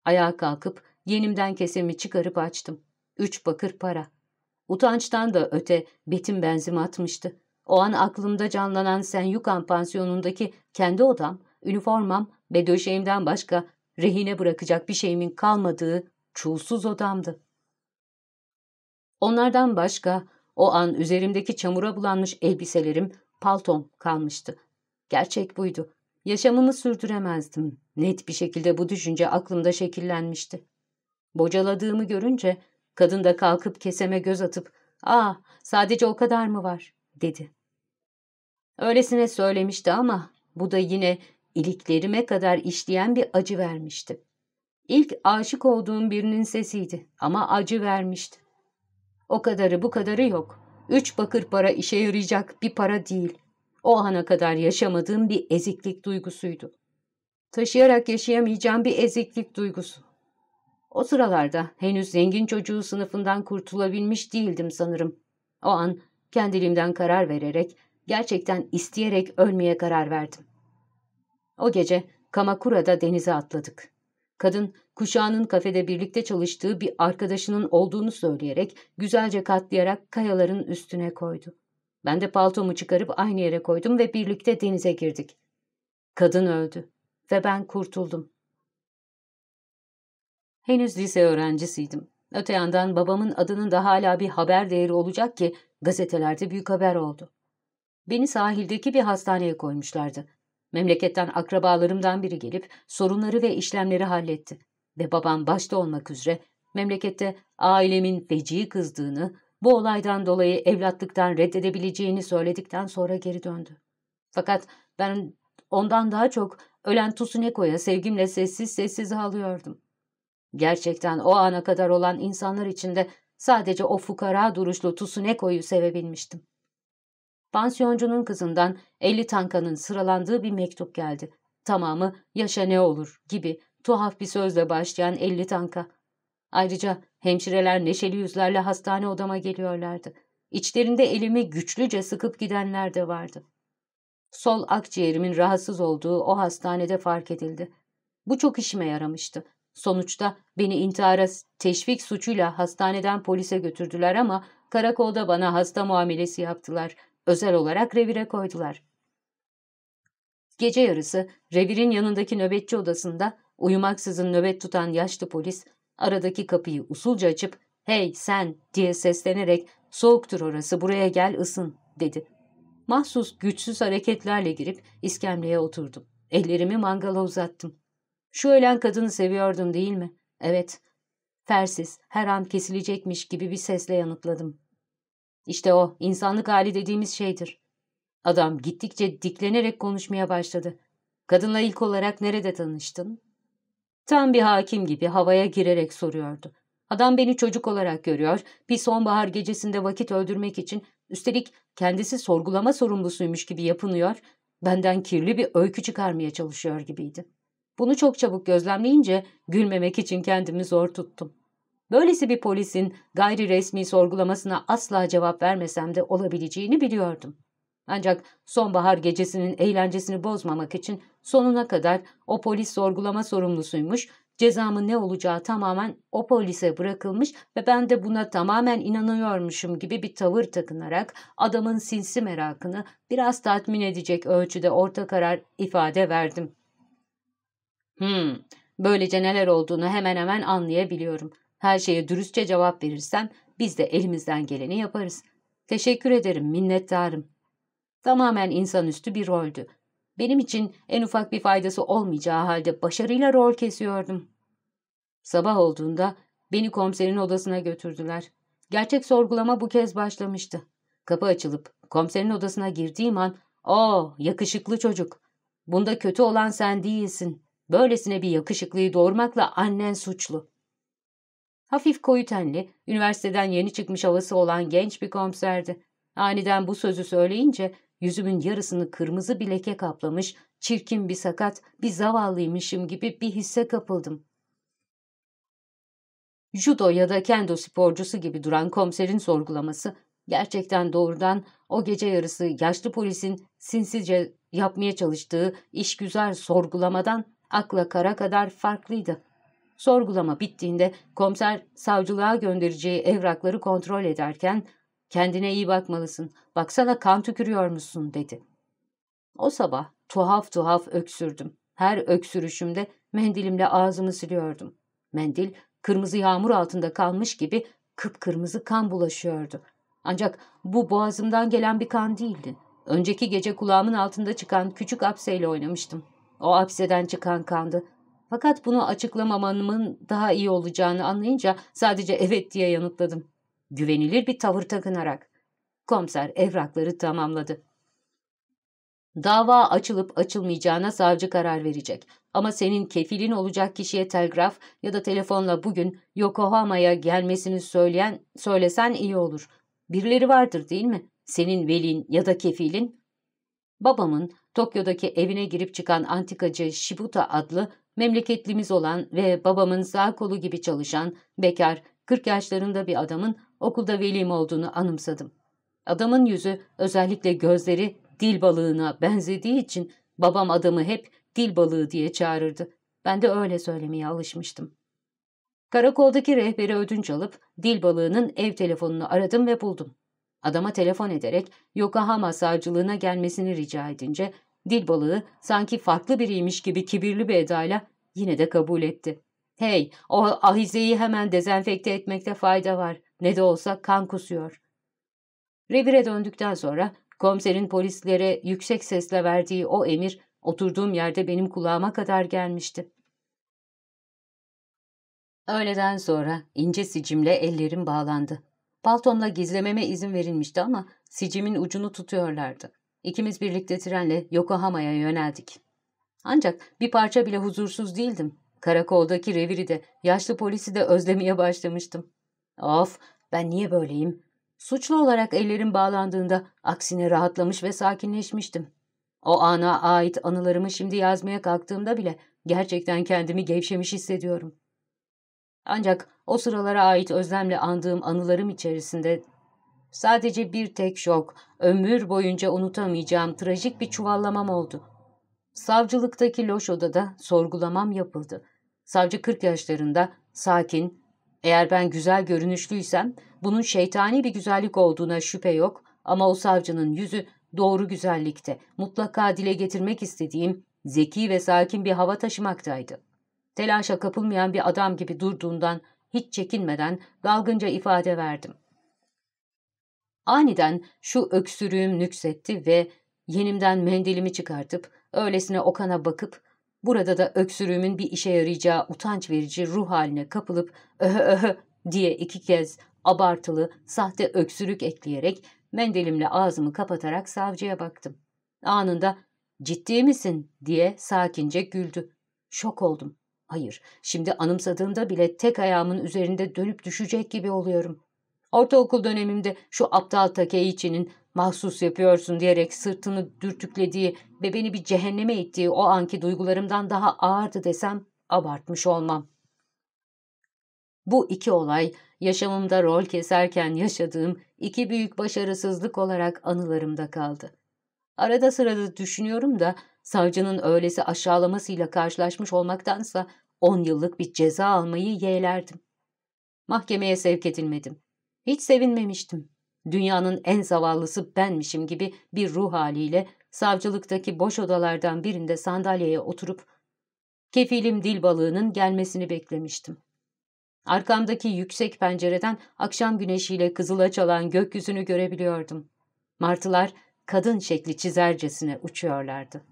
Ayağa kalkıp yenimden kesemi çıkarıp açtım. Üç bakır para. Utançtan da öte betim benzim atmıştı. O an aklımda canlanan Senyukan pansiyonundaki kendi odam, üniformam ve döşeğimden başka rehine bırakacak bir şeyimin kalmadığı çulsuz odamdı. Onlardan başka o an üzerimdeki çamura bulanmış elbiselerim, paltom kalmıştı. Gerçek buydu. Yaşamımı sürdüremezdim. Net bir şekilde bu düşünce aklımda şekillenmişti. Bocaladığımı görünce kadın da kalkıp keseme göz atıp ''Aa sadece o kadar mı var?'' dedi. Öylesine söylemişti ama bu da yine iliklerime kadar işleyen bir acı vermişti. İlk aşık olduğum birinin sesiydi ama acı vermişti. O kadarı bu kadarı yok. Üç bakır para işe yarayacak bir para değil. O ana kadar yaşamadığım bir eziklik duygusuydu. Taşıyarak yaşayamayacağım bir eziklik duygusu. O sıralarda henüz zengin çocuğu sınıfından kurtulabilmiş değildim sanırım. O an kendiliğimden karar vererek, gerçekten isteyerek ölmeye karar verdim. O gece Kamakura'da denize atladık. Kadın kuşağının kafede birlikte çalıştığı bir arkadaşının olduğunu söyleyerek güzelce katlayarak kayaların üstüne koydu. Ben de paltomu çıkarıp aynı yere koydum ve birlikte denize girdik. Kadın öldü ve ben kurtuldum. Henüz lise öğrencisiydim. Öte yandan babamın adının da hala bir haber değeri olacak ki gazetelerde büyük haber oldu. Beni sahildeki bir hastaneye koymuşlardı. Memleketten akrabalarımdan biri gelip sorunları ve işlemleri halletti. Ve babam başta olmak üzere memlekette ailemin feci kızdığını, bu olaydan dolayı evlatlıktan reddedebileceğini söyledikten sonra geri döndü. Fakat ben ondan daha çok ölen Tusuneko'ya sevgimle sessiz sessiz ağlıyordum. Gerçekten o ana kadar olan insanlar içinde sadece o fukara duruşlu Tusuneko'yu sevebilmiştim. Pansiyoncunun kızından 50 tankanın sıralandığı bir mektup geldi. Tamamı yaşa ne olur gibi tuhaf bir sözle başlayan 50 tanka. Ayrıca hemşireler neşeli yüzlerle hastane odama geliyorlardı. İçlerinde elimi güçlüce sıkıp gidenler de vardı. Sol akciğerimin rahatsız olduğu o hastanede fark edildi. Bu çok işime yaramıştı. Sonuçta beni intihara teşvik suçuyla hastaneden polise götürdüler ama karakolda bana hasta muamelesi yaptılar. Özel olarak revire koydular. Gece yarısı revirin yanındaki nöbetçi odasında uyumaksızın nöbet tutan yaşlı polis aradaki kapıyı usulca açıp ''Hey sen!'' diye seslenerek ''Soğuktur orası buraya gel ısın'' dedi. Mahsus güçsüz hareketlerle girip iskemleye oturdum. Ellerimi mangala uzattım. Şu ölen kadını seviyordun değil mi? Evet. Fersiz, her an kesilecekmiş gibi bir sesle yanıtladım. İşte o, insanlık hali dediğimiz şeydir. Adam gittikçe diklenerek konuşmaya başladı. Kadınla ilk olarak nerede tanıştın? Tam bir hakim gibi havaya girerek soruyordu. Adam beni çocuk olarak görüyor, bir sonbahar gecesinde vakit öldürmek için, üstelik kendisi sorgulama sorumlusuymuş gibi yapınıyor, benden kirli bir öykü çıkarmaya çalışıyor gibiydi. Bunu çok çabuk gözlemleyince gülmemek için kendimi zor tuttum. Böylesi bir polisin gayri resmi sorgulamasına asla cevap vermesem de olabileceğini biliyordum. Ancak sonbahar gecesinin eğlencesini bozmamak için sonuna kadar o polis sorgulama sorumlusuymuş, cezamın ne olacağı tamamen o polise bırakılmış ve ben de buna tamamen inanıyormuşum gibi bir tavır takınarak adamın sinsi merakını biraz tatmin edecek ölçüde orta karar ifade verdim. Hmm, böylece neler olduğunu hemen hemen anlayabiliyorum. Her şeye dürüstçe cevap verirsem biz de elimizden geleni yaparız. Teşekkür ederim, minnettarım. Tamamen insanüstü bir roldü. Benim için en ufak bir faydası olmayacağı halde başarıyla rol kesiyordum. Sabah olduğunda beni komiserin odasına götürdüler. Gerçek sorgulama bu kez başlamıştı. Kapı açılıp komiserin odasına girdiğim an ''Oo, yakışıklı çocuk. Bunda kötü olan sen değilsin. Böylesine bir yakışıklıyı doğurmakla annen suçlu.'' Hafif koyu tenli, üniversiteden yeni çıkmış havası olan genç bir komiserdi. Aniden bu sözü söyleyince yüzümün yarısını kırmızı bir leke kaplamış, çirkin bir sakat, bir zavallıymışım gibi bir hisse kapıldım. Judo ya da kendo sporcusu gibi duran komiserin sorgulaması Gerçekten doğrudan o gece yarısı yaşlı polisin sinsizce yapmaya çalıştığı işgüzar sorgulamadan akla kara kadar farklıydı. Sorgulama bittiğinde komiser savcılığa göndereceği evrakları kontrol ederken kendine iyi bakmalısın, baksana kan tükürüyor musun dedi. O sabah tuhaf tuhaf öksürdüm. Her öksürüşümde mendilimle ağzımı siliyordum. Mendil kırmızı yağmur altında kalmış gibi kıpkırmızı kan bulaşıyordu. Ancak bu boğazımdan gelen bir kan değildi. Önceki gece kulağımın altında çıkan küçük apseyle oynamıştım. O apseden çıkan kandı. Fakat bunu açıklamamamın daha iyi olacağını anlayınca sadece evet diye yanıtladım. Güvenilir bir tavır takınarak. Komiser evrakları tamamladı. Dava açılıp açılmayacağına savcı karar verecek. Ama senin kefilin olacak kişiye telgraf ya da telefonla bugün Yokohama'ya gelmesini söyleyen söylesen iyi olur. Birileri vardır değil mi? Senin velin ya da kefilin? Babamın Tokyo'daki evine girip çıkan antikacı Shibuta adlı memleketlimiz olan ve babamın sağ kolu gibi çalışan, bekar, 40 yaşlarında bir adamın okulda velim olduğunu anımsadım. Adamın yüzü, özellikle gözleri dil balığına benzediği için babam adamı hep dil balığı diye çağırırdı. Ben de öyle söylemeye alışmıştım. Karakoldaki rehberi ödünç alıp dil balığının ev telefonunu aradım ve buldum. Adama telefon ederek Yokohama savcılığına gelmesini rica edince dil balığı sanki farklı biriymiş gibi kibirli bir edayla yine de kabul etti. Hey, o ahizeyi hemen dezenfekte etmekte fayda var. Ne de olsa kan kusuyor. Revire döndükten sonra komiserin polislere yüksek sesle verdiği o emir oturduğum yerde benim kulağıma kadar gelmişti. Öğleden sonra ince sicimle ellerim bağlandı. Paltomla gizlememe izin verilmişti ama sicimin ucunu tutuyorlardı. İkimiz birlikte trenle Yokohama'ya yöneldik. Ancak bir parça bile huzursuz değildim. Karakoldaki reviri de, yaşlı polisi de özlemeye başlamıştım. Of, ben niye böyleyim? Suçlu olarak ellerim bağlandığında aksine rahatlamış ve sakinleşmiştim. O ana ait anılarımı şimdi yazmaya kalktığımda bile gerçekten kendimi gevşemiş hissediyorum. Ancak o sıralara ait özlemle andığım anılarım içerisinde sadece bir tek şok, ömür boyunca unutamayacağım trajik bir çuvallamam oldu. Savcılıktaki loş odada sorgulamam yapıldı. Savcı 40 yaşlarında, sakin, eğer ben güzel görünüşlüysem bunun şeytani bir güzellik olduğuna şüphe yok ama o savcının yüzü doğru güzellikte, mutlaka dile getirmek istediğim zeki ve sakin bir hava taşımaktaydı. Telaşa kapılmayan bir adam gibi durduğundan hiç çekinmeden dalgınca ifade verdim. Aniden şu öksürüğüm nüksetti ve yenimden mendilimi çıkartıp öylesine Okan'a bakıp burada da öksürüğümün bir işe yarayacağı utanç verici ruh haline kapılıp öhö öhö diye iki kez abartılı, sahte öksürük ekleyerek mendilimle ağzımı kapatarak savcıya baktım. Anında ciddi misin diye sakince güldü. Şok oldum. Hayır, şimdi anımsadığımda bile tek ayağımın üzerinde dönüp düşecek gibi oluyorum. Ortaokul dönemimde şu aptal Takeichi'nin mahsus yapıyorsun diyerek sırtını dürtüklediği ve beni bir cehenneme ittiği o anki duygularımdan daha ağırdı desem abartmış olmam. Bu iki olay yaşamımda rol keserken yaşadığım iki büyük başarısızlık olarak anılarımda kaldı. Arada sırada düşünüyorum da savcının öylesi aşağılamasıyla karşılaşmış olmaktansa on yıllık bir ceza almayı yeğlerdim. Mahkemeye sevk edilmedim. Hiç sevinmemiştim. Dünyanın en zavallısı benmişim gibi bir ruh haliyle savcılıktaki boş odalardan birinde sandalyeye oturup kefilim dil balığının gelmesini beklemiştim. Arkamdaki yüksek pencereden akşam güneşiyle kızıla çalan gökyüzünü görebiliyordum. Martılar kadın şekli çizercesine uçuyorlardı.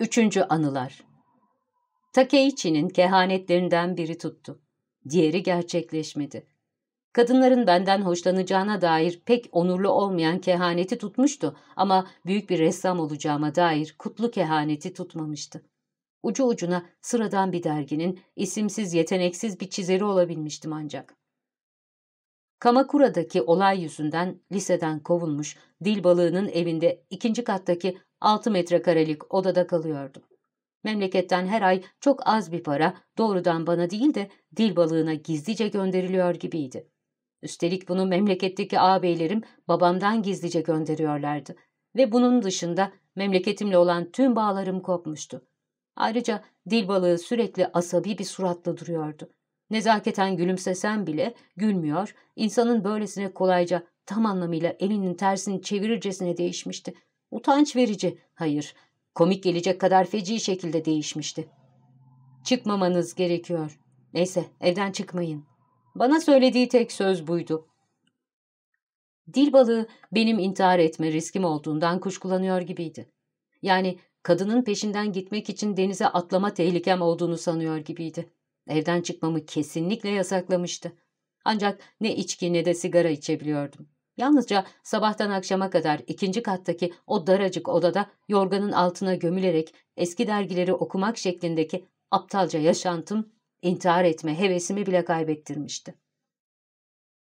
Üçüncü anılar Takeichi'nin kehanetlerinden biri tuttu. Diğeri gerçekleşmedi. Kadınların benden hoşlanacağına dair pek onurlu olmayan kehaneti tutmuştu ama büyük bir ressam olacağıma dair kutlu kehaneti tutmamıştı. Ucu ucuna sıradan bir derginin isimsiz yeteneksiz bir çizeri olabilmiştim ancak. Kamakura'daki olay yüzünden liseden kovulmuş dil balığının evinde ikinci kattaki altı metrekarelik odada kalıyordum. Memleketten her ay çok az bir para doğrudan bana değil de dil balığına gizlice gönderiliyor gibiydi. Üstelik bunu memleketteki ağabeylerim babamdan gizlice gönderiyorlardı. Ve bunun dışında memleketimle olan tüm bağlarım kopmuştu. Ayrıca dil balığı sürekli asabi bir suratla duruyordu. Nezaketen gülümsesem bile gülmüyor, insanın böylesine kolayca tam anlamıyla elinin tersini çevirircesine değişmişti. Utanç verici, hayır, komik gelecek kadar feci şekilde değişmişti. Çıkmamanız gerekiyor. Neyse, evden çıkmayın. Bana söylediği tek söz buydu. Dil benim intihar etme riskim olduğundan kuşkulanıyor gibiydi. Yani kadının peşinden gitmek için denize atlama tehlikem olduğunu sanıyor gibiydi. Evden çıkmamı kesinlikle yasaklamıştı. Ancak ne içki ne de sigara içebiliyordum. Yalnızca sabahtan akşama kadar ikinci kattaki o daracık odada yorganın altına gömülerek eski dergileri okumak şeklindeki aptalca yaşantım intihar etme hevesimi bile kaybettirmişti.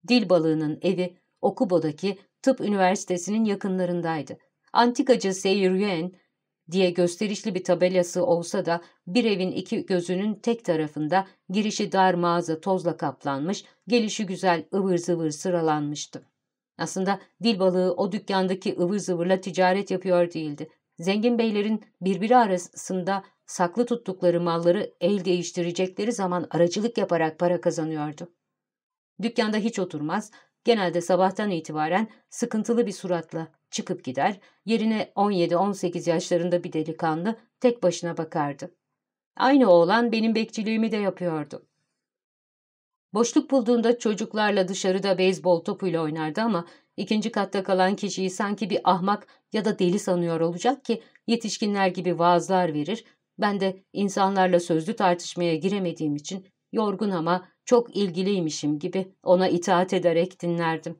Dil balığının evi Okubo'daki tıp üniversitesinin yakınlarındaydı. Antikacı Seyyüryen diye gösterişli bir tabelası olsa da bir evin iki gözünün tek tarafında girişi dar mağaza tozla kaplanmış, gelişi güzel ıvır zıvır sıralanmıştı. Aslında dil balığı o dükkandaki ıvır zıvırla ticaret yapıyor değildi. Zengin beylerin birbiri arasında saklı tuttukları malları el değiştirecekleri zaman aracılık yaparak para kazanıyordu. Dükkanda hiç oturmaz, genelde sabahtan itibaren sıkıntılı bir suratla çıkıp gider, yerine 17-18 yaşlarında bir delikanlı tek başına bakardı. Aynı oğlan benim bekçiliğimi de yapıyordu. Boşluk bulduğunda çocuklarla dışarıda beyzbol topuyla oynardı ama ikinci katta kalan kişiyi sanki bir ahmak ya da deli sanıyor olacak ki yetişkinler gibi vaazlar verir, ben de insanlarla sözlü tartışmaya giremediğim için yorgun ama çok ilgiliymişim gibi ona itaat ederek dinlerdim.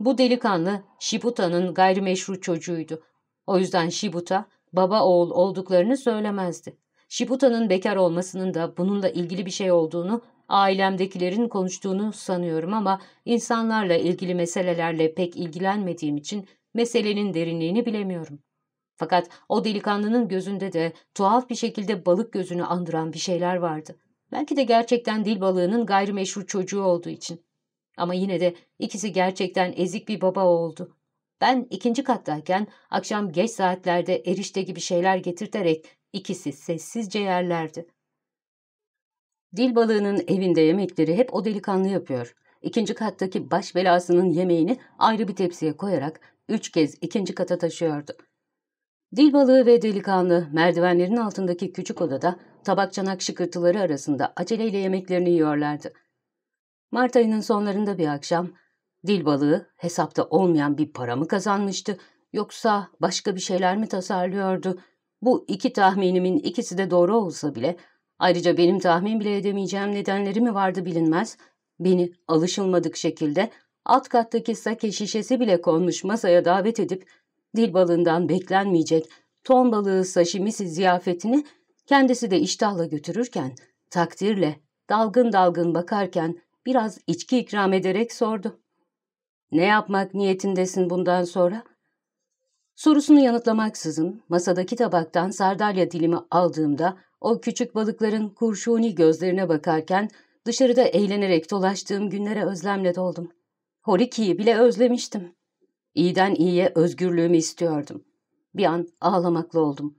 Bu delikanlı Shibuta'nın gayrimeşru çocuğuydu. O yüzden Shibuta baba oğul olduklarını söylemezdi. Shibuta'nın bekar olmasının da bununla ilgili bir şey olduğunu ailemdekilerin konuştuğunu sanıyorum ama insanlarla ilgili meselelerle pek ilgilenmediğim için meselenin derinliğini bilemiyorum. Fakat o delikanlının gözünde de tuhaf bir şekilde balık gözünü andıran bir şeyler vardı. Belki de gerçekten dil balığının gayrimeşru çocuğu olduğu için. Ama yine de ikisi gerçekten ezik bir baba oldu. Ben ikinci kattayken akşam geç saatlerde erişte gibi şeyler getirterek ikisi sessizce yerlerdi. Dil balığının evinde yemekleri hep o delikanlı yapıyor. İkinci kattaki baş belasının yemeğini ayrı bir tepsiye koyarak üç kez ikinci kata taşıyordu. Dil balığı ve delikanlı merdivenlerin altındaki küçük odada tabak çanak şıkırtıları arasında aceleyle yemeklerini yiyorlardı. Mart ayının sonlarında bir akşam dil balığı hesapta olmayan bir para mı kazanmıştı yoksa başka bir şeyler mi tasarlıyordu? Bu iki tahminimin ikisi de doğru olsa bile ayrıca benim tahmin bile edemeyeceğim nedenleri mi vardı bilinmez. Beni alışılmadık şekilde alt kattaki sake şişesi bile konmuş masaya davet edip dil balığından beklenmeyecek ton balığı saşimisi ziyafetini kendisi de iştahla götürürken, takdirle, dalgın dalgın bakarken biraz içki ikram ederek sordu. Ne yapmak niyetindesin bundan sonra? Sorusunu yanıtlamaksızın masadaki tabaktan sardalya dilimi aldığımda o küçük balıkların kurşuni gözlerine bakarken dışarıda eğlenerek dolaştığım günlere özlemle doldum. Horiki'yi bile özlemiştim. İyiden iyiye özgürlüğümü istiyordum. Bir an ağlamaklı oldum.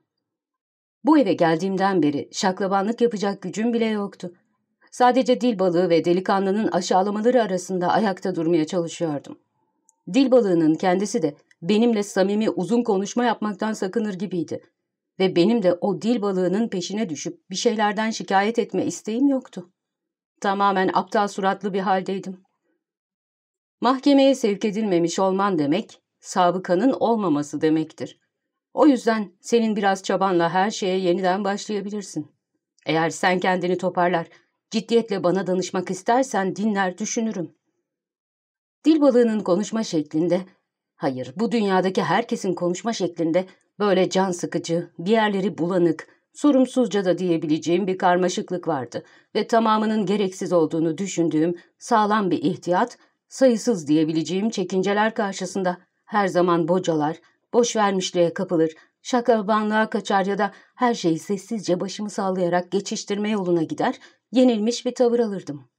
Bu eve geldiğimden beri şaklabanlık yapacak gücüm bile yoktu. Sadece dil balığı ve delikanlının aşağılamaları arasında ayakta durmaya çalışıyordum. Dil balığının kendisi de benimle samimi uzun konuşma yapmaktan sakınır gibiydi. Ve benim de o dil balığının peşine düşüp bir şeylerden şikayet etme isteğim yoktu. Tamamen aptal suratlı bir haldeydim. Mahkemeye sevk edilmemiş olman demek, sabıkanın olmaması demektir. O yüzden senin biraz çabanla her şeye yeniden başlayabilirsin. Eğer sen kendini toparlar, ciddiyetle bana danışmak istersen dinler düşünürüm. Dil balığının konuşma şeklinde, hayır bu dünyadaki herkesin konuşma şeklinde böyle can sıkıcı, bir yerleri bulanık, sorumsuzca da diyebileceğim bir karmaşıklık vardı ve tamamının gereksiz olduğunu düşündüğüm sağlam bir ihtiyat sayısız diyebileceğim çekinceler karşısında her zaman bocalar, boş vermişliğe kapılır, şakabanlığa kaçar ya da her şeyi sessizce başımı sallayarak geçiştirme yoluna gider, yenilmiş bir tavır alırdım.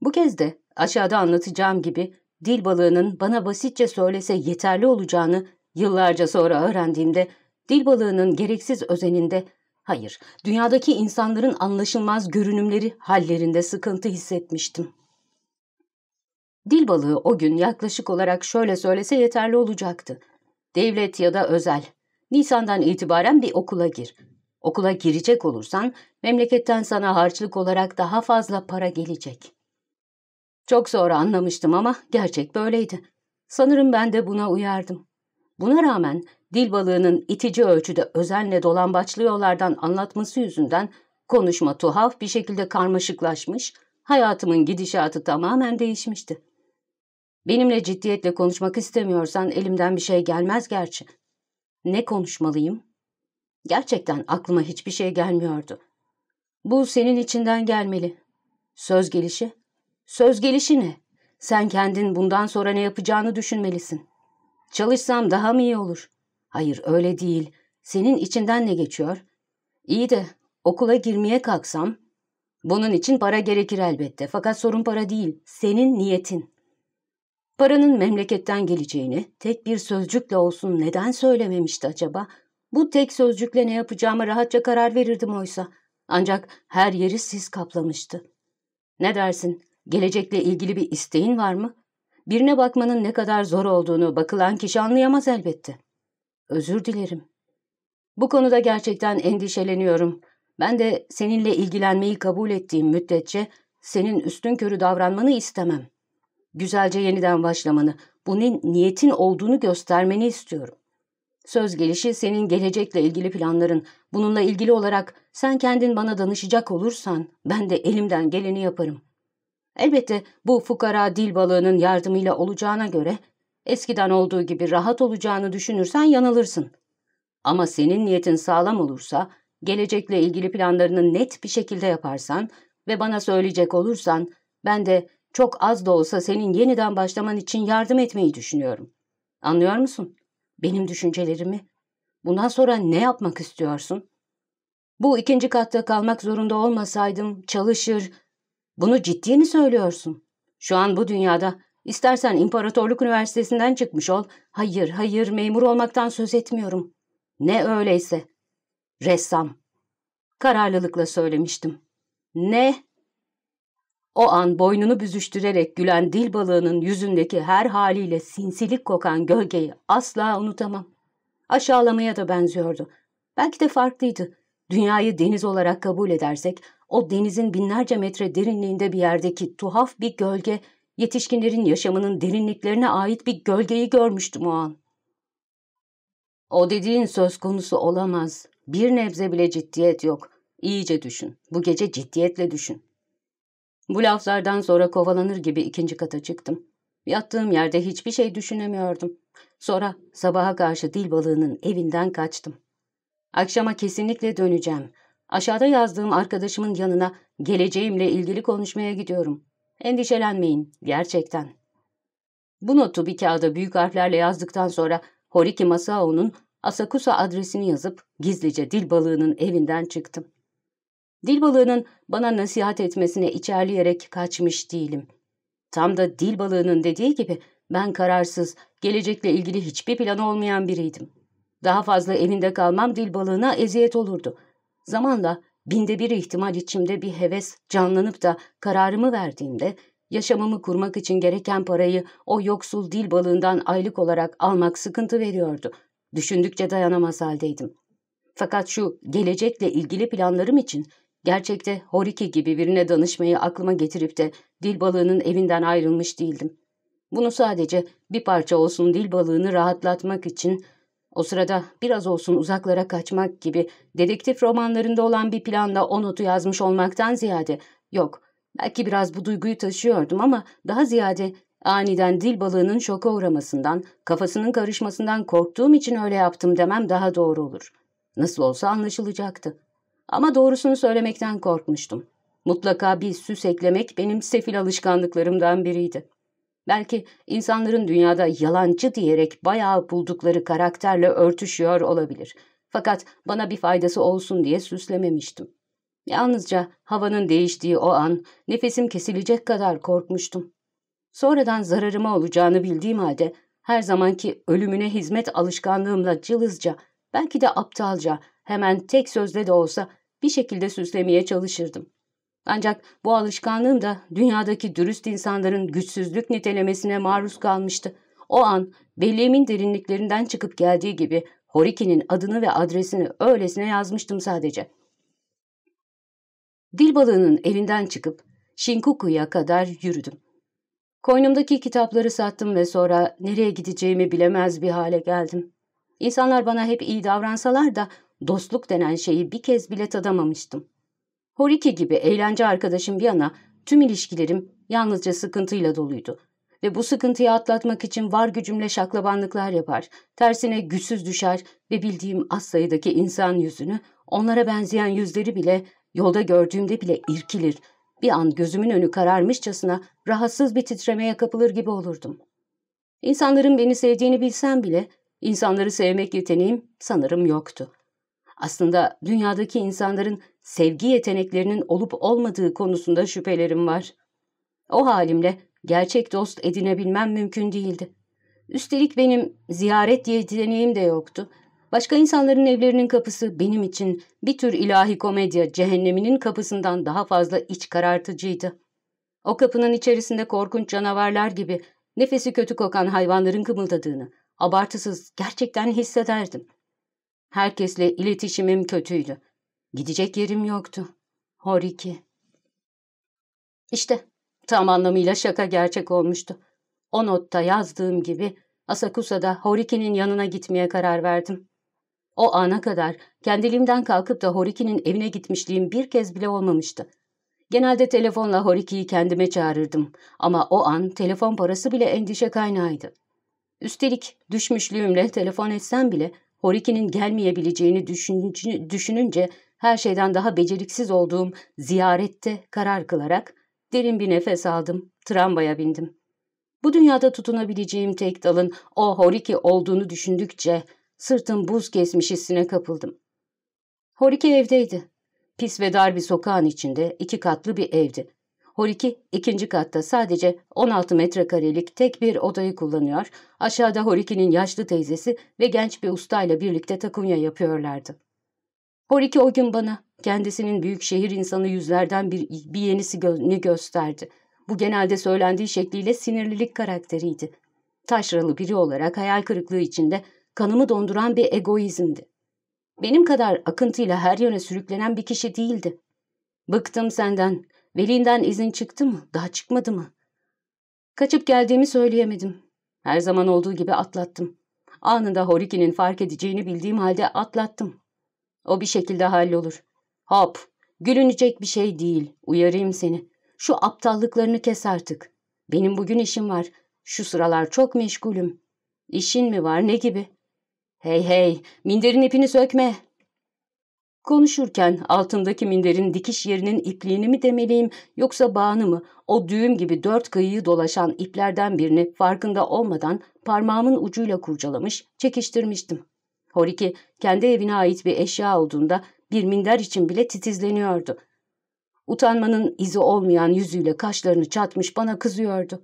Bu kez de Aşağıda anlatacağım gibi dil balığının bana basitçe söylese yeterli olacağını yıllarca sonra öğrendiğimde dil balığının gereksiz özeninde hayır dünyadaki insanların anlaşılmaz görünümleri hallerinde sıkıntı hissetmiştim. Dil balığı o gün yaklaşık olarak şöyle söylese yeterli olacaktı. Devlet ya da özel. Nisan'dan itibaren bir okula gir. Okula girecek olursan memleketten sana harçlık olarak daha fazla para gelecek. Çok sonra anlamıştım ama gerçek böyleydi. Sanırım ben de buna uyardım. Buna rağmen dil balığının itici ölçüde özenle dolambaçlı yollardan anlatması yüzünden konuşma tuhaf bir şekilde karmaşıklaşmış, hayatımın gidişatı tamamen değişmişti. Benimle ciddiyetle konuşmak istemiyorsan elimden bir şey gelmez gerçi. Ne konuşmalıyım? Gerçekten aklıma hiçbir şey gelmiyordu. Bu senin içinden gelmeli. Söz gelişi? Söz gelişi ne? Sen kendin bundan sonra ne yapacağını düşünmelisin. Çalışsam daha mı iyi olur? Hayır öyle değil. Senin içinden ne geçiyor? İyi de okula girmeye kalksam? Bunun için para gerekir elbette. Fakat sorun para değil. Senin niyetin. Paranın memleketten geleceğini tek bir sözcükle olsun neden söylememişti acaba? Bu tek sözcükle ne yapacağıma rahatça karar verirdim oysa. Ancak her yeri sis kaplamıştı. Ne dersin? Gelecekle ilgili bir isteğin var mı? Birine bakmanın ne kadar zor olduğunu bakılan kişi anlayamaz elbette. Özür dilerim. Bu konuda gerçekten endişeleniyorum. Ben de seninle ilgilenmeyi kabul ettiğim müddetçe senin üstün körü davranmanı istemem. Güzelce yeniden başlamanı, bunun niyetin olduğunu göstermeni istiyorum. Söz gelişi senin gelecekle ilgili planların, bununla ilgili olarak sen kendin bana danışacak olursan ben de elimden geleni yaparım. Elbette bu fukara dil balığının yardımıyla olacağına göre eskiden olduğu gibi rahat olacağını düşünürsen yanılırsın. Ama senin niyetin sağlam olursa, gelecekle ilgili planlarını net bir şekilde yaparsan ve bana söyleyecek olursan ben de çok az da olsa senin yeniden başlaman için yardım etmeyi düşünüyorum. Anlıyor musun? Benim düşüncelerimi. Bundan sonra ne yapmak istiyorsun? Bu ikinci katta kalmak zorunda olmasaydım çalışır. Bunu ciddi mi söylüyorsun? Şu an bu dünyada istersen İmparatorluk Üniversitesi'nden çıkmış ol. Hayır, hayır memur olmaktan söz etmiyorum. Ne öyleyse. Ressam. Kararlılıkla söylemiştim. Ne? O an boynunu büzüştürerek gülen dil balığının yüzündeki her haliyle sinsilik kokan gölgeyi asla unutamam. Aşağılamaya da benziyordu. Belki de farklıydı. Dünyayı deniz olarak kabul edersek, o denizin binlerce metre derinliğinde bir yerdeki tuhaf bir gölge, yetişkinlerin yaşamının derinliklerine ait bir gölgeyi görmüştüm o an. O dediğin söz konusu olamaz. Bir nebze bile ciddiyet yok. İyice düşün. Bu gece ciddiyetle düşün. Bu laflardan sonra kovalanır gibi ikinci kata çıktım. Yattığım yerde hiçbir şey düşünemiyordum. Sonra sabaha karşı dil balığının evinden kaçtım. Akşama kesinlikle döneceğim. Aşağıda yazdığım arkadaşımın yanına geleceğimle ilgili konuşmaya gidiyorum. Endişelenmeyin, gerçekten. Bu notu bir kağıda büyük harflerle yazdıktan sonra Horiki Masao'nun Asakusa adresini yazıp gizlice dil balığının evinden çıktım. Dil balığının bana nasihat etmesine içerleyerek kaçmış değilim. Tam da dil balığının dediği gibi ben kararsız, gelecekle ilgili hiçbir plan olmayan biriydim. Daha fazla evinde kalmam dil balığına eziyet olurdu. Zamanla binde bir ihtimal içimde bir heves canlanıp da kararımı verdiğimde yaşamımı kurmak için gereken parayı o yoksul dil balığından aylık olarak almak sıkıntı veriyordu. Düşündükçe dayanamaz haldeydim. Fakat şu gelecekle ilgili planlarım için Gerçekte Horiki gibi birine danışmayı aklıma getirip de dil balığının evinden ayrılmış değildim. Bunu sadece bir parça olsun dil balığını rahatlatmak için o sırada biraz olsun uzaklara kaçmak gibi dedektif romanlarında olan bir planda o notu yazmış olmaktan ziyade yok. Belki biraz bu duyguyu taşıyordum ama daha ziyade aniden dil balığının şoka uğramasından, kafasının karışmasından korktuğum için öyle yaptım demem daha doğru olur. Nasıl olsa anlaşılacaktı. Ama doğrusunu söylemekten korkmuştum. Mutlaka bir süs eklemek benim sefil alışkanlıklarımdan biriydi. Belki insanların dünyada yalancı diyerek bayağı buldukları karakterle örtüşüyor olabilir. Fakat bana bir faydası olsun diye süslememiştim. Yalnızca havanın değiştiği o an nefesim kesilecek kadar korkmuştum. Sonradan zararıma olacağını bildiğim halde her zamanki ölümüne hizmet alışkanlığımla cılızca, belki de aptalca, hemen tek sözle de olsa bir şekilde süslemeye çalışırdım. Ancak bu alışkanlığım da dünyadaki dürüst insanların güçsüzlük nitelemesine maruz kalmıştı. O an belleğimin derinliklerinden çıkıp geldiği gibi Horiki'nin adını ve adresini öylesine yazmıştım sadece. Dil balığının evinden çıkıp Shinkuku'ya kadar yürüdüm. Koynumdaki kitapları sattım ve sonra nereye gideceğimi bilemez bir hale geldim. İnsanlar bana hep iyi davransalar da dostluk denen şeyi bir kez bile tadamamıştım. Horiki gibi eğlence arkadaşım bir yana tüm ilişkilerim yalnızca sıkıntıyla doluydu. Ve bu sıkıntıyı atlatmak için var gücümle şaklabanlıklar yapar, tersine güçsüz düşer ve bildiğim az sayıdaki insan yüzünü, onlara benzeyen yüzleri bile, yolda gördüğümde bile irkilir, bir an gözümün önü kararmışçasına rahatsız bir titremeye kapılır gibi olurdum. İnsanların beni sevdiğini bilsem bile, insanları sevmek yeteneğim sanırım yoktu. Aslında dünyadaki insanların sevgi yeteneklerinin olup olmadığı konusunda şüphelerim var. O halimle gerçek dost edinebilmem mümkün değildi. Üstelik benim ziyaret yeteneğim de yoktu. Başka insanların evlerinin kapısı benim için bir tür ilahi komedya cehenneminin kapısından daha fazla iç karartıcıydı. O kapının içerisinde korkunç canavarlar gibi nefesi kötü kokan hayvanların kımıldadığını, abartısız gerçekten hissederdim. Herkesle iletişimim kötüydü. Gidecek yerim yoktu. Horiki. İşte tam anlamıyla şaka gerçek olmuştu. O notta yazdığım gibi Asakusa'da Horiki'nin yanına gitmeye karar verdim. O ana kadar kendiliğimden kalkıp da Horiki'nin evine gitmişliğim bir kez bile olmamıştı. Genelde telefonla Horiki'yi kendime çağırırdım ama o an telefon parası bile endişe kaynağıydı. Üstelik düşmüşlüğümle telefon etsem bile Horiki'nin gelmeyebileceğini düşününce her şeyden daha beceriksiz olduğum ziyarette karar kılarak derin bir nefes aldım, tramvaya bindim. Bu dünyada tutunabileceğim tek dalın o Horiki olduğunu düşündükçe sırtım buz kesmiş hissine kapıldım. Horiki evdeydi. Pis ve dar bir sokağın içinde iki katlı bir evdi. Horiki ikinci katta sadece 16 metrekarelik tek bir odayı kullanıyor, aşağıda Horiki'nin yaşlı teyzesi ve genç bir ustayla birlikte takunya yapıyorlardı. Horiki o gün bana kendisinin büyük şehir insanı yüzlerden bir, bir yenisi gö gösterdi. Bu genelde söylendiği şekliyle sinirlilik karakteriydi. Taşralı biri olarak hayal kırıklığı içinde kanımı donduran bir egoizmdi. Benim kadar akıntıyla her yöne sürüklenen bir kişi değildi. Bıktım senden. Velinden izin çıktı mı? Daha çıkmadı mı? Kaçıp geldiğimi söyleyemedim. Her zaman olduğu gibi atlattım. Anında Horiki'nin fark edeceğini bildiğim halde atlattım. O bir şekilde hallolur. Hop, gülünecek bir şey değil. Uyarayım seni. Şu aptallıklarını kes artık. Benim bugün işim var. Şu sıralar çok meşgulüm. İşin mi var ne gibi? Hey hey, minderin ipini sökme. Konuşurken altındaki minderin dikiş yerinin ipliğini mi demeliyim yoksa bağını mı o düğüm gibi dört kıyıyı dolaşan iplerden birini farkında olmadan parmağımın ucuyla kurcalamış, çekiştirmiştim. Horiki kendi evine ait bir eşya olduğunda bir minder için bile titizleniyordu. Utanmanın izi olmayan yüzüyle kaşlarını çatmış bana kızıyordu.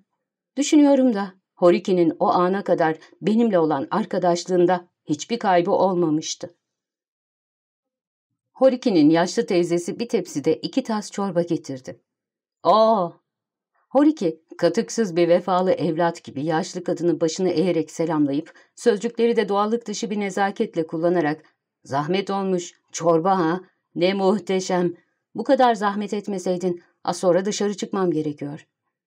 Düşünüyorum da Horiki'nin o ana kadar benimle olan arkadaşlığında hiçbir kaybı olmamıştı. Horiki'nin yaşlı teyzesi bir tepside iki tas çorba getirdi. ''Aa!'' Horiki, katıksız bir vefalı evlat gibi yaşlı kadını başını eğerek selamlayıp, sözcükleri de doğallık dışı bir nezaketle kullanarak, ''Zahmet olmuş, çorba ha, ne muhteşem, bu kadar zahmet etmeseydin, az sonra dışarı çıkmam gerekiyor.''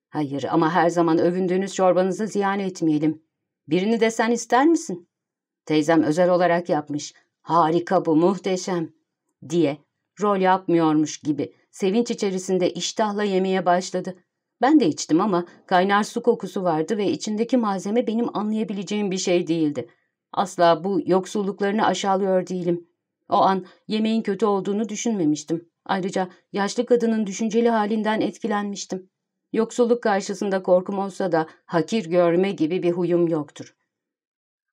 ''Hayır ama her zaman övündüğünüz çorbanızı ziyan etmeyelim. Birini de sen ister misin?'' Teyzem özel olarak yapmış. Harika bu, muhteşem diye rol yapmıyormuş gibi sevinç içerisinde iştahla yemeye başladı. Ben de içtim ama kaynar su kokusu vardı ve içindeki malzeme benim anlayabileceğim bir şey değildi. Asla bu yoksulluklarını aşağılıyor değilim. O an yemeğin kötü olduğunu düşünmemiştim. Ayrıca yaşlı kadının düşünceli halinden etkilenmiştim. Yoksulluk karşısında korkum olsa da hakir görme gibi bir huyum yoktur.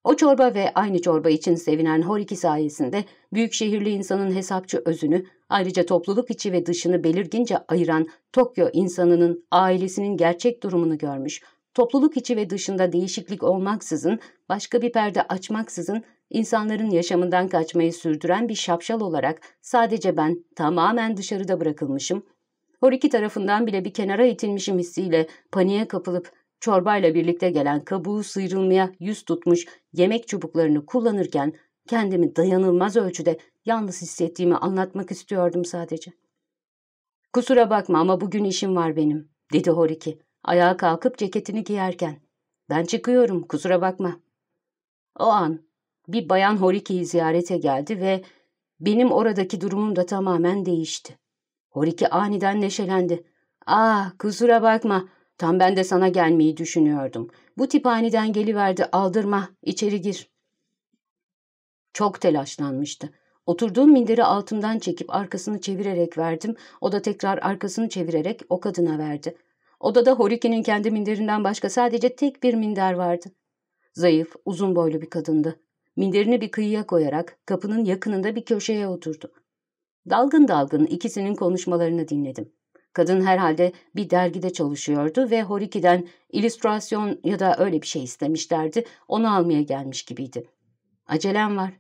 O çorba ve aynı çorba için sevinen Horiki sayesinde büyük şehirli insanın hesapçı özünü, ayrıca topluluk içi ve dışını belirgince ayıran Tokyo insanının ailesinin gerçek durumunu görmüş, topluluk içi ve dışında değişiklik olmaksızın, başka bir perde açmaksızın insanların yaşamından kaçmayı sürdüren bir şapşal olarak sadece ben tamamen dışarıda bırakılmışım. Horiki tarafından bile bir kenara itilmişim hissiyle paniğe kapılıp çorbayla birlikte gelen kabuğu sıyrılmaya yüz tutmuş yemek çubuklarını kullanırken kendimi dayanılmaz ölçüde yalnız hissettiğimi anlatmak istiyordum sadece. ''Kusura bakma ama bugün işim var benim.'' dedi Horiki ayağa kalkıp ceketini giyerken. ''Ben çıkıyorum kusura bakma.'' O an bir bayan Horiki'yi ziyarete geldi ve benim oradaki durumum da tamamen değişti. Horiki aniden neşelendi. ''Ah kusura bakma tam ben de sana gelmeyi düşünüyordum. Bu tip aniden geliverdi aldırma içeri gir.'' Çok telaşlanmıştı. Oturduğum minderi altımdan çekip arkasını çevirerek verdim. O da tekrar arkasını çevirerek o kadına verdi. Odada Horiki'nin kendi minderinden başka sadece tek bir minder vardı. Zayıf, uzun boylu bir kadındı. Minderini bir kıyıya koyarak kapının yakınında bir köşeye oturdu. Dalgın dalgın ikisinin konuşmalarını dinledim. Kadın herhalde bir dergide çalışıyordu ve Horiki'den illüstrasyon ya da öyle bir şey istemişlerdi. Onu almaya gelmiş gibiydi. Acelem var.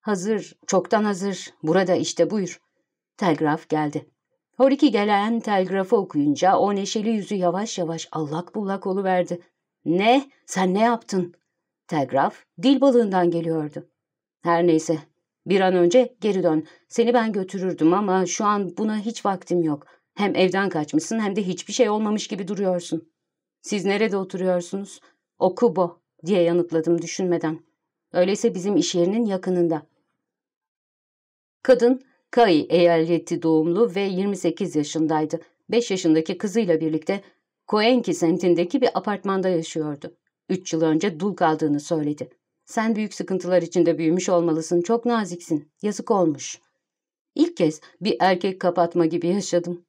Hazır, çoktan hazır. Burada işte buyur. Telgraf geldi. Horiki gelen telgrafı okuyunca o neşeli yüzü yavaş yavaş allak bullak oluverdi. Ne? Sen ne yaptın? Telgraf dil balığından geliyordu. Her neyse bir an önce geri dön. Seni ben götürürdüm ama şu an buna hiç vaktim yok. Hem evden kaçmışsın hem de hiçbir şey olmamış gibi duruyorsun. Siz nerede oturuyorsunuz? Okubo diye yanıtladım düşünmeden. Öyleyse bizim iş yerinin yakınında. Kadın Kai eyaleti doğumlu ve 28 yaşındaydı. 5 yaşındaki kızıyla birlikte Koenki semtindeki bir apartmanda yaşıyordu. 3 yıl önce dul kaldığını söyledi. Sen büyük sıkıntılar içinde büyümüş olmalısın, çok naziksin, yazık olmuş. İlk kez bir erkek kapatma gibi yaşadım.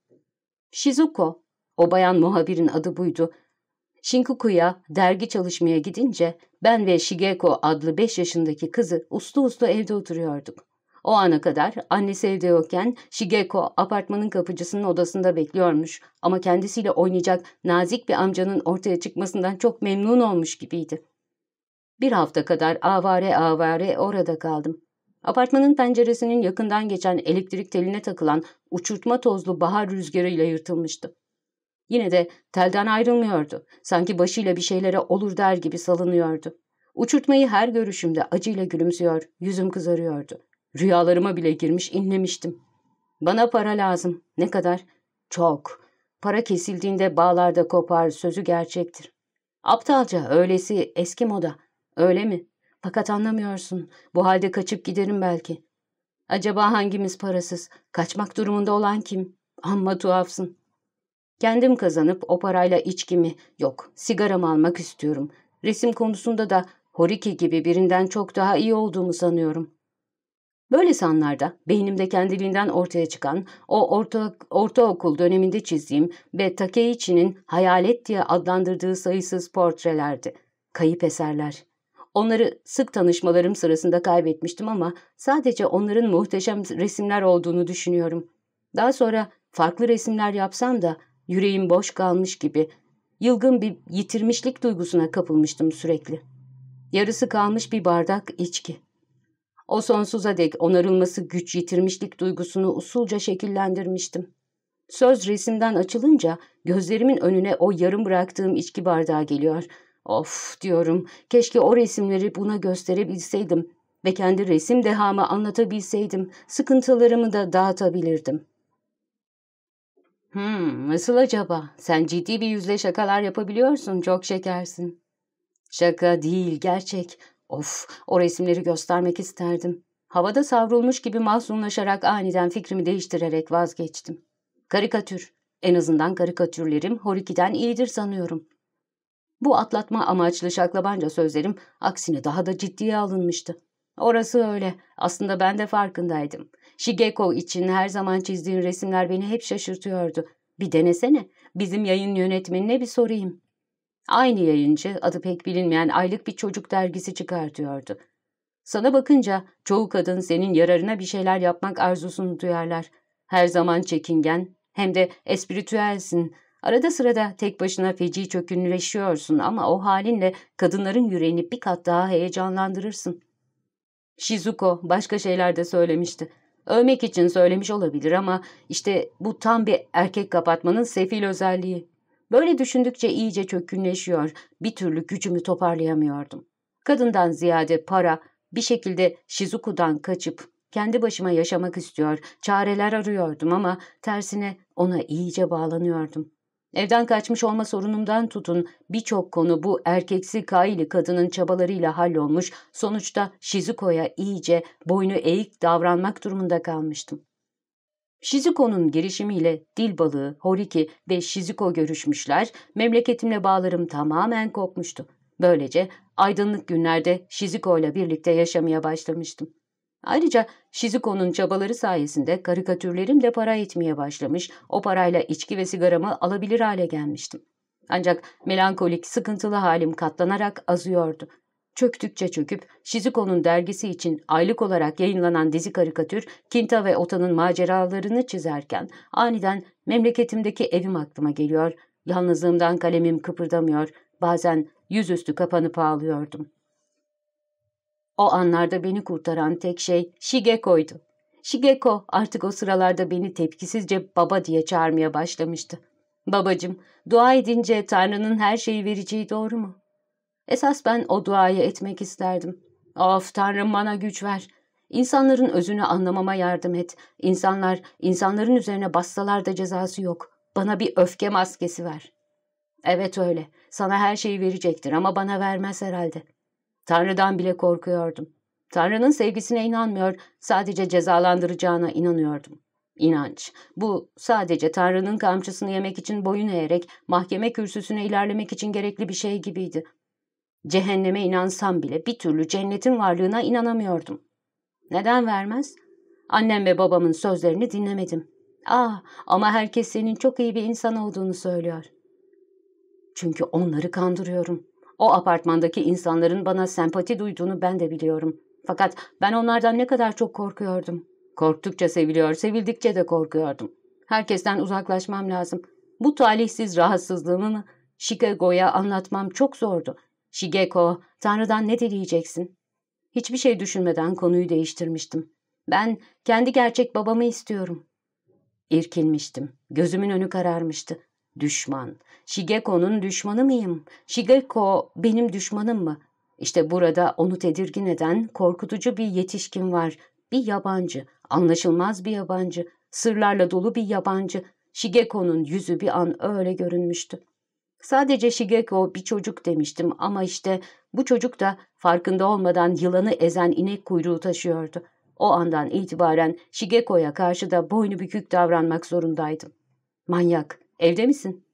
Shizuko, o bayan muhabirin adı buydu. Shinkuku'ya dergi çalışmaya gidince ben ve Shigeko adlı 5 yaşındaki kızı uslu uslu evde oturuyorduk. O ana kadar annesi evde yokken Shigeko apartmanın kapıcısının odasında bekliyormuş ama kendisiyle oynayacak nazik bir amcanın ortaya çıkmasından çok memnun olmuş gibiydi. Bir hafta kadar avare avare orada kaldım. Apartmanın penceresinin yakından geçen elektrik teline takılan uçurtma tozlu bahar rüzgarıyla yırtılmıştı. Yine de telden ayrılmıyordu. Sanki başıyla bir şeylere olur der gibi salınıyordu. Uçurtmayı her görüşümde acıyla gülümsüyor, yüzüm kızarıyordu. Rüyalarıma bile girmiş inlemiştim. Bana para lazım. Ne kadar? Çok. Para kesildiğinde bağlarda kopar sözü gerçektir. Aptalca, öylesi eski moda. Öyle mi? Fakat anlamıyorsun. Bu halde kaçıp giderim belki. Acaba hangimiz parasız? Kaçmak durumunda olan kim? Amma tuhafsın. Kendim kazanıp o parayla içkimi, yok sigaramı almak istiyorum. Resim konusunda da Horiki gibi birinden çok daha iyi olduğumu sanıyorum. Böyle sanlarda beynimde kendiliğinden ortaya çıkan o orta, ortaokul döneminde çizdiğim ve Takeichi'nin hayalet diye adlandırdığı sayısız portrelerdi. Kayıp eserler. Onları sık tanışmalarım sırasında kaybetmiştim ama sadece onların muhteşem resimler olduğunu düşünüyorum. Daha sonra farklı resimler yapsam da yüreğim boş kalmış gibi yılgın bir yitirmişlik duygusuna kapılmıştım sürekli. Yarısı kalmış bir bardak içki. O sonsuza dek onarılması güç yitirmişlik duygusunu usulca şekillendirmiştim. Söz resimden açılınca gözlerimin önüne o yarım bıraktığım içki bardağı geliyor. Of diyorum, keşke o resimleri buna gösterebilseydim ve kendi resim dehamı anlatabilseydim, sıkıntılarımı da dağıtabilirdim. Hmm, nasıl acaba? Sen ciddi bir yüzle şakalar yapabiliyorsun, çok şekersin. Şaka değil, gerçek. Of, o resimleri göstermek isterdim. Havada savrulmuş gibi mahzunlaşarak aniden fikrimi değiştirerek vazgeçtim. Karikatür. En azından karikatürlerim Horiki'den iyidir sanıyorum. Bu atlatma amaçlı şaklabanca sözlerim aksine daha da ciddiye alınmıştı. Orası öyle. Aslında ben de farkındaydım. Shigeko için her zaman çizdiğin resimler beni hep şaşırtıyordu. Bir denesene. Bizim yayın yönetmenine bir sorayım. Aynı yayıncı adı pek bilinmeyen aylık bir çocuk dergisi çıkartıyordu. Sana bakınca çoğu kadın senin yararına bir şeyler yapmak arzusunu duyarlar. Her zaman çekingen hem de espritüelsin Arada sırada tek başına feci çökünleşiyorsun ama o halinle kadınların yüreğini bir kat daha heyecanlandırırsın. Shizuko başka şeyler de söylemişti. Övmek için söylemiş olabilir ama işte bu tam bir erkek kapatmanın sefil özelliği. Böyle düşündükçe iyice çökünleşiyor, bir türlü gücümü toparlayamıyordum. Kadından ziyade para, bir şekilde Shizuku'dan kaçıp kendi başıma yaşamak istiyor, çareler arıyordum ama tersine ona iyice bağlanıyordum. Evden kaçmış olma sorunumdan tutun birçok konu bu erkeksi kaili kadının çabalarıyla hallolmuş, sonuçta Shizuko'ya iyice boynu eğik davranmak durumunda kalmıştım. Shizuko'nun girişimiyle dil Horiki ve Shizuko görüşmüşler, memleketimle bağlarım tamamen kopmuştu. Böylece aydınlık günlerde Shizuko ile birlikte yaşamaya başlamıştım. Ayrıca Shizuko'nun çabaları sayesinde karikatürlerim de para etmeye başlamış, o parayla içki ve sigaramı alabilir hale gelmiştim. Ancak melankolik, sıkıntılı halim katlanarak azıyordu. Çöktükçe çöküp Shizuko'nun dergisi için aylık olarak yayınlanan dizi karikatür Kinta ve Ota'nın maceralarını çizerken aniden memleketimdeki evim aklıma geliyor, yalnızlığımdan kalemim kıpırdamıyor, bazen yüzüstü kapanıp ağlıyordum. O anlarda beni kurtaran tek şey Shigeko'ydu. Shigeko artık o sıralarda beni tepkisizce baba diye çağırmaya başlamıştı. Babacım, dua edince Tanrı'nın her şeyi vereceği doğru mu? Esas ben o duayı etmek isterdim. Of Tanrım bana güç ver. İnsanların özünü anlamama yardım et. İnsanlar, insanların üzerine bassalar da cezası yok. Bana bir öfke maskesi ver. Evet öyle. Sana her şeyi verecektir ama bana vermez herhalde. Tanrı'dan bile korkuyordum. Tanrı'nın sevgisine inanmıyor, sadece cezalandıracağına inanıyordum. İnanç. Bu sadece Tanrı'nın kamçısını yemek için boyun eğerek mahkeme kürsüsüne ilerlemek için gerekli bir şey gibiydi. Cehenneme inansam bile bir türlü cennetin varlığına inanamıyordum. Neden vermez? Annem ve babamın sözlerini dinlemedim. Ah ama herkes senin çok iyi bir insan olduğunu söylüyor. Çünkü onları kandırıyorum. O apartmandaki insanların bana sempati duyduğunu ben de biliyorum. Fakat ben onlardan ne kadar çok korkuyordum. Korktukça seviliyor, sevildikçe de korkuyordum. Herkesten uzaklaşmam lazım. Bu talihsiz rahatsızlığımı Chicago'ya anlatmam çok zordu. Shigeko, Tanrı'dan ne dileyeceksin? Hiçbir şey düşünmeden konuyu değiştirmiştim. Ben kendi gerçek babamı istiyorum. İrkilmiştim. Gözümün önü kararmıştı. Düşman. Shigeko'nun düşmanı mıyım? Shigeko benim düşmanım mı? İşte burada onu tedirgin eden korkutucu bir yetişkin var. Bir yabancı, anlaşılmaz bir yabancı, sırlarla dolu bir yabancı. Shigeko'nun yüzü bir an öyle görünmüştü. Sadece Shigeko bir çocuk demiştim ama işte bu çocuk da farkında olmadan yılanı ezen inek kuyruğu taşıyordu. O andan itibaren Shigeko'ya karşı da boynu bükük davranmak zorundaydım. Manyak, evde misin?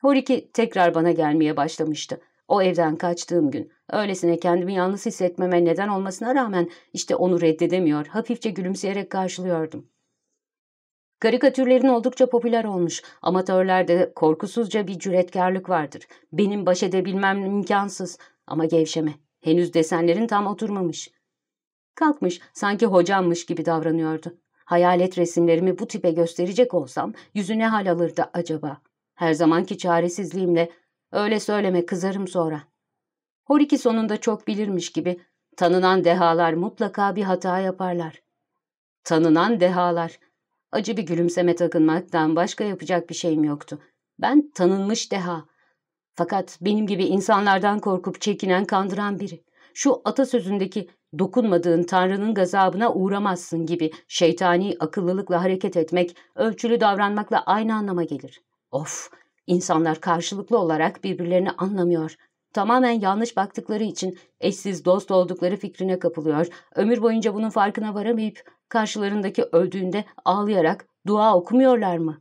Horiki tekrar bana gelmeye başlamıştı. O evden kaçtığım gün, öylesine kendimi yalnız hissetmeme neden olmasına rağmen işte onu reddedemiyor, hafifçe gülümseyerek karşılıyordum. Karikatürlerin oldukça popüler olmuş. Amatörlerde korkusuzca bir cüretkarlık vardır. Benim baş edebilmem imkansız. Ama gevşeme. Henüz desenlerin tam oturmamış. Kalkmış, sanki hocammış gibi davranıyordu. Hayalet resimlerimi bu tipe gösterecek olsam yüzü ne hal alırdı acaba? Her zamanki çaresizliğimle öyle söyleme kızarım sonra. Horiki sonunda çok bilirmiş gibi tanınan dehalar mutlaka bir hata yaparlar. Tanınan dehalar. Acı bir gülümseme takınmaktan başka yapacak bir şeyim yoktu. Ben tanınmış deha. Fakat benim gibi insanlardan korkup çekinen kandıran biri. Şu atasözündeki dokunmadığın Tanrı'nın gazabına uğramazsın gibi şeytani akıllılıkla hareket etmek, ölçülü davranmakla aynı anlama gelir. Of! İnsanlar karşılıklı olarak birbirlerini anlamıyor. Tamamen yanlış baktıkları için eşsiz dost oldukları fikrine kapılıyor. Ömür boyunca bunun farkına varamayıp karşılarındaki öldüğünde ağlayarak dua okumuyorlar mı?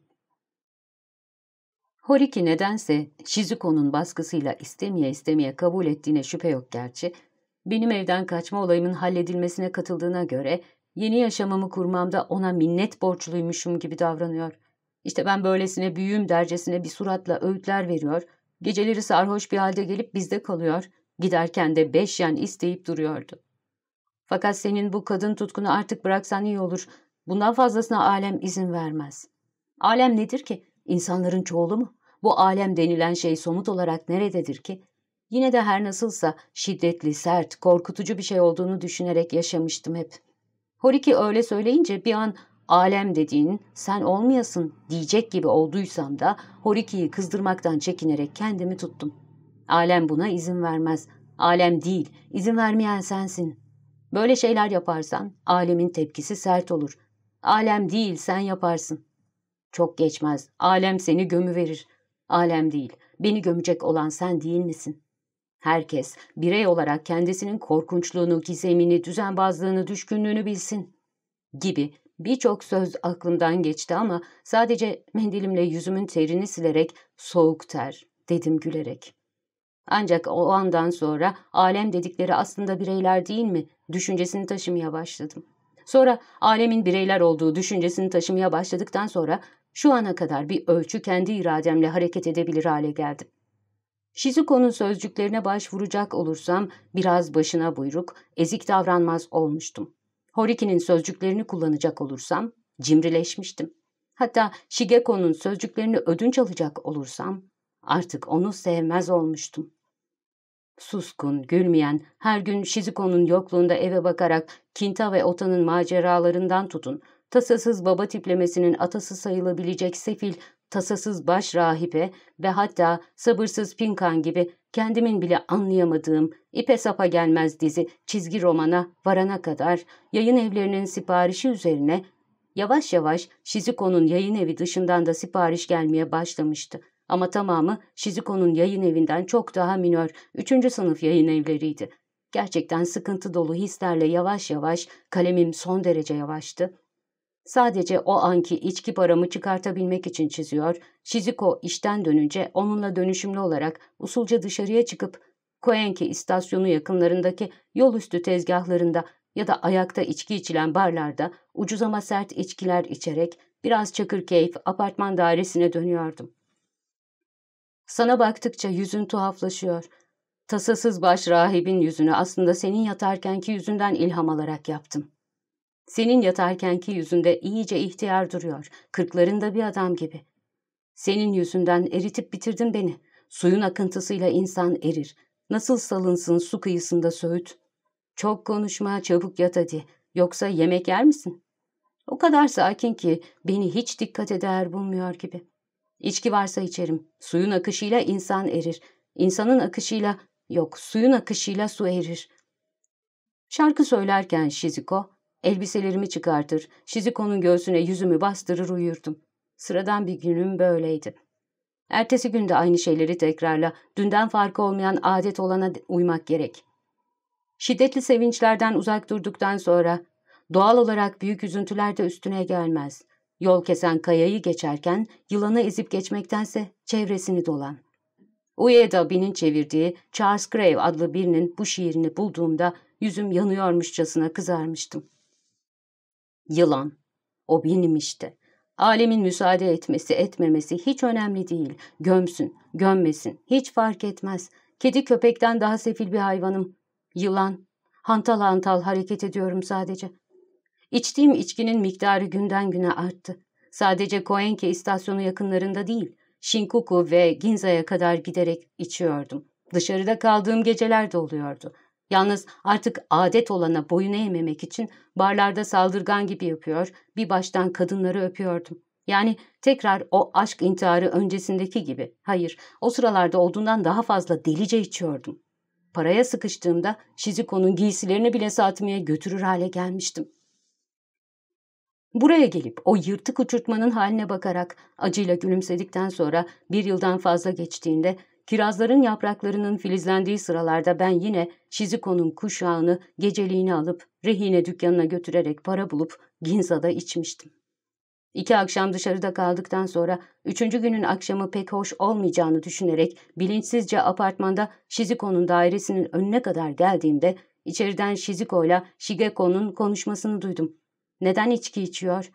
Horiki nedense Shizuko'nun baskısıyla istemeye istemeye kabul ettiğine şüphe yok gerçi. Benim evden kaçma olayımın halledilmesine katıldığına göre yeni yaşamımı kurmamda ona minnet borçluymuşum gibi davranıyor. İşte ben böylesine büyüğüm dercesine bir suratla öğütler veriyor, geceleri sarhoş bir halde gelip bizde kalıyor, giderken de beş yen isteyip duruyordu. Fakat senin bu kadın tutkunu artık bıraksan iyi olur. Bundan fazlasına alem izin vermez. Alem nedir ki? İnsanların çoğulu mu? Bu alem denilen şey somut olarak nerededir ki? Yine de her nasılsa şiddetli, sert, korkutucu bir şey olduğunu düşünerek yaşamıştım hep. Horiki öyle söyleyince bir an alem dediğin sen olmayasın diyecek gibi olduysam da Horiki'yi kızdırmaktan çekinerek kendimi tuttum. Alem buna izin vermez. Alem değil, izin vermeyen sensin. Böyle şeyler yaparsan alemin tepkisi sert olur. Alem değil, sen yaparsın. Çok geçmez, alem seni gömü verir. Alem değil, beni gömecek olan sen değil misin? Herkes birey olarak kendisinin korkunçluğunu, gizemini, düzenbazlığını, düşkünlüğünü bilsin. Gibi birçok söz aklımdan geçti ama sadece mendilimle yüzümün terini silerek soğuk ter dedim gülerek. Ancak o andan sonra alem dedikleri aslında bireyler değil mi düşüncesini taşımaya başladım. Sonra alemin bireyler olduğu düşüncesini taşımaya başladıktan sonra şu ana kadar bir ölçü kendi irademle hareket edebilir hale geldim. Shizuko'nun sözcüklerine başvuracak olursam biraz başına buyruk, ezik davranmaz olmuştum. Horiki'nin sözcüklerini kullanacak olursam cimrileşmiştim. Hatta Shigeko'nun sözcüklerini ödünç alacak olursam artık onu sevmez olmuştum. Suskun, gülmeyen, her gün Shizuko'nun yokluğunda eve bakarak Kinta ve Ota'nın maceralarından tutun, tasasız baba tiplemesinin atası sayılabilecek sefil, tasasız baş rahibe ve hatta sabırsız Pinkan gibi kendimin bile anlayamadığım ipe sapa gelmez dizi çizgi romana varana kadar yayın evlerinin siparişi üzerine yavaş yavaş Shizuko'nun yayın evi dışından da sipariş gelmeye başlamıştı. Ama tamamı Shizuko'nun yayın evinden çok daha minör, üçüncü sınıf yayın evleriydi. Gerçekten sıkıntı dolu hislerle yavaş yavaş, kalemim son derece yavaştı. Sadece o anki içki paramı çıkartabilmek için çiziyor, Shizuko işten dönünce onunla dönüşümlü olarak usulca dışarıya çıkıp Koenki istasyonu yakınlarındaki yol üstü tezgahlarında ya da ayakta içki içilen barlarda ucuz ama sert içkiler içerek biraz çakır keyif apartman dairesine dönüyordum. Sana baktıkça yüzün tuhaflaşıyor. Tasasız baş rahibin yüzünü aslında senin yatarkenki yüzünden ilham alarak yaptım. Senin yatarkenki yüzünde iyice ihtiyar duruyor. Kırklarında bir adam gibi. Senin yüzünden eritip bitirdin beni. Suyun akıntısıyla insan erir. Nasıl salınsın su kıyısında söğüt? Çok konuşma, çabuk yat hadi. Yoksa yemek yer misin? O kadar sakin ki beni hiç dikkat eder bulmuyor gibi. İçki varsa içerim. Suyun akışıyla insan erir. İnsanın akışıyla, yok suyun akışıyla su erir. Şarkı söylerken Shizuko, elbiselerimi çıkartır, Shizuko'nun göğsüne yüzümü bastırır uyurdum. Sıradan bir günüm böyleydi. Ertesi günde aynı şeyleri tekrarla, dünden farkı olmayan adet olana uymak gerek. Şiddetli sevinçlerden uzak durduktan sonra doğal olarak büyük üzüntüler de üstüne gelmez. Yol kesen kayayı geçerken yılanı ezip geçmektense çevresini dolan. Ueda Bin'in çevirdiği Charles Grave adlı birinin bu şiirini bulduğumda yüzüm yanıyormuşçasına kızarmıştım. Yılan. O benim işte. Alemin müsaade etmesi etmemesi hiç önemli değil. Gömsün, gömmesin, hiç fark etmez. Kedi köpekten daha sefil bir hayvanım. Yılan. Hantal hantal hareket ediyorum sadece. İçtiğim içkinin miktarı günden güne arttı. Sadece Koenke istasyonu yakınlarında değil, Shinkuku ve Ginza'ya kadar giderek içiyordum. Dışarıda kaldığım geceler de oluyordu. Yalnız artık adet olana boyun eğmemek için barlarda saldırgan gibi yapıyor, bir baştan kadınları öpüyordum. Yani tekrar o aşk intiharı öncesindeki gibi. Hayır, o sıralarda olduğundan daha fazla delice içiyordum. Paraya sıkıştığımda Shizuko'nun giysilerini bile satmaya götürür hale gelmiştim. Buraya gelip o yırtık uçurtmanın haline bakarak acıyla gülümsedikten sonra bir yıldan fazla geçtiğinde kirazların yapraklarının filizlendiği sıralarda ben yine Shizuko'nun kuşağını geceliğini alıp rehine dükkanına götürerek para bulup Ginza'da içmiştim. İki akşam dışarıda kaldıktan sonra üçüncü günün akşamı pek hoş olmayacağını düşünerek bilinçsizce apartmanda Shizuko'nun dairesinin önüne kadar geldiğimde içeriden Shizuko ile Shigeko'nun konuşmasını duydum. Neden içki içiyor?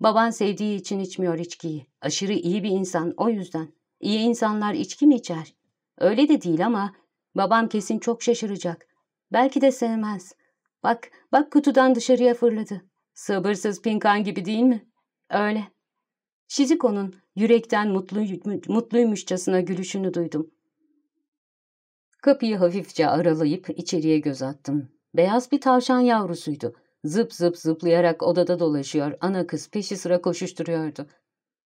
Baban sevdiği için içmiyor içkiyi. Aşırı iyi bir insan o yüzden. İyi insanlar içki mi içer? Öyle de değil ama babam kesin çok şaşıracak. Belki de sevmez. Bak, bak kutudan dışarıya fırladı. Sabırsız pinkan gibi değil mi? Öyle. Shizuko'nun yürekten mutlu, mutluymuşçasına gülüşünü duydum. Kapıyı hafifçe aralayıp içeriye göz attım. Beyaz bir tavşan yavrusuydu. Zıp zıp zıplayarak odada dolaşıyor, ana kız peşi sıra koşuşturuyordu.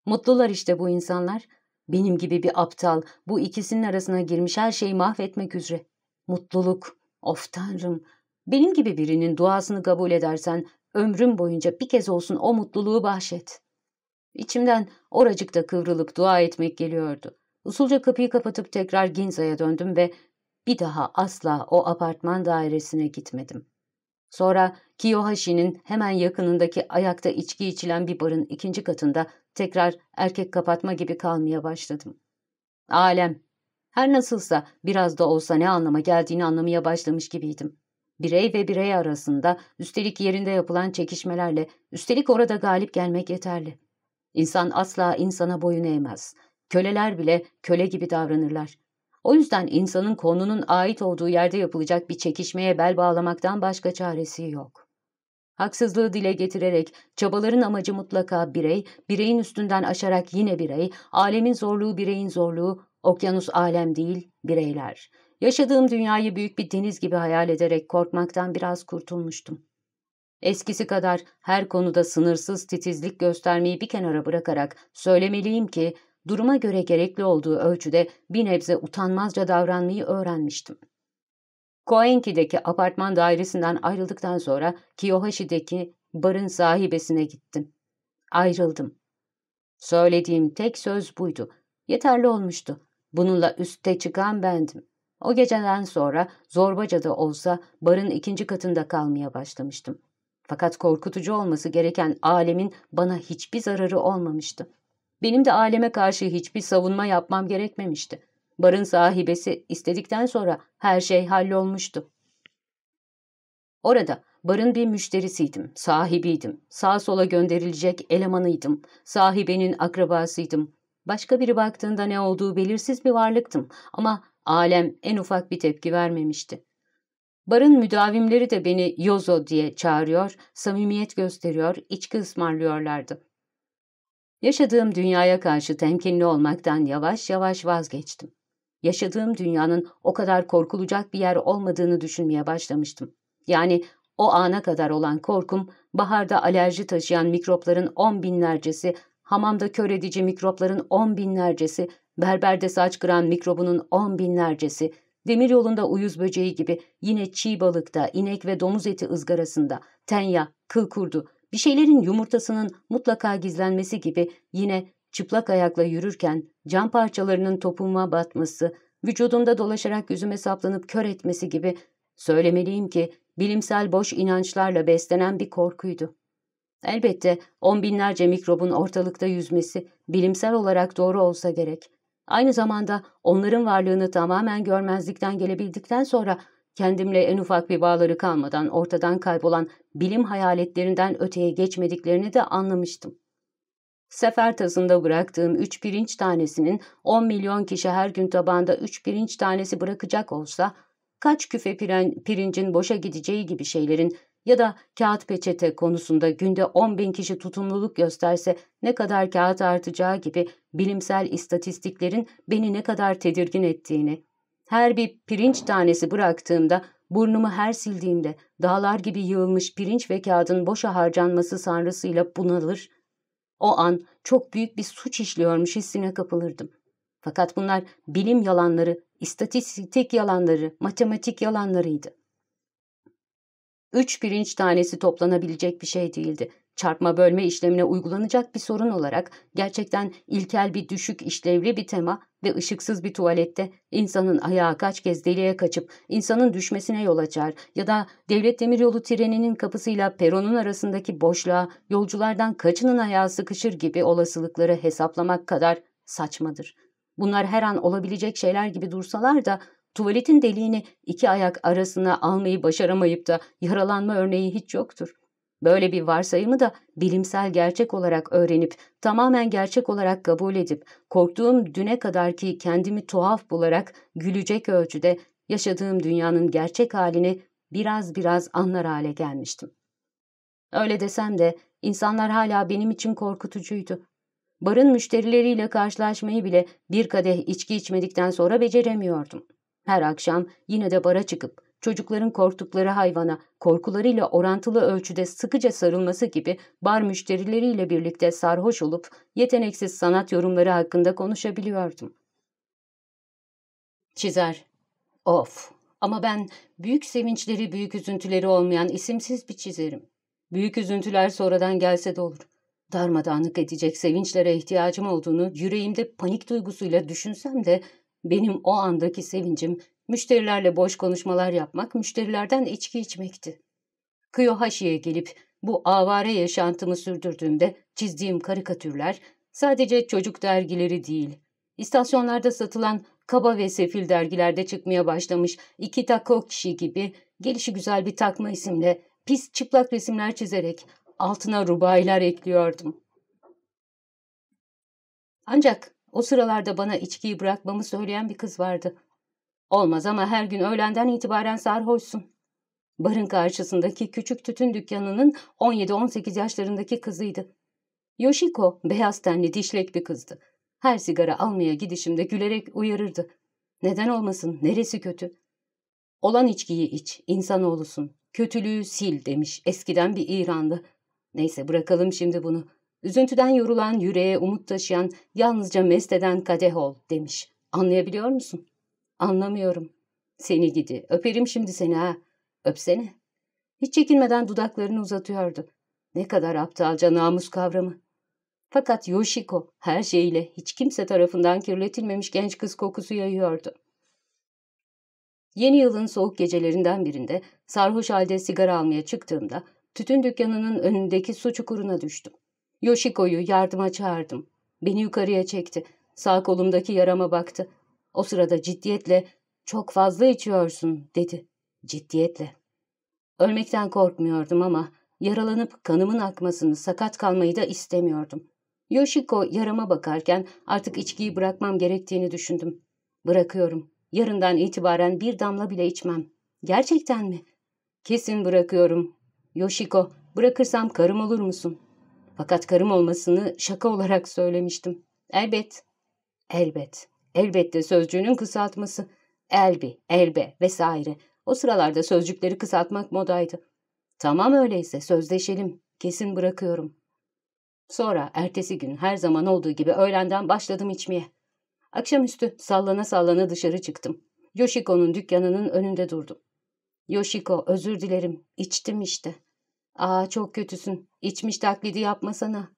Mutlular işte bu insanlar. Benim gibi bir aptal, bu ikisinin arasına girmiş her şeyi mahvetmek üzere. Mutluluk, of tanrım. Benim gibi birinin duasını kabul edersen, ömrüm boyunca bir kez olsun o mutluluğu bahşet. İçimden oracıkta kıvrılıp dua etmek geliyordu. Usulca kapıyı kapatıp tekrar Ginza'ya döndüm ve bir daha asla o apartman dairesine gitmedim. Sonra Kiyohashi'nin hemen yakınındaki ayakta içki içilen bir barın ikinci katında tekrar erkek kapatma gibi kalmaya başladım. Alem. Her nasılsa biraz da olsa ne anlama geldiğini anlamaya başlamış gibiydim. Birey ve birey arasında, üstelik yerinde yapılan çekişmelerle, üstelik orada galip gelmek yeterli. İnsan asla insana boyun eğmez. Köleler bile köle gibi davranırlar. O yüzden insanın konunun ait olduğu yerde yapılacak bir çekişmeye bel bağlamaktan başka çaresi yok. Haksızlığı dile getirerek çabaların amacı mutlaka birey, bireyin üstünden aşarak yine birey, alemin zorluğu bireyin zorluğu, okyanus alem değil, bireyler. Yaşadığım dünyayı büyük bir deniz gibi hayal ederek korkmaktan biraz kurtulmuştum. Eskisi kadar her konuda sınırsız titizlik göstermeyi bir kenara bırakarak söylemeliyim ki duruma göre gerekli olduğu ölçüde bir nebze utanmazca davranmayı öğrenmiştim. Koenki'deki apartman dairesinden ayrıldıktan sonra Kiyohashi'deki barın sahibesine gittim. Ayrıldım. Söylediğim tek söz buydu. Yeterli olmuştu. Bununla üste çıkan bendim. O geceden sonra zorbaca da olsa barın ikinci katında kalmaya başlamıştım. Fakat korkutucu olması gereken alemin bana hiçbir zararı olmamıştı. Benim de aleme karşı hiçbir savunma yapmam gerekmemişti. Barın sahibesi istedikten sonra her şey hallolmuştu. Orada barın bir müşterisiydim, sahibiydim, sağa sola gönderilecek elemanıydım, sahibenin akrabasıydım. Başka biri baktığında ne olduğu belirsiz bir varlıktım ama alem en ufak bir tepki vermemişti. Barın müdavimleri de beni Yozo diye çağırıyor, samimiyet gösteriyor, içki ısmarlıyorlardı. Yaşadığım dünyaya karşı temkinli olmaktan yavaş yavaş vazgeçtim. Yaşadığım dünyanın o kadar korkulacak bir yer olmadığını düşünmeye başlamıştım. Yani o ana kadar olan korkum, baharda alerji taşıyan mikropların on binlercesi, hamamda kör edici mikropların on binlercesi, berberde saç kıran mikrobunun on binlercesi, demir yolunda uyuz böceği gibi yine çiğ balıkta, inek ve domuz eti ızgarasında, tenya, kıl kurdu, bir şeylerin yumurtasının mutlaka gizlenmesi gibi yine çıplak ayakla yürürken cam parçalarının topuma batması, vücudumda dolaşarak yüzüme saplanıp kör etmesi gibi söylemeliyim ki bilimsel boş inançlarla beslenen bir korkuydu. Elbette on binlerce mikrobun ortalıkta yüzmesi bilimsel olarak doğru olsa gerek. Aynı zamanda onların varlığını tamamen görmezlikten gelebildikten sonra kendimle en ufak bir bağları kalmadan ortadan kaybolan bilim hayaletlerinden öteye geçmediklerini de anlamıştım. Sefer tasında bıraktığım üç pirinç tanesinin on milyon kişi her gün tabanda üç pirinç tanesi bırakacak olsa, kaç küfe piren, pirincin boşa gideceği gibi şeylerin ya da kağıt peçete konusunda günde on bin kişi tutumluluk gösterse ne kadar kağıt artacağı gibi bilimsel istatistiklerin beni ne kadar tedirgin ettiğini, her bir pirinç tanesi bıraktığımda, burnumu her sildiğimde dağlar gibi yığılmış pirinç ve kağıdın boşa harcanması sanrısıyla bunalır, o an çok büyük bir suç işliyormuş hissine kapılırdım. Fakat bunlar bilim yalanları, istatistik yalanları, matematik yalanlarıydı. Üç pirinç tanesi toplanabilecek bir şey değildi çarpma bölme işlemine uygulanacak bir sorun olarak gerçekten ilkel bir düşük işlevli bir tema ve ışıksız bir tuvalette insanın ayağı kaç kez deliğe kaçıp insanın düşmesine yol açar ya da devlet demiryolu treninin kapısıyla peronun arasındaki boşluğa yolculardan kaçının ayağı sıkışır gibi olasılıkları hesaplamak kadar saçmadır. Bunlar her an olabilecek şeyler gibi dursalar da tuvaletin deliğini iki ayak arasına almayı başaramayıp da yaralanma örneği hiç yoktur. Böyle bir varsayımı da bilimsel gerçek olarak öğrenip, tamamen gerçek olarak kabul edip, korktuğum düne kadarki kendimi tuhaf bularak gülecek ölçüde yaşadığım dünyanın gerçek halini biraz biraz anlar hale gelmiştim. Öyle desem de insanlar hala benim için korkutucuydu. Barın müşterileriyle karşılaşmayı bile bir kadeh içki içmedikten sonra beceremiyordum. Her akşam yine de bara çıkıp çocukların korktukları hayvana korkularıyla orantılı ölçüde sıkıca sarılması gibi bar müşterileriyle birlikte sarhoş olup yeteneksiz sanat yorumları hakkında konuşabiliyordum. Çizer. Of! Ama ben büyük sevinçleri, büyük üzüntüleri olmayan isimsiz bir çizerim. Büyük üzüntüler sonradan gelse de olur. Darmadağınık edecek sevinçlere ihtiyacım olduğunu yüreğimde panik duygusuyla düşünsem de benim o andaki sevincim müşterilerle boş konuşmalar yapmak, müşterilerden içki içmekti. Kyohashi'ye gelip bu avare yaşantımı sürdürdüğümde çizdiğim karikatürler sadece çocuk dergileri değil, istasyonlarda satılan kaba ve sefil dergilerde çıkmaya başlamış iki tako kişi gibi gelişi güzel bir takma isimle pis çıplak resimler çizerek altına rubaylar ekliyordum. Ancak o sıralarda bana içkiyi bırakmamı söyleyen bir kız vardı. Olmaz ama her gün öğlenden itibaren sarhoşsun. Barın karşısındaki küçük tütün dükkanının 17-18 yaşlarındaki kızıydı. Yoshiko beyaz tenli dişlek bir kızdı. Her sigara almaya gidişimde gülerek uyarırdı. Neden olmasın, neresi kötü? Olan içkiyi iç, insanoğlusun. Kötülüğü sil demiş eskiden bir İranlı. Neyse bırakalım şimdi bunu. Üzüntüden yorulan, yüreğe umut taşıyan, yalnızca mest eden kadeh ol demiş. Anlayabiliyor musun? Anlamıyorum. Seni gidi. Öperim şimdi seni ha. Öpsene. Hiç çekinmeden dudaklarını uzatıyordu. Ne kadar aptalca namus kavramı. Fakat Yoshiko her şeyle hiç kimse tarafından kirletilmemiş genç kız kokusu yayıyordu. Yeni yılın soğuk gecelerinden birinde sarhoş halde sigara almaya çıktığımda tütün dükkanının önündeki su çukuruna düştüm. Yoshiko'yu yardıma çağırdım. Beni yukarıya çekti. Sağ kolumdaki yarama baktı. O sırada ciddiyetle ''Çok fazla içiyorsun'' dedi. Ciddiyetle. Ölmekten korkmuyordum ama yaralanıp kanımın akmasını, sakat kalmayı da istemiyordum. Yoshiko yarama bakarken artık içkiyi bırakmam gerektiğini düşündüm. Bırakıyorum. Yarından itibaren bir damla bile içmem. Gerçekten mi? Kesin bırakıyorum. Yoshiko, bırakırsam karım olur musun? Fakat karım olmasını şaka olarak söylemiştim. Elbet. Elbet. Elbette sözcüğünün kısaltması. Elbi, elbe vesaire. O sıralarda sözcükleri kısaltmak modaydı. Tamam öyleyse sözleşelim. Kesin bırakıyorum. Sonra ertesi gün her zaman olduğu gibi öğlenden başladım içmeye. Akşamüstü sallana sallana dışarı çıktım. Yoshiko'nun dükkanının önünde durdum. Yoshiko özür dilerim. İçtim işte. Aa çok kötüsün. İçmiş taklidi yapmasana.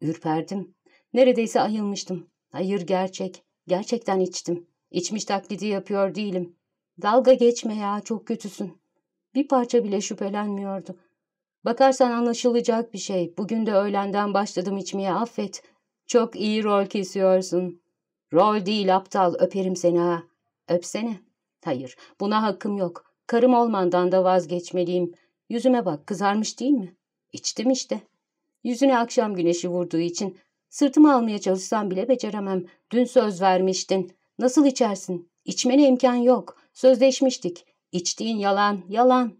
Ürperdim. Neredeyse ayılmıştım. Hayır gerçek. Gerçekten içtim. İçmiş taklidi yapıyor değilim. Dalga geçme ya çok kötüsün. Bir parça bile şüphelenmiyordu. Bakarsan anlaşılacak bir şey. Bugün de öğlenden başladım içmeye affet. Çok iyi rol kesiyorsun. Rol değil aptal öperim seni ha. Öpsene. Hayır buna hakkım yok. Karım olmandan da vazgeçmeliyim. Yüzüme bak kızarmış değil mi? İçtim işte. Yüzüne akşam güneşi vurduğu için sırtımı almaya çalışsam bile beceremem. Dün söz vermiştin. Nasıl içersin? İçmene imkan yok. Sözleşmiştik. İçtiğin yalan, yalan.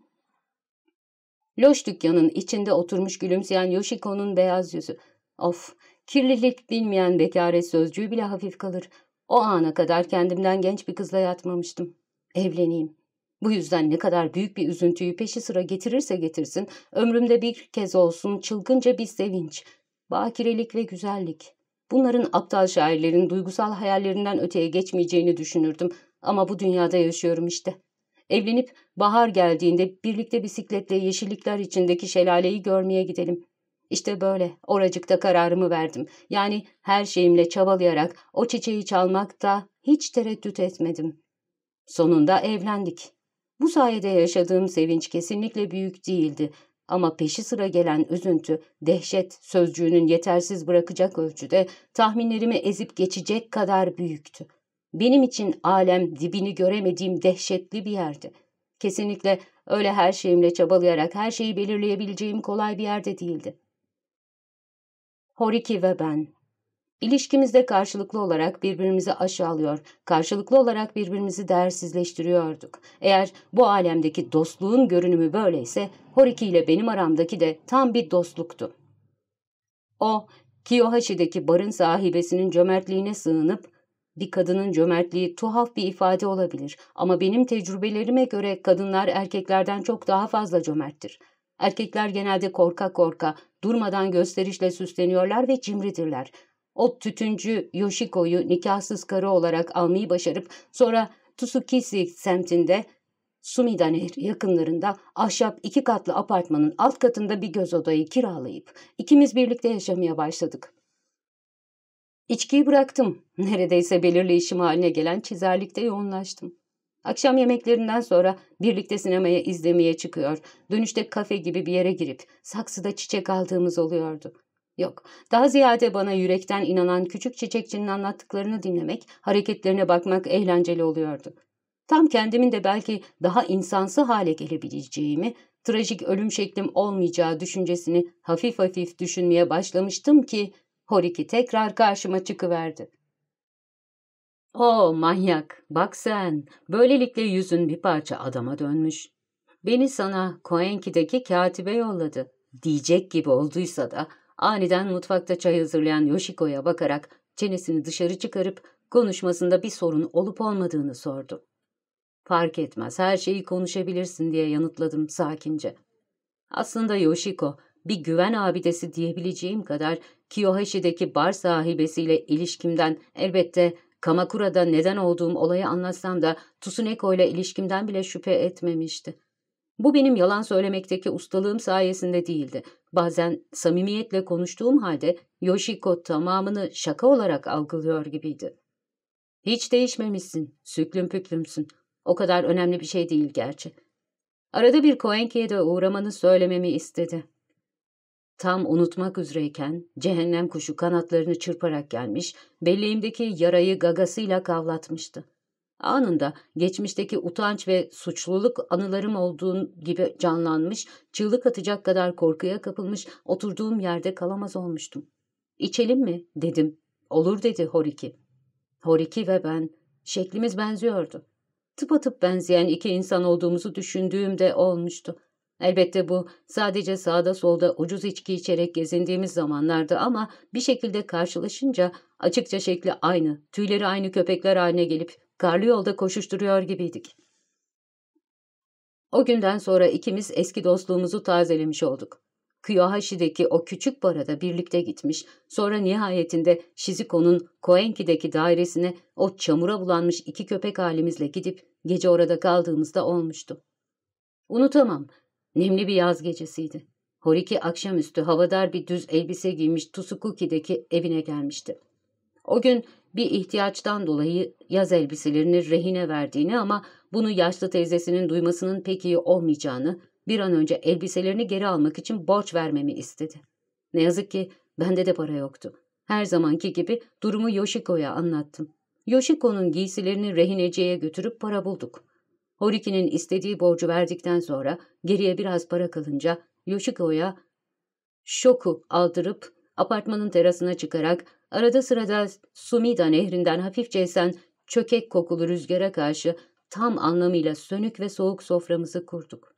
Loş dükkanın içinde oturmuş gülümseyen Yoshiko'nun beyaz yüzü. Of, kirlilik bilmeyen bekaret sözcüğü bile hafif kalır. O ana kadar kendimden genç bir kızla yatmamıştım. Evleneyim. Bu yüzden ne kadar büyük bir üzüntüyü peşi sıra getirirse getirsin, ömrümde bir kez olsun çılgınca bir sevinç, bakirelik ve güzellik. Bunların aptal şairlerin duygusal hayallerinden öteye geçmeyeceğini düşünürdüm ama bu dünyada yaşıyorum işte. Evlenip bahar geldiğinde birlikte bisikletle yeşillikler içindeki şelaleyi görmeye gidelim. İşte böyle oracıkta kararımı verdim. Yani her şeyimle çabalayarak o çiçeği çalmakta hiç tereddüt etmedim. Sonunda evlendik. Bu sayede yaşadığım sevinç kesinlikle büyük değildi. Ama peşi sıra gelen üzüntü, dehşet sözcüğünün yetersiz bırakacak ölçüde tahminlerimi ezip geçecek kadar büyüktü. Benim için alem dibini göremediğim dehşetli bir yerdi. Kesinlikle öyle her şeyimle çabalayarak her şeyi belirleyebileceğim kolay bir yerde değildi. Horiki ve ben. İlişkimizde karşılıklı olarak birbirimizi aşağılıyor, karşılıklı olarak birbirimizi değersizleştiriyorduk. Eğer bu alemdeki dostluğun görünümü böyleyse, Horiki ile benim aramdaki de tam bir dostluktu. O, Kiyohashi'deki barın sahibesinin cömertliğine sığınıp, bir kadının cömertliği tuhaf bir ifade olabilir ama benim tecrübelerime göre kadınlar erkeklerden çok daha fazla cömerttir. Erkekler genelde korka korka, durmadan gösterişle süsleniyorlar ve cimridirler. O tütüncü Yoshiko'yu nikahsız karı olarak almayı başarıp sonra Tsukisi semtinde Sumida Nehri yakınlarında ahşap iki katlı apartmanın alt katında bir göz odayı kiralayıp ikimiz birlikte yaşamaya başladık. İçkiyi bıraktım. Neredeyse belirli işim haline gelen çizerlikte yoğunlaştım. Akşam yemeklerinden sonra birlikte sinemaya izlemeye çıkıyor, dönüşte kafe gibi bir yere girip saksıda çiçek aldığımız oluyordu. Yok, daha ziyade bana yürekten inanan küçük çiçekçinin anlattıklarını dinlemek, hareketlerine bakmak eğlenceli oluyordu. Tam kendimin de belki daha insansı hale gelebileceğimi, trajik ölüm şeklim olmayacağı düşüncesini hafif hafif düşünmeye başlamıştım ki Horiki tekrar karşıma çıkıverdi. O manyak, bak sen, böylelikle yüzün bir parça adama dönmüş. Beni sana Koenki'deki katibe yolladı. Diyecek gibi olduysa da aniden mutfakta çay hazırlayan Yoshiko'ya bakarak çenesini dışarı çıkarıp konuşmasında bir sorun olup olmadığını sordu. Fark etmez, her şeyi konuşabilirsin diye yanıtladım sakince. Aslında Yoshiko, bir güven abidesi diyebileceğim kadar Kiyohashi'deki bar sahibesiyle ilişkimden elbette Kamakura'da neden olduğum olayı anlatsam da Tsuneko ile ilişkimden bile şüphe etmemişti. Bu benim yalan söylemekteki ustalığım sayesinde değildi. Bazen samimiyetle konuştuğum halde Yoshiko tamamını şaka olarak algılıyor gibiydi. Hiç değişmemişsin, süklüm püklümsün. O kadar önemli bir şey değil gerçi. Arada bir Koenki'ye de uğramanı söylememi istedi. Tam unutmak üzereyken cehennem kuşu kanatlarını çırparak gelmiş, belleğimdeki yarayı gagasıyla kavlatmıştı. Anında geçmişteki utanç ve suçluluk anılarım olduğun gibi canlanmış, çığlık atacak kadar korkuya kapılmış, oturduğum yerde kalamaz olmuştum. İçelim mi? dedim. Olur dedi Horiki. Horiki ve ben, şeklimiz benziyordu. Tıpatıp benzeyen iki insan olduğumuzu düşündüğümde olmuştu. Elbette bu sadece sağda solda ucuz içki içerek gezindiğimiz zamanlardı ama bir şekilde karşılaşınca açıkça şekli aynı, tüyleri aynı köpekler haline gelip karlı yolda koşuşturuyor gibiydik. O günden sonra ikimiz eski dostluğumuzu tazelemiş olduk. Kyohashi'deki o küçük barada birlikte gitmiş, sonra nihayetinde Shizuko'nun Koenki'deki dairesine o çamura bulanmış iki köpek halimizle gidip gece orada kaldığımızda olmuştu. Unutamam, Nemli bir yaz gecesiydi. Horiki akşamüstü havadar bir düz elbise giymiş Tusukuki'deki evine gelmişti. O gün bir ihtiyaçtan dolayı yaz elbiselerini rehine verdiğini ama bunu yaşlı teyzesinin duymasının pek iyi olmayacağını, bir an önce elbiselerini geri almak için borç vermemi istedi. Ne yazık ki bende de para yoktu. Her zamanki gibi durumu Yoshiko'ya anlattım. Yoshiko'nun giysilerini rehineciye götürüp para bulduk. Horiki'nin istediği borcu verdikten sonra geriye biraz para kalınca Yoshiko'ya şoku aldırıp apartmanın terasına çıkarak arada sırada Sumida nehrinden hafifçe esen çökek kokulu rüzgara karşı tam anlamıyla sönük ve soğuk soframızı kurduk.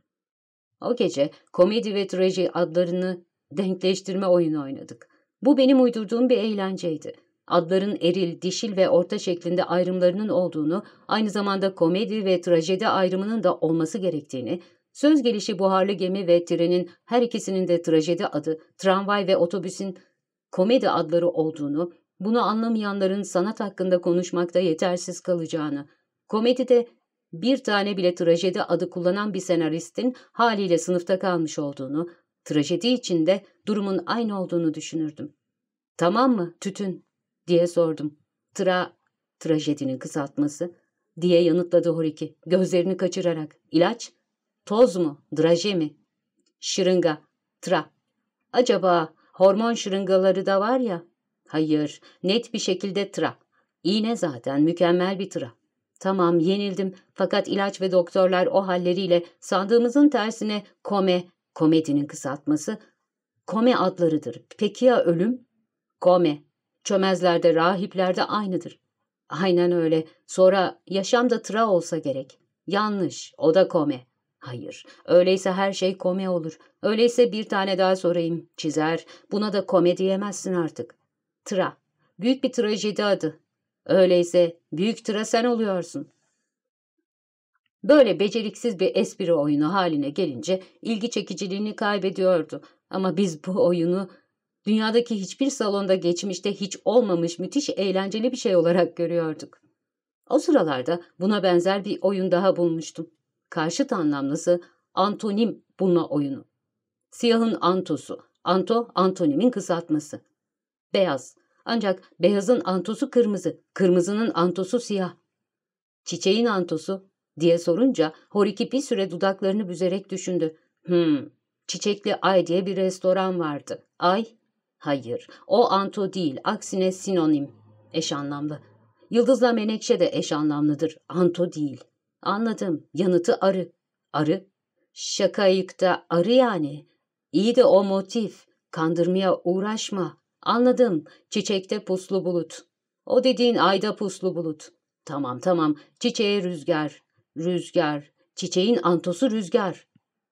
O gece komedi ve traji adlarını denkleştirme oyunu oynadık. Bu benim uydurduğum bir eğlenceydi adların eril, dişil ve orta şeklinde ayrımlarının olduğunu, aynı zamanda komedi ve trajedi ayrımının da olması gerektiğini, söz gelişi buharlı gemi ve trenin her ikisinin de trajedi adı, tramvay ve otobüsün komedi adları olduğunu, bunu anlamayanların sanat hakkında konuşmakta yetersiz kalacağını, komedide bir tane bile trajedi adı kullanan bir senaristin haliyle sınıfta kalmış olduğunu, trajedi içinde durumun aynı olduğunu düşünürdüm. Tamam mı, tütün? diye sordum. Tra, trajedinin kısaltması diye yanıtladı Horiki gözlerini kaçırarak. İlaç? Toz mu? Draje mi? Şırınga. Tra. Acaba hormon şırıngaları da var ya? Hayır, net bir şekilde tra. İğne zaten mükemmel bir tra. Tamam yenildim fakat ilaç ve doktorlar o halleriyle sandığımızın tersine kome, komedinin kısaltması, kome adlarıdır. Peki ya ölüm? Kome, Çömezlerde, rahiplerde aynıdır. Aynen öyle. Sonra yaşam da tıra olsa gerek. Yanlış. O da kome. Hayır, öyleyse her şey kome olur. Öyleyse bir tane daha sorayım. Çizer, buna da kome diyemezsin artık. Tıra, büyük bir trajedi adı. Öyleyse büyük tıra sen oluyorsun. Böyle beceriksiz bir espri oyunu haline gelince ilgi çekiciliğini kaybediyordu. Ama biz bu oyunu dünyadaki hiçbir salonda geçmişte hiç olmamış müthiş eğlenceli bir şey olarak görüyorduk. O sıralarda buna benzer bir oyun daha bulmuştum. Karşıt anlamlısı antonim bulma oyunu. Siyahın antosu, anto antonimin kısaltması. Beyaz, ancak beyazın antosu kırmızı, kırmızının antosu siyah. Çiçeğin antosu diye sorunca Horiki bir süre dudaklarını büzerek düşündü. Hmm, Çiçekli Ay diye bir restoran vardı. Ay? Hayır, o anto değil, aksine sinonim. Eş anlamlı. Yıldızla menekşe de eş anlamlıdır, anto değil. Anladım, yanıtı arı. Arı? Şakayıkta arı yani. İyi de o motif, kandırmaya uğraşma. Anladım, çiçekte puslu bulut. O dediğin ayda puslu bulut. Tamam tamam, çiçeğe rüzgar, rüzgar, çiçeğin antosu rüzgar.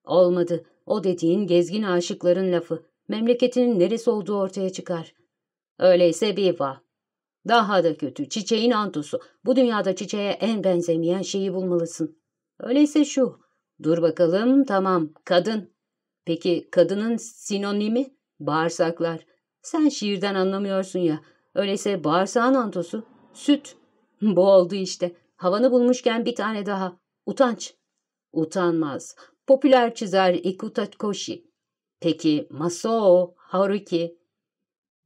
Olmadı, o dediğin gezgin aşıkların lafı. Memleketinin neresi olduğu ortaya çıkar. Öyleyse bir vah. Daha da kötü, çiçeğin antosu. Bu dünyada çiçeğe en benzemeyen şeyi bulmalısın. Öyleyse şu. Dur bakalım, tamam, kadın. Peki kadının sinonimi? Bağırsaklar. Sen şiirden anlamıyorsun ya. Öyleyse bağırsağın antosu. Süt. (laughs) Bu oldu işte. Havanı bulmuşken bir tane daha. Utanç. Utanmaz. Popüler çizer Ikutatkoshi. Peki Masao, Haruki.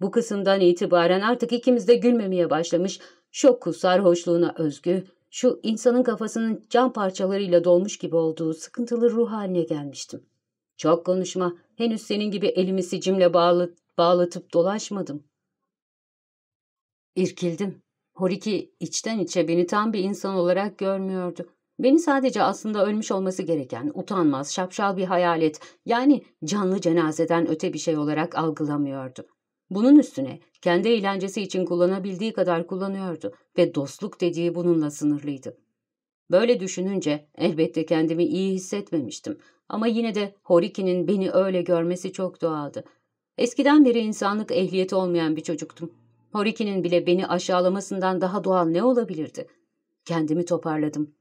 Bu kısımdan itibaren artık ikimiz de gülmemeye başlamış, şoku sarhoşluğuna özgü, şu insanın kafasının cam parçalarıyla dolmuş gibi olduğu sıkıntılı ruh haline gelmiştim. Çok konuşma, henüz senin gibi elimi sicimle bağlı, bağlatıp dolaşmadım. İrkildim. Horiki içten içe beni tam bir insan olarak görmüyordu. Beni sadece aslında ölmüş olması gereken, utanmaz, şapşal bir hayalet, yani canlı cenazeden öte bir şey olarak algılamıyordu. Bunun üstüne kendi eğlencesi için kullanabildiği kadar kullanıyordu ve dostluk dediği bununla sınırlıydı. Böyle düşününce elbette kendimi iyi hissetmemiştim ama yine de Horiki'nin beni öyle görmesi çok doğaldı. Eskiden beri insanlık ehliyeti olmayan bir çocuktum. Horiki'nin bile beni aşağılamasından daha doğal ne olabilirdi? Kendimi toparladım.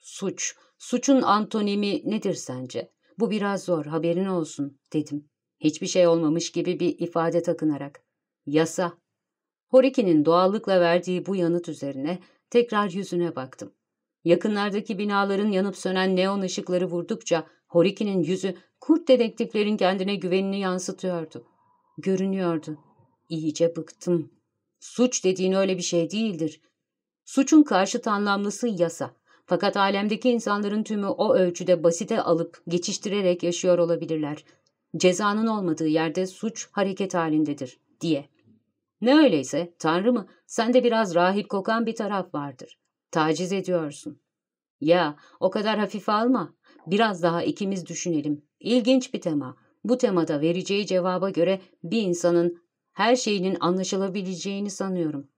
Suç, suçun antonimi nedir sence? Bu biraz zor, haberin olsun, dedim. Hiçbir şey olmamış gibi bir ifade takınarak. Yasa. Horiki'nin doğallıkla verdiği bu yanıt üzerine tekrar yüzüne baktım. Yakınlardaki binaların yanıp sönen neon ışıkları vurdukça Horiki'nin yüzü kurt dedektiflerin kendine güvenini yansıtıyordu. Görünüyordu. İyice bıktım. Suç dediğin öyle bir şey değildir. Suçun karşıt anlamlısı yasa. Fakat alemdeki insanların tümü o ölçüde basite alıp geçiştirerek yaşıyor olabilirler. Cezanın olmadığı yerde suç hareket halindedir diye. Ne öyleyse Tanrı mı sende biraz rahip kokan bir taraf vardır. Taciz ediyorsun. Ya o kadar hafif alma. Biraz daha ikimiz düşünelim. İlginç bir tema. Bu temada vereceği cevaba göre bir insanın her şeyinin anlaşılabileceğini sanıyorum.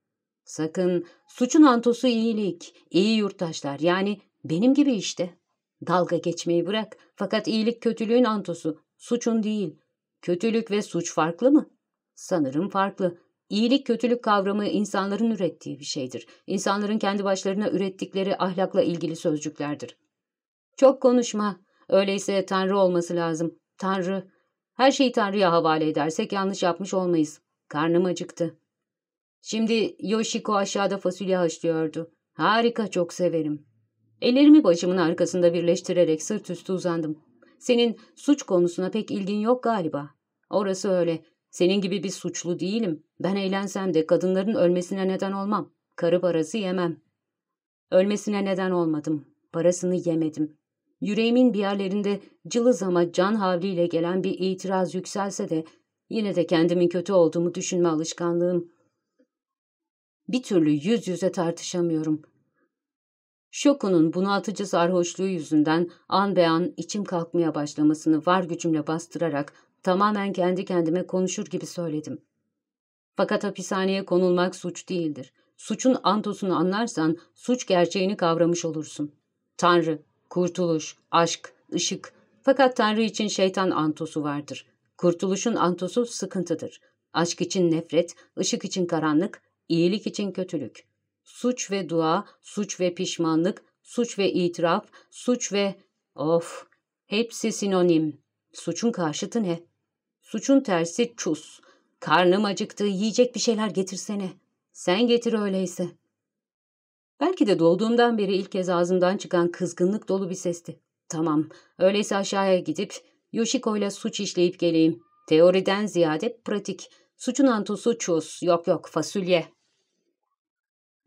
Sakın suçun antosu iyilik, iyi yurttaşlar yani benim gibi işte. Dalga geçmeyi bırak fakat iyilik kötülüğün antosu, suçun değil. Kötülük ve suç farklı mı? Sanırım farklı. İyilik kötülük kavramı insanların ürettiği bir şeydir. İnsanların kendi başlarına ürettikleri ahlakla ilgili sözcüklerdir. Çok konuşma. Öyleyse Tanrı olması lazım. Tanrı. Her şeyi Tanrı'ya havale edersek yanlış yapmış olmayız. Karnım acıktı. Şimdi Yoshiko aşağıda fasulye haşlıyordu. Harika çok severim. Ellerimi başımın arkasında birleştirerek sırt üstü uzandım. Senin suç konusuna pek ilgin yok galiba. Orası öyle. Senin gibi bir suçlu değilim. Ben eğlensem de kadınların ölmesine neden olmam. Karı parası yemem. Ölmesine neden olmadım. Parasını yemedim. Yüreğimin bir yerlerinde cılız ama can havliyle gelen bir itiraz yükselse de yine de kendimin kötü olduğumu düşünme alışkanlığım bir türlü yüz yüze tartışamıyorum. Şokunun bunaltıcı sarhoşluğu yüzünden an be an içim kalkmaya başlamasını var gücümle bastırarak tamamen kendi kendime konuşur gibi söyledim. Fakat hapishaneye konulmak suç değildir. Suçun antosunu anlarsan suç gerçeğini kavramış olursun. Tanrı, kurtuluş, aşk, ışık. Fakat Tanrı için şeytan antosu vardır. Kurtuluşun antosu sıkıntıdır. Aşk için nefret, ışık için karanlık, iyilik için kötülük. Suç ve dua, suç ve pişmanlık, suç ve itiraf, suç ve... Of! Hepsi sinonim. Suçun karşıtı ne? Suçun tersi çus. Karnım acıktı, yiyecek bir şeyler getirsene. Sen getir öyleyse. Belki de doğduğumdan beri ilk kez ağzımdan çıkan kızgınlık dolu bir sesti. Tamam, öyleyse aşağıya gidip Yoshiko ile suç işleyip geleyim. Teoriden ziyade pratik. Suçun antosu çuz, yok yok fasulye.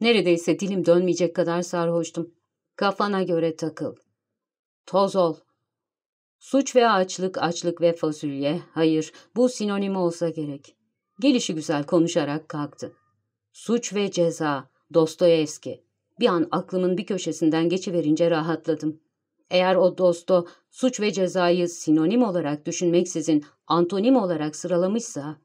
Neredeyse dilim dönmeyecek kadar sarhoştum. Kafana göre takıl. Toz ol. Suç ve açlık, açlık ve fasulye. Hayır, bu sinonim olsa gerek. Gelişi güzel konuşarak kalktı. Suç ve ceza. Dostoyevski. Bir an aklımın bir köşesinden geçiverince rahatladım. Eğer o dosto suç ve cezayı sinonim olarak düşünmeksizin antonim olarak sıralamışsa,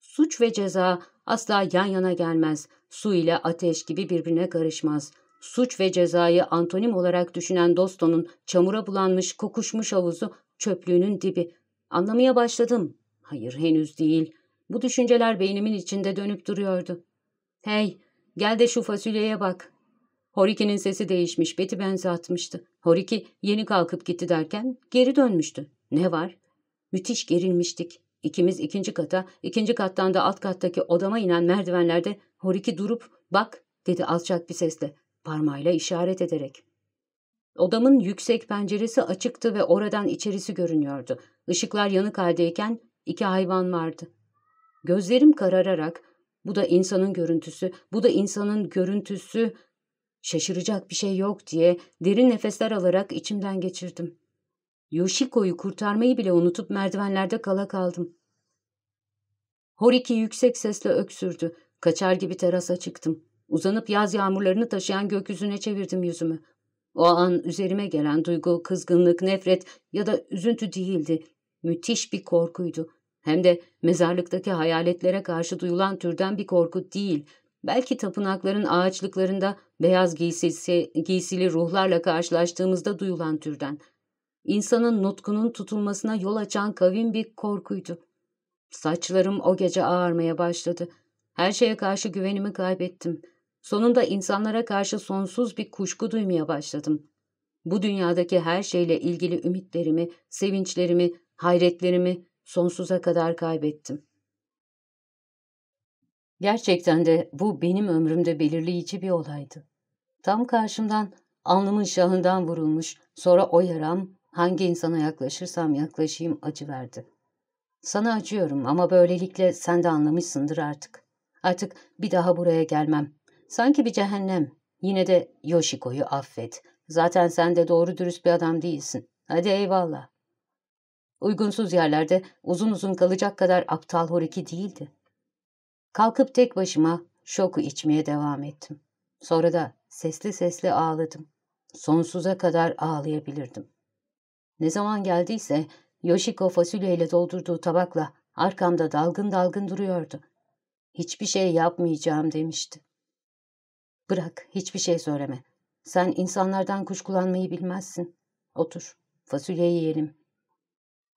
suç ve ceza asla yan yana gelmez, su ile ateş gibi birbirine karışmaz. Suç ve cezayı antonim olarak düşünen dostonun çamura bulanmış, kokuşmuş havuzu çöplüğünün dibi. Anlamaya başladım. Hayır henüz değil. Bu düşünceler beynimin içinde dönüp duruyordu. Hey, gel de şu fasulyeye bak. Horiki'nin sesi değişmiş, beti benzi atmıştı. Horiki yeni kalkıp gitti derken geri dönmüştü. Ne var? Müthiş gerilmiştik. İkimiz ikinci kata, ikinci kattan da alt kattaki odama inen merdivenlerde Horiki durup bak dedi alçak bir sesle parmağıyla işaret ederek. Odamın yüksek penceresi açıktı ve oradan içerisi görünüyordu. Işıklar yanık haldeyken iki hayvan vardı. Gözlerim karararak bu da insanın görüntüsü, bu da insanın görüntüsü şaşıracak bir şey yok diye derin nefesler alarak içimden geçirdim. Yoshiko'yu kurtarmayı bile unutup merdivenlerde kala kaldım. Horiki yüksek sesle öksürdü. Kaçar gibi terasa çıktım. Uzanıp yaz yağmurlarını taşıyan gökyüzüne çevirdim yüzümü. O an üzerime gelen duygu, kızgınlık, nefret ya da üzüntü değildi. Müthiş bir korkuydu. Hem de mezarlıktaki hayaletlere karşı duyulan türden bir korku değil. Belki tapınakların ağaçlıklarında beyaz giysisi, giysili ruhlarla karşılaştığımızda duyulan türden. İnsanın nutkunun tutulmasına yol açan kavim bir korkuydu. Saçlarım o gece ağarmaya başladı. Her şeye karşı güvenimi kaybettim. Sonunda insanlara karşı sonsuz bir kuşku duymaya başladım. Bu dünyadaki her şeyle ilgili ümitlerimi, sevinçlerimi, hayretlerimi sonsuza kadar kaybettim. Gerçekten de bu benim ömrümde belirleyici bir olaydı. Tam karşımdan alnımın şahından vurulmuş, sonra o yaram hangi insana yaklaşırsam yaklaşayım acı verdi. Sana acıyorum ama böylelikle sen de anlamışsındır artık. Artık bir daha buraya gelmem. Sanki bir cehennem. Yine de Yoshiko'yu affet. Zaten sen de doğru dürüst bir adam değilsin. Hadi eyvallah. Uygunsuz yerlerde uzun uzun kalacak kadar aptal Horiki değildi. Kalkıp tek başıma şoku içmeye devam ettim. Sonra da sesli sesli ağladım. Sonsuza kadar ağlayabilirdim. Ne zaman geldiyse Yoshiko fasulyeyle doldurduğu tabakla arkamda dalgın dalgın duruyordu. Hiçbir şey yapmayacağım demişti. Bırak, hiçbir şey söyleme. Sen insanlardan kuşkulanmayı bilmezsin. Otur, fasulye yiyelim.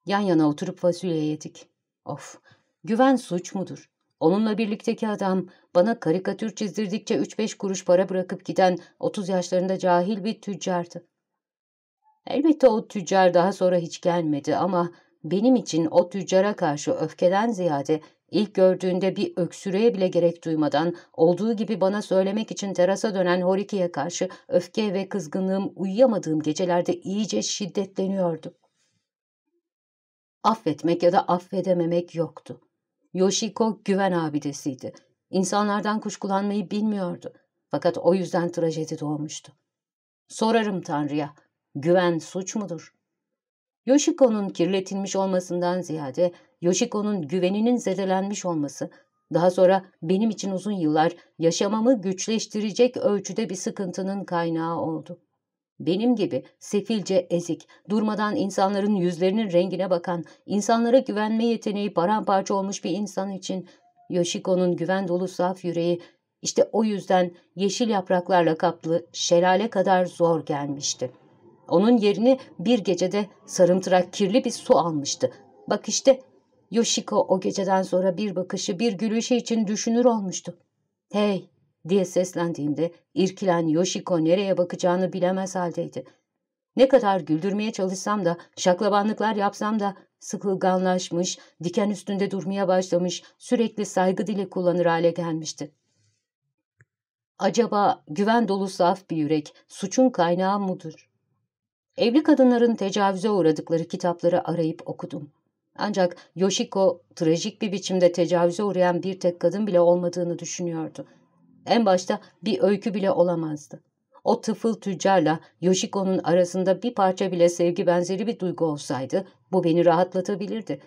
Yan yana oturup fasulye yedik. Of, güven suç mudur? Onunla birlikteki adam bana karikatür çizdirdikçe üç beş kuruş para bırakıp giden otuz yaşlarında cahil bir tüccardı. Elbette o tüccar daha sonra hiç gelmedi ama benim için o tüccara karşı öfkeden ziyade ilk gördüğünde bir öksürüğe bile gerek duymadan olduğu gibi bana söylemek için terasa dönen Horiki'ye karşı öfke ve kızgınlığım uyuyamadığım gecelerde iyice şiddetleniyordu. Affetmek ya da affedememek yoktu. Yoshiko güven abidesiydi. İnsanlardan kuşkulanmayı bilmiyordu. Fakat o yüzden trajedi doğmuştu. Sorarım Tanrı'ya, güven suç mudur? Yoshiko'nun kirletilmiş olmasından ziyade Yoshiko'nun güveninin zedelenmiş olması, daha sonra benim için uzun yıllar yaşamamı güçleştirecek ölçüde bir sıkıntının kaynağı oldu. Benim gibi sefilce ezik, durmadan insanların yüzlerinin rengine bakan, insanlara güvenme yeteneği paramparça olmuş bir insan için Yoshiko'nun güven dolu saf yüreği işte o yüzden yeşil yapraklarla kaplı şelale kadar zor gelmişti. Onun yerini bir gecede sarımtırak kirli bir su almıştı. Bak işte Yoshiko o geceden sonra bir bakışı bir gülüşü için düşünür olmuştu. Hey diye seslendiğimde irkilen Yoshiko nereye bakacağını bilemez haldeydi. Ne kadar güldürmeye çalışsam da, şaklabanlıklar yapsam da sıkılganlaşmış, diken üstünde durmaya başlamış, sürekli saygı dili kullanır hale gelmişti. Acaba güven dolu saf bir yürek suçun kaynağı mıdır? Evli kadınların tecavüze uğradıkları kitapları arayıp okudum. Ancak Yoshiko trajik bir biçimde tecavüze uğrayan bir tek kadın bile olmadığını düşünüyordu. En başta bir öykü bile olamazdı. O tıfıl tüccarla Yoshiko'nun arasında bir parça bile sevgi benzeri bir duygu olsaydı bu beni rahatlatabilirdi.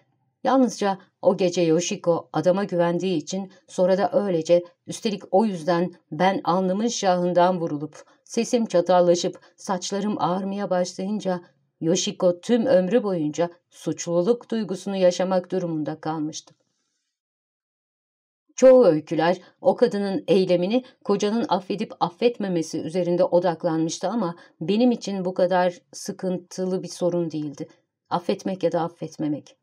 Yalnızca o gece Yoshiko adama güvendiği için sonra da öylece üstelik o yüzden ben alnımın şahından vurulup sesim çatallaşıp saçlarım ağarmaya başlayınca Yoshiko tüm ömrü boyunca suçluluk duygusunu yaşamak durumunda kalmıştı. Çoğu öyküler o kadının eylemini kocanın affedip affetmemesi üzerinde odaklanmıştı ama benim için bu kadar sıkıntılı bir sorun değildi. Affetmek ya da affetmemek.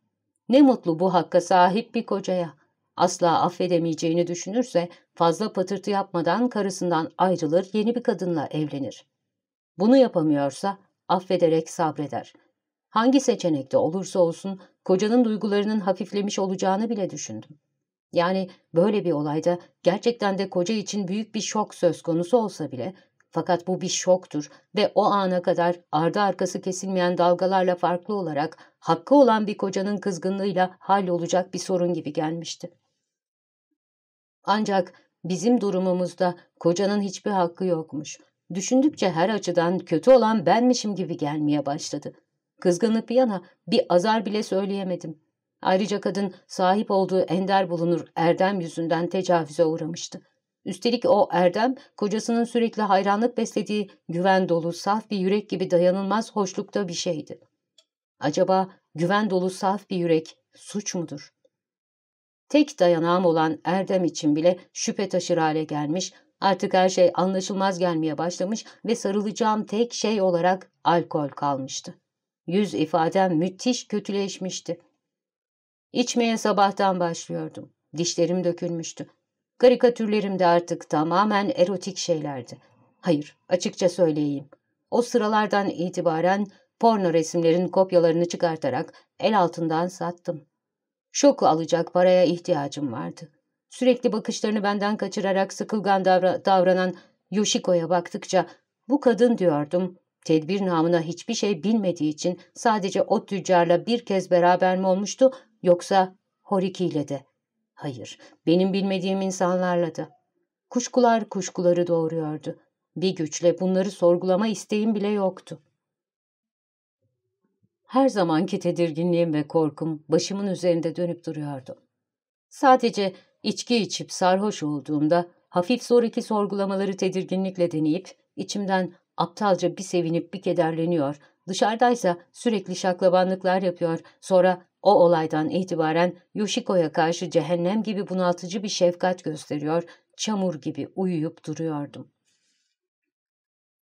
Ne mutlu bu hakka sahip bir kocaya. Asla affedemeyeceğini düşünürse fazla patırtı yapmadan karısından ayrılır yeni bir kadınla evlenir. Bunu yapamıyorsa affederek sabreder. Hangi seçenekte olursa olsun kocanın duygularının hafiflemiş olacağını bile düşündüm. Yani böyle bir olayda gerçekten de koca için büyük bir şok söz konusu olsa bile fakat bu bir şoktur ve o ana kadar ardı arkası kesilmeyen dalgalarla farklı olarak hakkı olan bir kocanın kızgınlığıyla hallolacak bir sorun gibi gelmişti. Ancak bizim durumumuzda kocanın hiçbir hakkı yokmuş. Düşündükçe her açıdan kötü olan benmişim gibi gelmeye başladı. Kızgınlık bir yana bir azar bile söyleyemedim. Ayrıca kadın sahip olduğu ender bulunur erdem yüzünden tecavüze uğramıştı. Üstelik o erdem kocasının sürekli hayranlık beslediği güven dolu saf bir yürek gibi dayanılmaz hoşlukta bir şeydi. Acaba güven dolu saf bir yürek suç mudur? Tek dayanağım olan erdem için bile şüphe taşır hale gelmiş, artık her şey anlaşılmaz gelmeye başlamış ve sarılacağım tek şey olarak alkol kalmıştı. Yüz ifadem müthiş kötüleşmişti. İçmeye sabahtan başlıyordum. Dişlerim dökülmüştü. Karikatürlerim de artık tamamen erotik şeylerdi. Hayır, açıkça söyleyeyim. O sıralardan itibaren porno resimlerin kopyalarını çıkartarak el altından sattım. Şoku alacak paraya ihtiyacım vardı. Sürekli bakışlarını benden kaçırarak sıkılgan davra davranan Yoshiko'ya baktıkça bu kadın diyordum, tedbir namına hiçbir şey bilmediği için sadece o tüccarla bir kez beraber mi olmuştu Yoksa Horiki ile de. Hayır, benim bilmediğim insanlarla da. Kuşkular kuşkuları doğuruyordu. Bir güçle bunları sorgulama isteğim bile yoktu. Her zamanki tedirginliğim ve korkum başımın üzerinde dönüp duruyordu. Sadece içki içip sarhoş olduğumda hafif sonraki sorgulamaları tedirginlikle deneyip içimden aptalca bir sevinip bir kederleniyor, dışarıdaysa sürekli şaklabanlıklar yapıyor, sonra o olaydan itibaren Yoshiko'ya karşı cehennem gibi bunaltıcı bir şefkat gösteriyor, çamur gibi uyuyup duruyordum.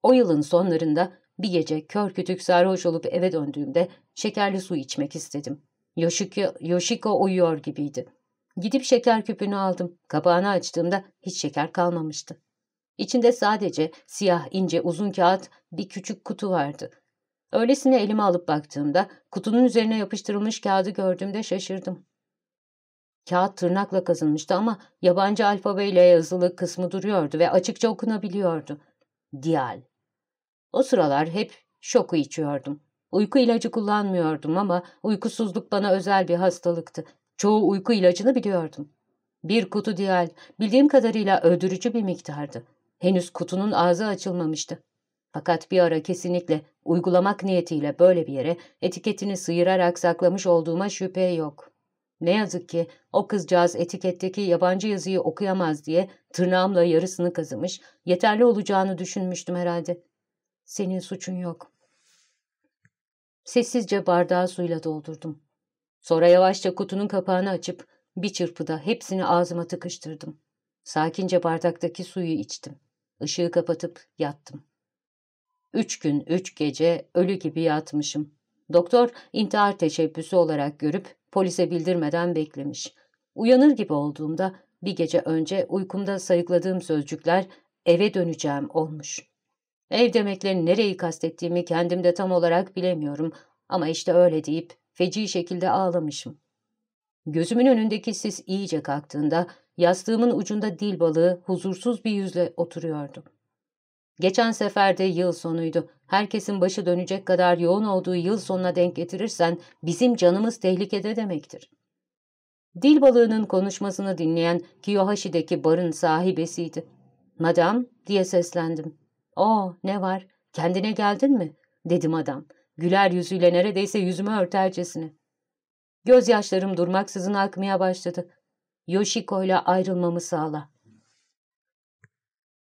O yılın sonlarında bir gece kör kütük sarhoş olup eve döndüğümde şekerli su içmek istedim. Yoshiko, Yoshiko uyuyor gibiydi. Gidip şeker küpünü aldım. Kapağını açtığımda hiç şeker kalmamıştı. İçinde sadece siyah, ince, uzun kağıt bir küçük kutu vardı. Öylesine elime alıp baktığımda kutunun üzerine yapıştırılmış kağıdı gördüğümde şaşırdım. Kağıt tırnakla kazınmıştı ama yabancı alfabeyle yazılı kısmı duruyordu ve açıkça okunabiliyordu. Dial. O sıralar hep şoku içiyordum. Uyku ilacı kullanmıyordum ama uykusuzluk bana özel bir hastalıktı. Çoğu uyku ilacını biliyordum. Bir kutu dial, bildiğim kadarıyla öldürücü bir miktardı. Henüz kutunun ağzı açılmamıştı. Fakat bir ara kesinlikle uygulamak niyetiyle böyle bir yere etiketini sıyırarak saklamış olduğuma şüphe yok. Ne yazık ki o kızcağız etiketteki yabancı yazıyı okuyamaz diye tırnağımla yarısını kazımış, yeterli olacağını düşünmüştüm herhalde. Senin suçun yok. Sessizce bardağı suyla doldurdum. Sonra yavaşça kutunun kapağını açıp bir çırpıda hepsini ağzıma tıkıştırdım. Sakince bardaktaki suyu içtim. Işığı kapatıp yattım. Üç gün, üç gece ölü gibi yatmışım. Doktor intihar teşebbüsü olarak görüp polise bildirmeden beklemiş. Uyanır gibi olduğumda bir gece önce uykumda sayıkladığım sözcükler eve döneceğim olmuş. Ev demeklerin nereyi kastettiğimi kendimde tam olarak bilemiyorum ama işte öyle deyip feci şekilde ağlamışım. Gözümün önündeki sis iyice kalktığında yastığımın ucunda dil balığı huzursuz bir yüzle oturuyordu. Geçen seferde yıl sonuydu. Herkesin başı dönecek kadar yoğun olduğu yıl sonuna denk getirirsen bizim canımız tehlikede demektir. Dil balığının konuşmasını dinleyen Kiyohashi'deki barın sahibesiydi. Madam diye seslendim. O ne var kendine geldin mi? dedim adam. Güler yüzüyle neredeyse yüzümü örtercesine. Gözyaşlarım durmaksızın akmaya başladı. Yoshiko ile ayrılmamı sağla.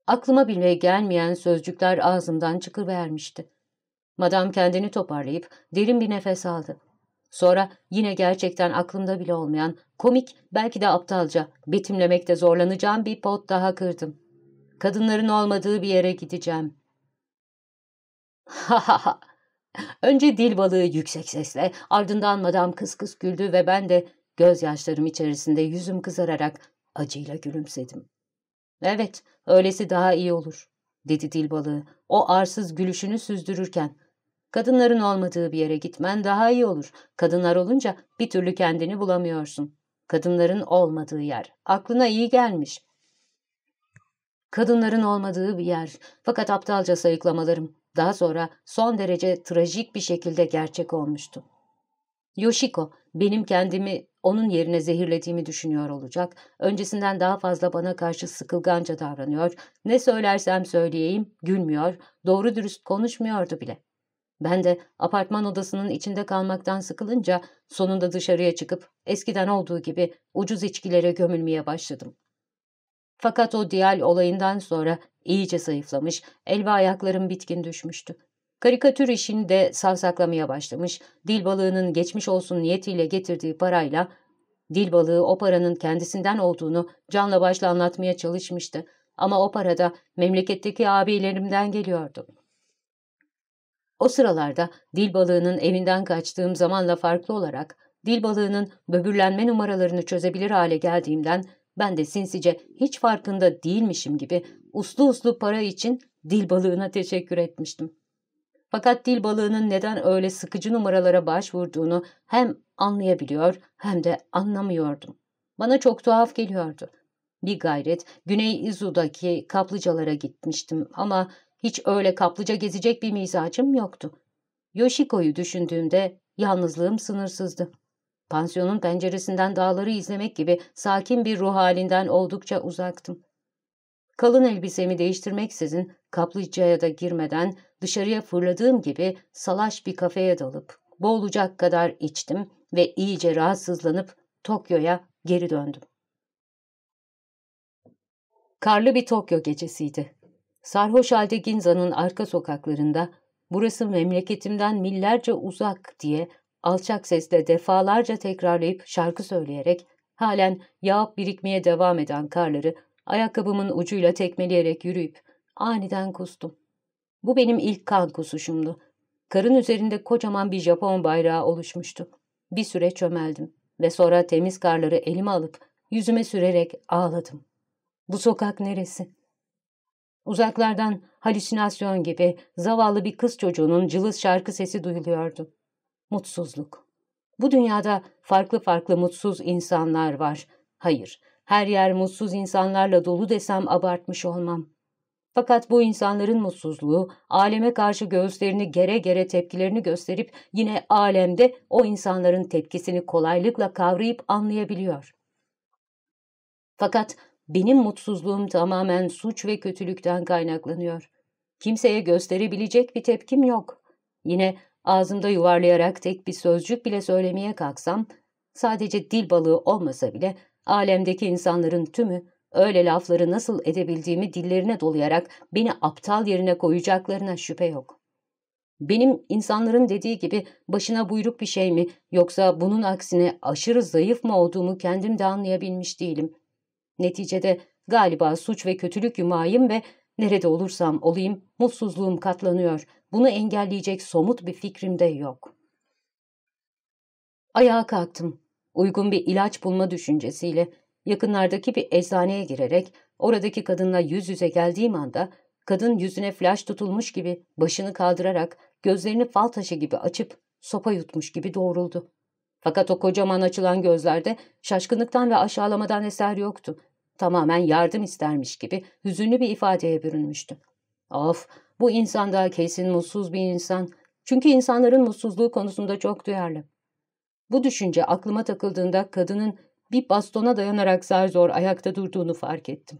Aklıma bile gelmeyen sözcükler ağzımdan çıkıvermişti. Madam kendini toparlayıp derin bir nefes aldı. Sonra yine gerçekten aklımda bile olmayan, komik, belki de aptalca, betimlemekte zorlanacağım bir pot daha kırdım. Kadınların olmadığı bir yere gideceğim. Ha ha ha! Önce dil balığı yüksek sesle, ardından madam kıs kıs güldü ve ben de gözyaşlarım içerisinde yüzüm kızararak acıyla gülümsedim. Evet, öylesi daha iyi olur, dedi dil balığı, o arsız gülüşünü süzdürürken. Kadınların olmadığı bir yere gitmen daha iyi olur. Kadınlar olunca bir türlü kendini bulamıyorsun. Kadınların olmadığı yer. Aklına iyi gelmiş. Kadınların olmadığı bir yer. Fakat aptalca sayıklamalarım. Daha sonra son derece trajik bir şekilde gerçek olmuştu. Yoshiko, benim kendimi onun yerine zehirlediğimi düşünüyor olacak. Öncesinden daha fazla bana karşı sıkılganca davranıyor. Ne söylersem söyleyeyim, gülmüyor, doğru dürüst konuşmuyordu bile. Ben de apartman odasının içinde kalmaktan sıkılınca sonunda dışarıya çıkıp eskiden olduğu gibi ucuz içkilere gömülmeye başladım. Fakat o diyal olayından sonra iyice zayıflamış, el ve ayaklarım bitkin düşmüştü. Karikatür işini de savsaklamaya başlamış, dil balığının geçmiş olsun niyetiyle getirdiği parayla, dil balığı o paranın kendisinden olduğunu canla başla anlatmaya çalışmıştı. Ama o para da memleketteki abilerimden geliyordu. O sıralarda dil balığının evinden kaçtığım zamanla farklı olarak, dil balığının böbürlenme numaralarını çözebilir hale geldiğimden ben de sinsice hiç farkında değilmişim gibi uslu uslu para için dil balığına teşekkür etmiştim. Fakat dil balığının neden öyle sıkıcı numaralara başvurduğunu hem anlayabiliyor hem de anlamıyordum. Bana çok tuhaf geliyordu. Bir gayret Güney İzu'daki kaplıcalara gitmiştim ama hiç öyle kaplıca gezecek bir mizacım yoktu. Yoshiko'yu düşündüğümde yalnızlığım sınırsızdı. Pansiyonun penceresinden dağları izlemek gibi sakin bir ruh halinden oldukça uzaktım. Kalın elbisemi değiştirmeksizin kaplıcaya da girmeden dışarıya fırladığım gibi salaş bir kafeye dalıp boğulacak kadar içtim ve iyice rahatsızlanıp Tokyo'ya geri döndüm. Karlı bir Tokyo gecesiydi. Sarhoş halde Ginza'nın arka sokaklarında burası memleketimden millerce uzak diye alçak sesle defalarca tekrarlayıp şarkı söyleyerek halen yağıp birikmeye devam eden karları ayakkabımın ucuyla tekmeleyerek yürüyüp aniden kustum. Bu benim ilk kan kusuşumdu. Karın üzerinde kocaman bir Japon bayrağı oluşmuştu. Bir süre çömeldim ve sonra temiz karları elime alıp yüzüme sürerek ağladım. Bu sokak neresi? Uzaklardan halüsinasyon gibi zavallı bir kız çocuğunun cılız şarkı sesi duyuluyordu. Mutsuzluk. Bu dünyada farklı farklı mutsuz insanlar var. Hayır, her yer mutsuz insanlarla dolu desem abartmış olmam. Fakat bu insanların mutsuzluğu, aleme karşı göğüslerini gere gere tepkilerini gösterip yine alemde o insanların tepkisini kolaylıkla kavrayıp anlayabiliyor. Fakat benim mutsuzluğum tamamen suç ve kötülükten kaynaklanıyor. Kimseye gösterebilecek bir tepkim yok. Yine ağzımda yuvarlayarak tek bir sözcük bile söylemeye kalksam, sadece dil balığı olmasa bile alemdeki insanların tümü öyle lafları nasıl edebildiğimi dillerine dolayarak beni aptal yerine koyacaklarına şüphe yok. Benim insanların dediği gibi başına buyruk bir şey mi yoksa bunun aksine aşırı zayıf mı olduğumu kendim de anlayabilmiş değilim. Neticede galiba suç ve kötülük yumayım ve nerede olursam olayım mutsuzluğum katlanıyor. Bunu engelleyecek somut bir fikrim de yok. Ayağa kalktım. Uygun bir ilaç bulma düşüncesiyle yakınlardaki bir eczaneye girerek oradaki kadınla yüz yüze geldiğim anda kadın yüzüne flaş tutulmuş gibi başını kaldırarak gözlerini fal taşı gibi açıp sopa yutmuş gibi doğruldu. Fakat o kocaman açılan gözlerde şaşkınlıktan ve aşağılamadan eser yoktu. Tamamen yardım istermiş gibi hüzünlü bir ifadeye bürünmüştü. Of, bu insan da kesin mutsuz bir insan. Çünkü insanların mutsuzluğu konusunda çok duyarlı. Bu düşünce aklıma takıldığında kadının bir bastona dayanarak zar zor ayakta durduğunu fark ettim.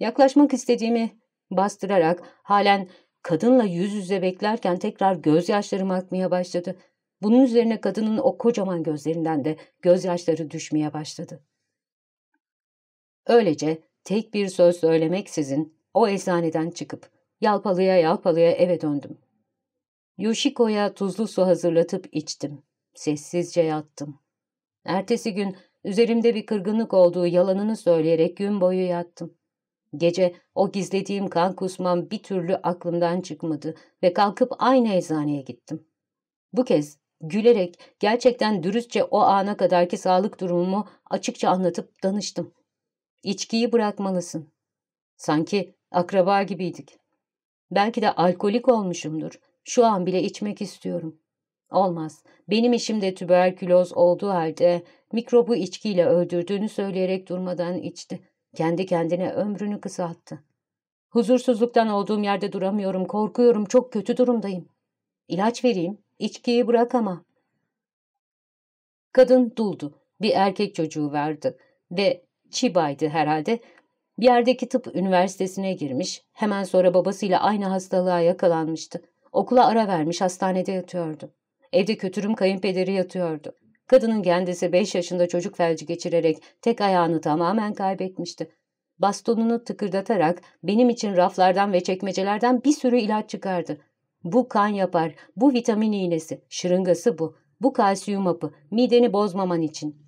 Yaklaşmak istediğimi bastırarak halen kadınla yüz yüze beklerken tekrar gözyaşlarım akmaya başladı. Bunun üzerine kadının o kocaman gözlerinden de gözyaşları düşmeye başladı. Öylece tek bir söz söylemeksizin o eczaneden çıkıp yalpalıya yalpalıya eve döndüm. Yoshiko'ya tuzlu su hazırlatıp içtim. Sessizce yattım. Ertesi gün üzerimde bir kırgınlık olduğu yalanını söyleyerek gün boyu yattım. Gece o gizlediğim kan kusmam bir türlü aklımdan çıkmadı ve kalkıp aynı eczaneye gittim. Bu kez gülerek gerçekten dürüstçe o ana kadarki sağlık durumumu açıkça anlatıp danıştım. İçkiyi bırakmalısın. Sanki akraba gibiydik. Belki de alkolik olmuşumdur. Şu an bile içmek istiyorum. Olmaz. Benim işim de tüberküloz olduğu halde mikrobu içkiyle öldürdüğünü söyleyerek durmadan içti. Kendi kendine ömrünü kısalttı. Huzursuzluktan olduğum yerde duramıyorum, korkuyorum, çok kötü durumdayım. İlaç vereyim, içkiyi bırak ama. Kadın duldu. Bir erkek çocuğu vardı ve Çiba'ydı herhalde. Bir yerdeki tıp üniversitesine girmiş, hemen sonra babasıyla aynı hastalığa yakalanmıştı. Okula ara vermiş, hastanede yatıyordu. Evde kötürüm kayınpederi yatıyordu. Kadının kendisi beş yaşında çocuk felci geçirerek tek ayağını tamamen kaybetmişti. Bastonunu tıkırdatarak benim için raflardan ve çekmecelerden bir sürü ilaç çıkardı. Bu kan yapar, bu vitamin iğnesi, şırıngası bu, bu kalsiyum hapı, mideni bozmaman için.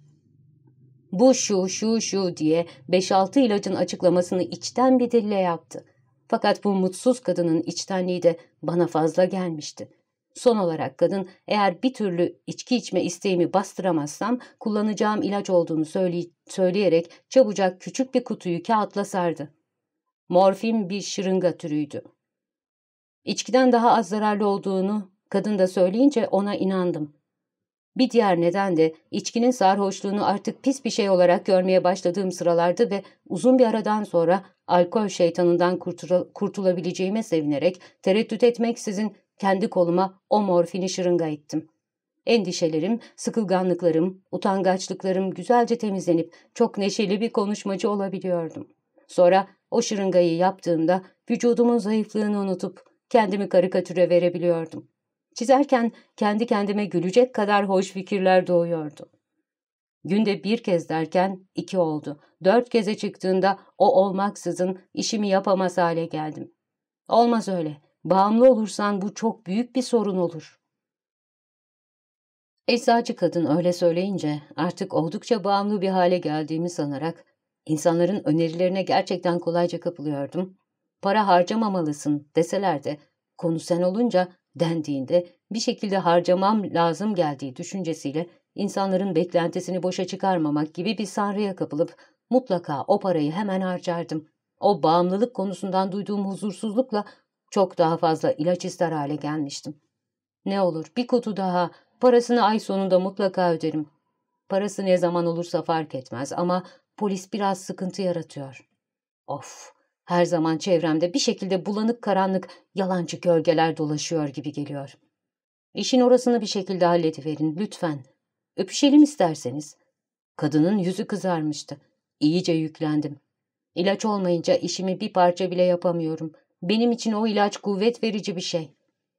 Bu şu, şu, şu diye 5-6 ilacın açıklamasını içten bir dille yaptı. Fakat bu mutsuz kadının içtenliği de bana fazla gelmişti. Son olarak kadın eğer bir türlü içki içme isteğimi bastıramazsam kullanacağım ilaç olduğunu söyley söyleyerek çabucak küçük bir kutuyu kağıtla sardı. Morfin bir şırınga türüydü. İçkiden daha az zararlı olduğunu kadın da söyleyince ona inandım. Bir diğer neden de içkinin sarhoşluğunu artık pis bir şey olarak görmeye başladığım sıralardı ve uzun bir aradan sonra alkol şeytanından kurtul kurtulabileceğime sevinerek tereddüt etmeksizin kendi koluma o morfini şırınga ettim. Endişelerim, sıkılganlıklarım, utangaçlıklarım güzelce temizlenip çok neşeli bir konuşmacı olabiliyordum. Sonra o şırıngayı yaptığımda vücudumun zayıflığını unutup kendimi karikatüre verebiliyordum. Çizerken kendi kendime gülecek kadar hoş fikirler doğuyordu. Günde bir kez derken iki oldu. Dört keze çıktığında o olmaksızın işimi yapamaz hale geldim. Olmaz öyle. Bağımlı olursan bu çok büyük bir sorun olur. Eczacı kadın öyle söyleyince artık oldukça bağımlı bir hale geldiğimi sanarak insanların önerilerine gerçekten kolayca kapılıyordum. Para harcamamalısın deseler de konu sen olunca dendiğinde bir şekilde harcamam lazım geldiği düşüncesiyle insanların beklentisini boşa çıkarmamak gibi bir sanrıya kapılıp mutlaka o parayı hemen harcardım. O bağımlılık konusundan duyduğum huzursuzlukla çok daha fazla ilaç ister hale gelmiştim. Ne olur bir kutu daha, parasını ay sonunda mutlaka öderim. Parası ne zaman olursa fark etmez ama polis biraz sıkıntı yaratıyor. Of, her zaman çevremde bir şekilde bulanık karanlık, yalancı gölgeler dolaşıyor gibi geliyor. İşin orasını bir şekilde hallediverin lütfen. Öpüşelim isterseniz. Kadının yüzü kızarmıştı. İyice yüklendim. İlaç olmayınca işimi bir parça bile yapamıyorum. Benim için o ilaç kuvvet verici bir şey.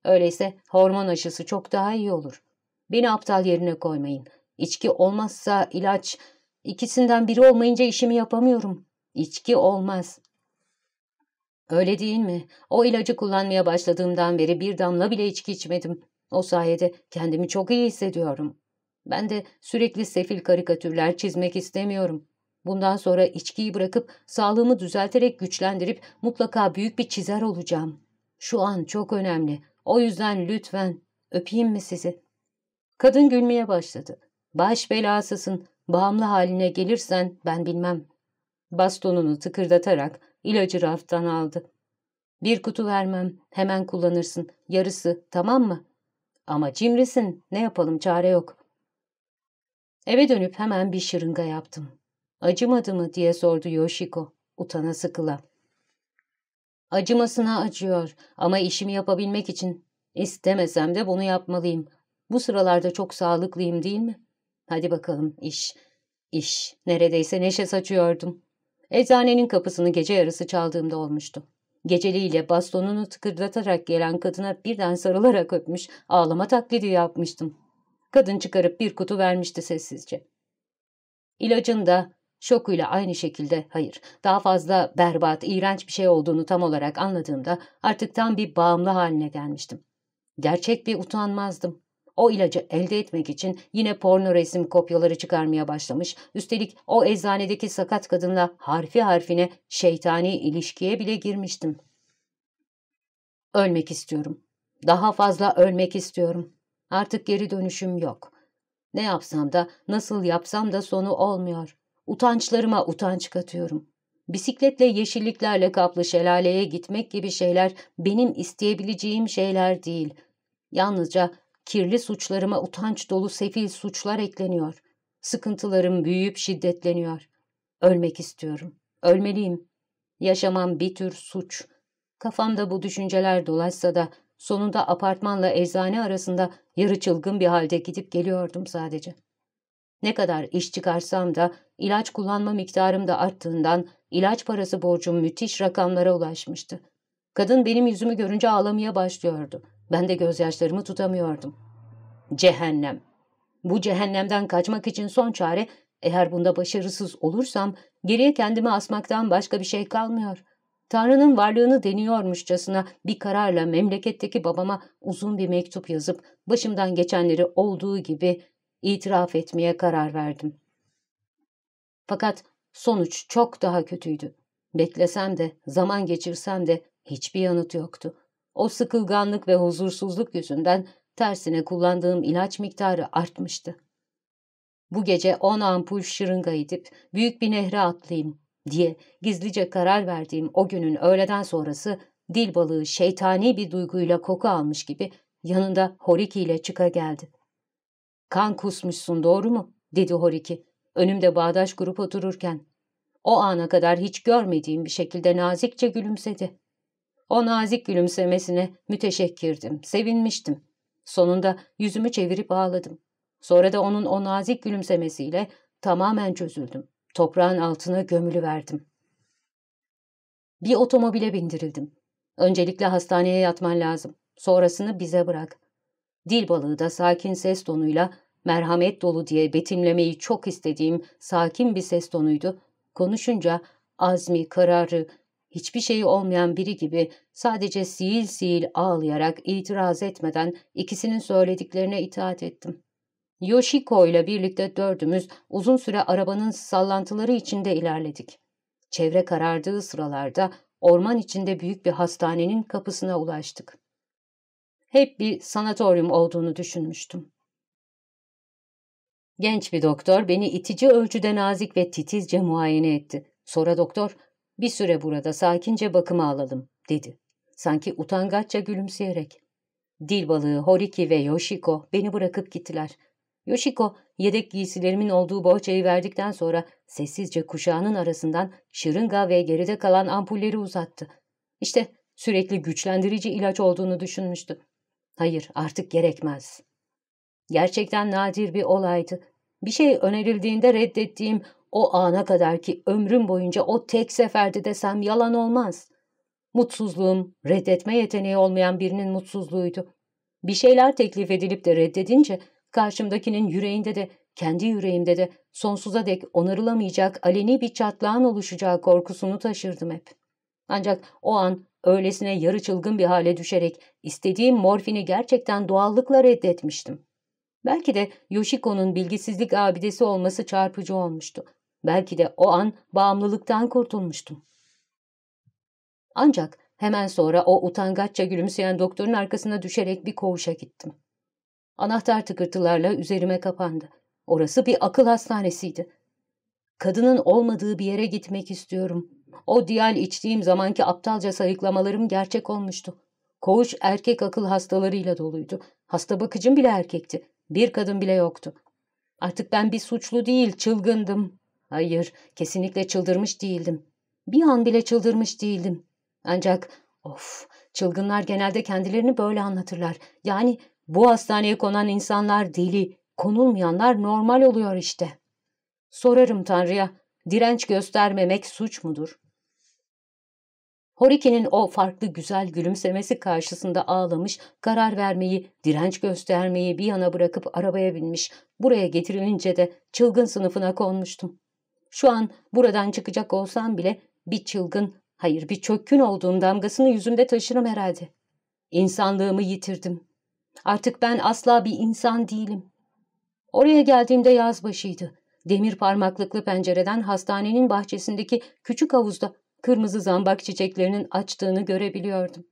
Öyleyse hormon aşısı çok daha iyi olur. Beni aptal yerine koymayın. İçki olmazsa ilaç, ikisinden biri olmayınca işimi yapamıyorum. İçki olmaz. Öyle değil mi? O ilacı kullanmaya başladığımdan beri bir damla bile içki içmedim. O sayede kendimi çok iyi hissediyorum. Ben de sürekli sefil karikatürler çizmek istemiyorum. Bundan sonra içkiyi bırakıp sağlığımı düzelterek güçlendirip mutlaka büyük bir çizer olacağım. Şu an çok önemli. O yüzden lütfen öpeyim mi sizi? Kadın gülmeye başladı. Baş belasısın, bağımlı haline gelirsen ben bilmem. Bastonunu tıkırdatarak ilacı raftan aldı. Bir kutu vermem, hemen kullanırsın. Yarısı, tamam mı? Ama cimrisin, ne yapalım çare yok. Eve dönüp hemen bir şırınga yaptım. Acımadı mı diye sordu Yoshiko, utana sıkıla. Acımasına acıyor ama işimi yapabilmek için istemesem de bunu yapmalıyım. Bu sıralarda çok sağlıklıyım değil mi? Hadi bakalım iş, iş. Neredeyse neşe saçıyordum. Eczanenin kapısını gece yarısı çaldığımda olmuştu. Geceliğiyle bastonunu tıkırdatarak gelen kadına birden sarılarak öpmüş, ağlama taklidi yapmıştım. Kadın çıkarıp bir kutu vermişti sessizce. İlacın da şokuyla aynı şekilde hayır, daha fazla berbat, iğrenç bir şey olduğunu tam olarak anladığımda artık tam bir bağımlı haline gelmiştim. Gerçek bir utanmazdım. O ilacı elde etmek için yine porno resim kopyaları çıkarmaya başlamış, üstelik o eczanedeki sakat kadınla harfi harfine şeytani ilişkiye bile girmiştim. Ölmek istiyorum. Daha fazla ölmek istiyorum. Artık geri dönüşüm yok. Ne yapsam da, nasıl yapsam da sonu olmuyor. Utançlarıma utanç katıyorum. Bisikletle yeşilliklerle kaplı şelaleye gitmek gibi şeyler benim isteyebileceğim şeyler değil. Yalnızca kirli suçlarıma utanç dolu sefil suçlar ekleniyor. Sıkıntılarım büyüyüp şiddetleniyor. Ölmek istiyorum. Ölmeliyim. Yaşamam bir tür suç. Kafamda bu düşünceler dolaşsa da sonunda apartmanla eczane arasında yarı çılgın bir halde gidip geliyordum sadece. Ne kadar iş çıkarsam da ilaç kullanma miktarım da arttığından ilaç parası borcum müthiş rakamlara ulaşmıştı. Kadın benim yüzümü görünce ağlamaya başlıyordu. Ben de gözyaşlarımı tutamıyordum. Cehennem. Bu cehennemden kaçmak için son çare, eğer bunda başarısız olursam geriye kendimi asmaktan başka bir şey kalmıyor. Tanrı'nın varlığını deniyormuşçasına bir kararla memleketteki babama uzun bir mektup yazıp başımdan geçenleri olduğu gibi itiraf etmeye karar verdim. Fakat sonuç çok daha kötüydü. Beklesem de, zaman geçirsem de hiçbir yanıt yoktu. O sıkılganlık ve huzursuzluk yüzünden tersine kullandığım ilaç miktarı artmıştı. Bu gece on ampul şırınga edip büyük bir nehre atlayayım diye gizlice karar verdiğim o günün öğleden sonrası dil balığı şeytani bir duyguyla koku almış gibi yanında Horiki ile çıka geldi. Kan kusmuşsun doğru mu? dedi Horiki önümde bağdaş grup otururken. O ana kadar hiç görmediğim bir şekilde nazikçe gülümsedi. O nazik gülümsemesine müteşekkirdim, sevinmiştim. Sonunda yüzümü çevirip ağladım. Sonra da onun o nazik gülümsemesiyle tamamen çözüldüm. Toprağın altına gömülü verdim. Bir otomobile bindirildim. Öncelikle hastaneye yatman lazım. Sonrasını bize bırak. Dil balığı da sakin ses tonuyla merhamet dolu diye betimlemeyi çok istediğim sakin bir ses tonuydu. Konuşunca azmi, kararı, hiçbir şeyi olmayan biri gibi sadece sihil sihil ağlayarak itiraz etmeden ikisinin söylediklerine itaat ettim. Yoshiko ile birlikte dördümüz uzun süre arabanın sallantıları içinde ilerledik. Çevre karardığı sıralarda orman içinde büyük bir hastanenin kapısına ulaştık. Hep bir sanatoryum olduğunu düşünmüştüm. Genç bir doktor beni itici ölçüde nazik ve titizce muayene etti. Sonra doktor, bir süre burada sakince bakıma alalım, dedi. Sanki utangaçça gülümseyerek. Dil balığı Horiki ve Yoshiko beni bırakıp gittiler. Yoshiko, yedek giysilerimin olduğu bohçayı verdikten sonra sessizce kuşağının arasından şırınga ve geride kalan ampulleri uzattı. İşte sürekli güçlendirici ilaç olduğunu düşünmüştü. Hayır, artık gerekmez. Gerçekten nadir bir olaydı. Bir şey önerildiğinde reddettiğim o ana kadar ki ömrüm boyunca o tek seferde desem yalan olmaz. Mutsuzluğum, reddetme yeteneği olmayan birinin mutsuzluğuydu. Bir şeyler teklif edilip de reddedince karşımdakinin yüreğinde de kendi yüreğimde de sonsuza dek onarılamayacak aleni bir çatlağın oluşacağı korkusunu taşırdım hep. Ancak o an öylesine yarı çılgın bir hale düşerek istediğim morfini gerçekten doğallıkla reddetmiştim. Belki de Yoshiko'nun bilgisizlik abidesi olması çarpıcı olmuştu. Belki de o an bağımlılıktan kurtulmuştum. Ancak Hemen sonra o utangaçça gülümseyen doktorun arkasına düşerek bir koğuşa gittim. Anahtar tıkırtılarla üzerime kapandı. Orası bir akıl hastanesiydi. Kadının olmadığı bir yere gitmek istiyorum. O diyal içtiğim zamanki aptalca sayıklamalarım gerçek olmuştu. Koğuş erkek akıl hastalarıyla doluydu. Hasta bakıcım bile erkekti. Bir kadın bile yoktu. Artık ben bir suçlu değil, çılgındım. Hayır, kesinlikle çıldırmış değildim. Bir an bile çıldırmış değildim. Ancak of, çılgınlar genelde kendilerini böyle anlatırlar. Yani bu hastaneye konan insanlar deli, konulmayanlar normal oluyor işte. Sorarım Tanrı'ya, direnç göstermemek suç mudur? Horiki'nin o farklı güzel gülümsemesi karşısında ağlamış, karar vermeyi, direnç göstermeyi bir yana bırakıp arabaya binmiş, buraya getirilince de çılgın sınıfına konmuştum. Şu an buradan çıkacak olsam bile bir çılgın, hayır bir çökkün olduğum damgasını yüzümde taşırım herhalde. İnsanlığımı yitirdim. Artık ben asla bir insan değilim. Oraya geldiğimde yaz başıydı. Demir parmaklıklı pencereden hastanenin bahçesindeki küçük havuzda kırmızı zambak çiçeklerinin açtığını görebiliyordum.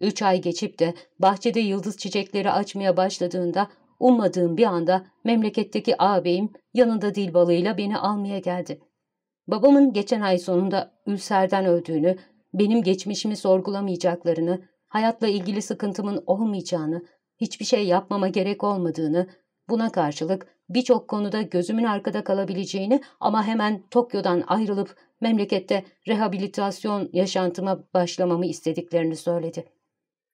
Üç ay geçip de bahçede yıldız çiçekleri açmaya başladığında ummadığım bir anda memleketteki ağabeyim yanında dil balığıyla beni almaya geldi. Babamın geçen ay sonunda ülserden öldüğünü, benim geçmişimi sorgulamayacaklarını, hayatla ilgili sıkıntımın olmayacağını, hiçbir şey yapmama gerek olmadığını, buna karşılık birçok konuda gözümün arkada kalabileceğini ama hemen Tokyo'dan ayrılıp memlekette rehabilitasyon yaşantıma başlamamı istediklerini söyledi.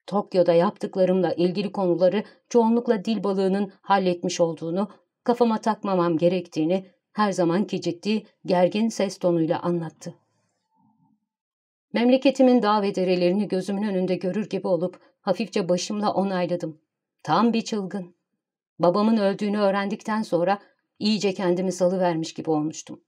Tokyo'da yaptıklarımla ilgili konuları çoğunlukla dil balığının halletmiş olduğunu, kafama takmamam gerektiğini her zamanki ciddi, gergin ses tonuyla anlattı. Memleketimin dağ ve derelerini gözümün önünde görür gibi olup hafifçe başımla onayladım. Tam bir çılgın. Babamın öldüğünü öğrendikten sonra iyice kendimi salıvermiş gibi olmuştum.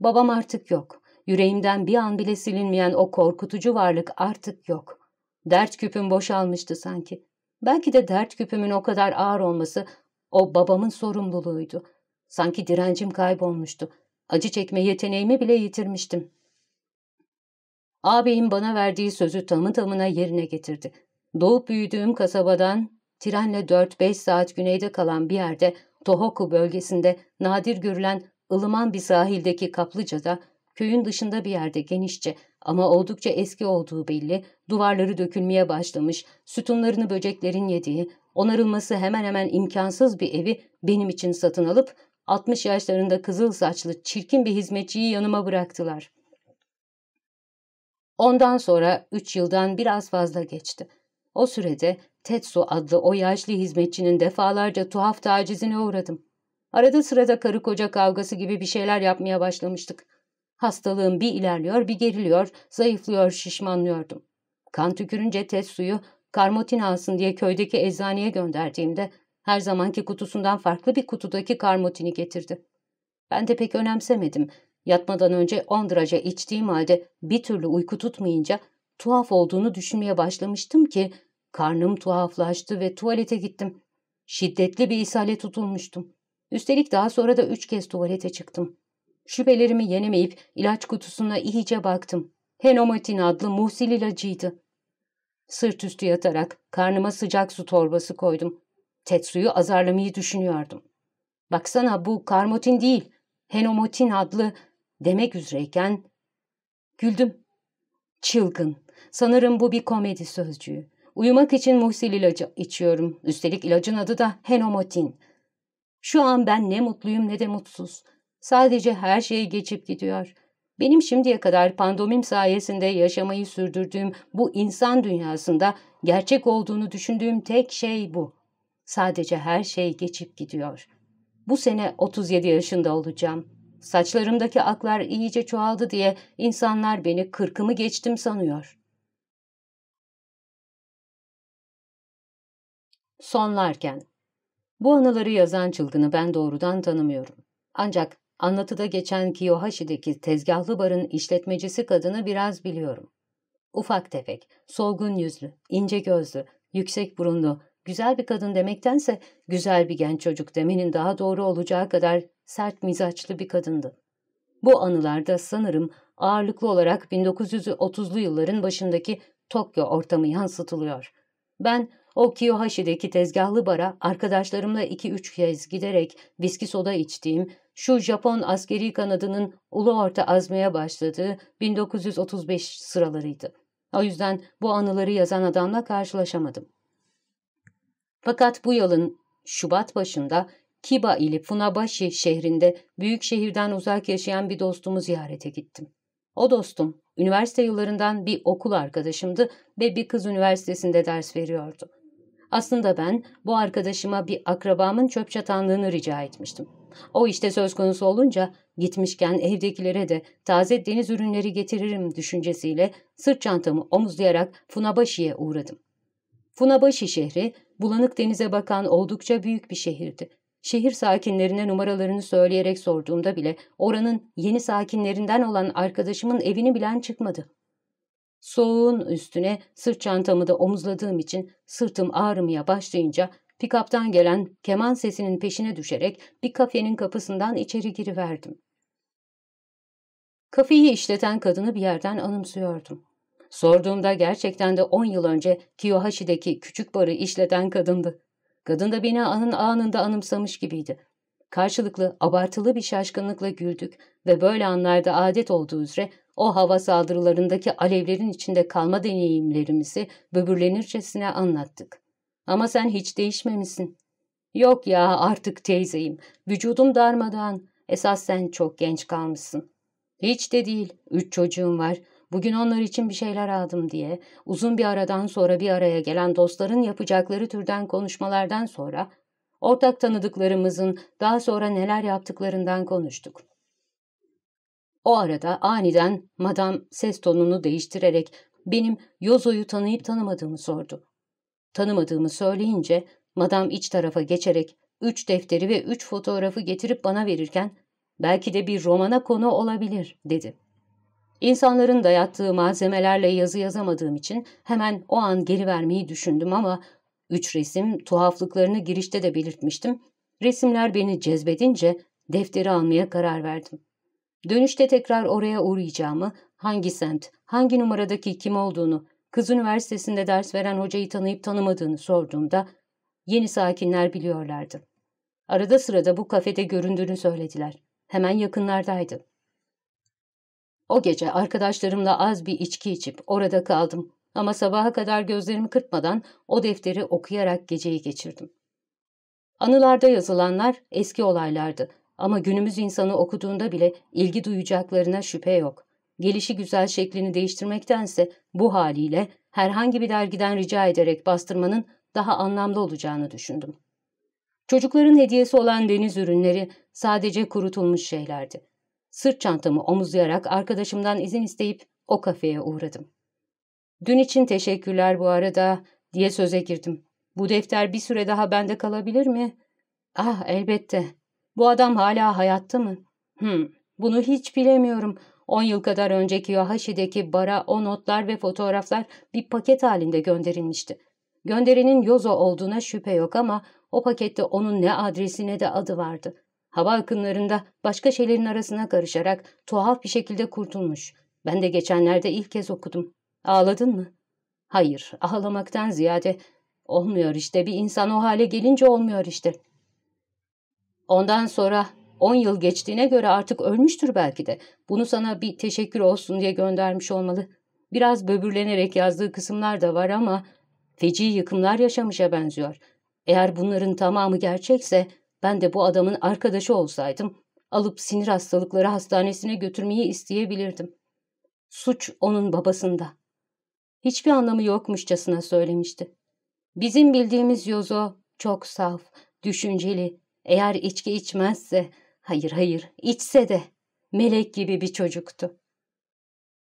Babam artık yok. Yüreğimden bir an bile silinmeyen o korkutucu varlık artık yok. Dert küpüm boşalmıştı sanki. Belki de dert küpümün o kadar ağır olması o babamın sorumluluğuydu. Sanki direncim kaybolmuştu. Acı çekme yeteneğimi bile yitirmiştim. Ağabeyim bana verdiği sözü tamı tamına yerine getirdi. Doğup büyüdüğüm kasabadan trenle 4-5 saat güneyde kalan bir yerde Tohoku bölgesinde nadir görülen ılıman bir sahildeki kaplıcada köyün dışında bir yerde genişçe ama oldukça eski olduğu belli, duvarları dökülmeye başlamış, sütunlarını böceklerin yediği, onarılması hemen hemen imkansız bir evi benim için satın alıp 60 yaşlarında kızıl saçlı çirkin bir hizmetçiyi yanıma bıraktılar. Ondan sonra 3 yıldan biraz fazla geçti. O sürede Tetsu adlı o yaşlı hizmetçinin defalarca tuhaf tacizine uğradım. Arada sırada karı koca kavgası gibi bir şeyler yapmaya başlamıştık. Hastalığım bir ilerliyor bir geriliyor, zayıflıyor, şişmanlıyordum. Kan tükürünce Tetsu'yu karmotin alsın diye köydeki eczaneye gönderdiğimde her zamanki kutusundan farklı bir kutudaki karmotini getirdi. Ben de pek önemsemedim. Yatmadan önce ondraja içtiğim halde bir türlü uyku tutmayınca tuhaf olduğunu düşünmeye başlamıştım ki karnım tuhaflaştı ve tuvalete gittim. Şiddetli bir ishale tutulmuştum. Üstelik daha sonra da üç kez tuvalete çıktım. Şüphelerimi yenemeyip ilaç kutusuna iyice baktım. Henomatin adlı muhsil ilacıydı. Sırt üstü yatarak karnıma sıcak su torbası koydum. Tetsu'yu azarlamayı düşünüyordum. Baksana bu karmotin değil, henomotin adlı demek üzereyken güldüm. Çılgın. Sanırım bu bir komedi sözcüğü. Uyumak için muhsil ilacı içiyorum. Üstelik ilacın adı da henomotin. Şu an ben ne mutluyum ne de mutsuz. Sadece her şey geçip gidiyor. Benim şimdiye kadar pandomim sayesinde yaşamayı sürdürdüğüm bu insan dünyasında gerçek olduğunu düşündüğüm tek şey bu. Sadece her şey geçip gidiyor. Bu sene 37 yaşında olacağım. Saçlarımdaki aklar iyice çoğaldı diye insanlar beni kırkımı geçtim sanıyor. Sonlarken Bu anıları yazan çılgını ben doğrudan tanımıyorum. Ancak anlatıda geçen Kiyohashi'deki tezgahlı barın işletmecisi kadını biraz biliyorum. Ufak tefek, solgun yüzlü, ince gözlü, yüksek burunlu, güzel bir kadın demektense güzel bir genç çocuk demenin daha doğru olacağı kadar sert mizaçlı bir kadındı. Bu anılarda sanırım ağırlıklı olarak 1930'lu yılların başındaki Tokyo ortamı yansıtılıyor. Ben o Kiyohashi'deki tezgahlı bara arkadaşlarımla iki üç kez giderek viski soda içtiğim, şu Japon askeri kanadının ulu orta azmaya başladığı 1935 sıralarıydı. O yüzden bu anıları yazan adamla karşılaşamadım. Fakat bu yılın Şubat başında Kiba ili Funabashi şehrinde büyük şehirden uzak yaşayan bir dostumu ziyarete gittim. O dostum, üniversite yıllarından bir okul arkadaşımdı ve bir kız üniversitesinde ders veriyordu. Aslında ben bu arkadaşıma bir akrabamın çöp çatanlığını rica etmiştim. O işte söz konusu olunca gitmişken evdekilere de taze deniz ürünleri getiririm düşüncesiyle sırt çantamı omuzlayarak Funabashi'ye uğradım. Funabashi şehri bulanık denize bakan oldukça büyük bir şehirdi. Şehir sakinlerine numaralarını söyleyerek sorduğumda bile oranın yeni sakinlerinden olan arkadaşımın evini bilen çıkmadı. Soğuğun üstüne sırt çantamı da omuzladığım için sırtım ağrımaya başlayınca pikaptan gelen keman sesinin peşine düşerek bir kafenin kapısından içeri giriverdim. Kafeyi işleten kadını bir yerden anımsıyordum. Sorduğumda gerçekten de on yıl önce Kiyohashi'deki küçük barı işleten kadındı. Kadın da beni anın anında anımsamış gibiydi. Karşılıklı abartılı bir şaşkınlıkla güldük ve böyle anlarda adet olduğu üzere o hava saldırılarındaki alevlerin içinde kalma deneyimlerimizi böbürlenircesine anlattık. Ama sen hiç değişmemişsin. Yok ya artık teyzeyim. Vücudum darmadan. Esas sen çok genç kalmışsın. Hiç de değil. Üç çocuğum var. Bugün onlar için bir şeyler aldım diye uzun bir aradan sonra bir araya gelen dostların yapacakları türden konuşmalardan sonra ortak tanıdıklarımızın daha sonra neler yaptıklarından konuştuk. O arada aniden madam ses tonunu değiştirerek benim Yozo'yu tanıyıp tanımadığımı sordu. Tanımadığımı söyleyince madam iç tarafa geçerek üç defteri ve üç fotoğrafı getirip bana verirken belki de bir romana konu olabilir dedi. İnsanların dayattığı malzemelerle yazı yazamadığım için hemen o an geri vermeyi düşündüm ama üç resim tuhaflıklarını girişte de belirtmiştim. Resimler beni cezbedince defteri almaya karar verdim. Dönüşte tekrar oraya uğrayacağımı, hangi semt, hangi numaradaki kim olduğunu, kız üniversitesinde ders veren hocayı tanıyıp tanımadığını sorduğumda yeni sakinler biliyorlardı. Arada sırada bu kafede göründüğünü söylediler. Hemen yakınlardaydı. O gece arkadaşlarımla az bir içki içip orada kaldım ama sabaha kadar gözlerimi kırpmadan o defteri okuyarak geceyi geçirdim. Anılarda yazılanlar eski olaylardı ama günümüz insanı okuduğunda bile ilgi duyacaklarına şüphe yok. Gelişi güzel şeklini değiştirmektense bu haliyle herhangi bir dergiden rica ederek bastırmanın daha anlamlı olacağını düşündüm. Çocukların hediyesi olan deniz ürünleri sadece kurutulmuş şeylerdi. Sırt çantamı omuzlayarak arkadaşımdan izin isteyip o kafeye uğradım. Dün için teşekkürler bu arada diye söze girdim. Bu defter bir süre daha bende kalabilir mi? Ah elbette. Bu adam hala hayatta mı? Hmm, bunu hiç bilemiyorum. On yıl kadar önceki Yohashi'deki bara o notlar ve fotoğraflar bir paket halinde gönderilmişti. Gönderenin Yozo olduğuna şüphe yok ama o pakette onun ne adresi ne de adı vardı. Hava akınlarında başka şeylerin arasına karışarak tuhaf bir şekilde kurtulmuş. Ben de geçenlerde ilk kez okudum. Ağladın mı? Hayır, ağlamaktan ziyade olmuyor işte bir insan o hale gelince olmuyor işte. Ondan sonra on yıl geçtiğine göre artık ölmüştür belki de. Bunu sana bir teşekkür olsun diye göndermiş olmalı. Biraz böbürlenerek yazdığı kısımlar da var ama feci yıkımlar yaşamışa benziyor. Eğer bunların tamamı gerçekse ben de bu adamın arkadaşı olsaydım alıp sinir hastalıkları hastanesine götürmeyi isteyebilirdim. Suç onun babasında. Hiçbir anlamı yokmuşçasına söylemişti. Bizim bildiğimiz Yozo çok saf, düşünceli. Eğer içki içmezse, hayır hayır içse de melek gibi bir çocuktu.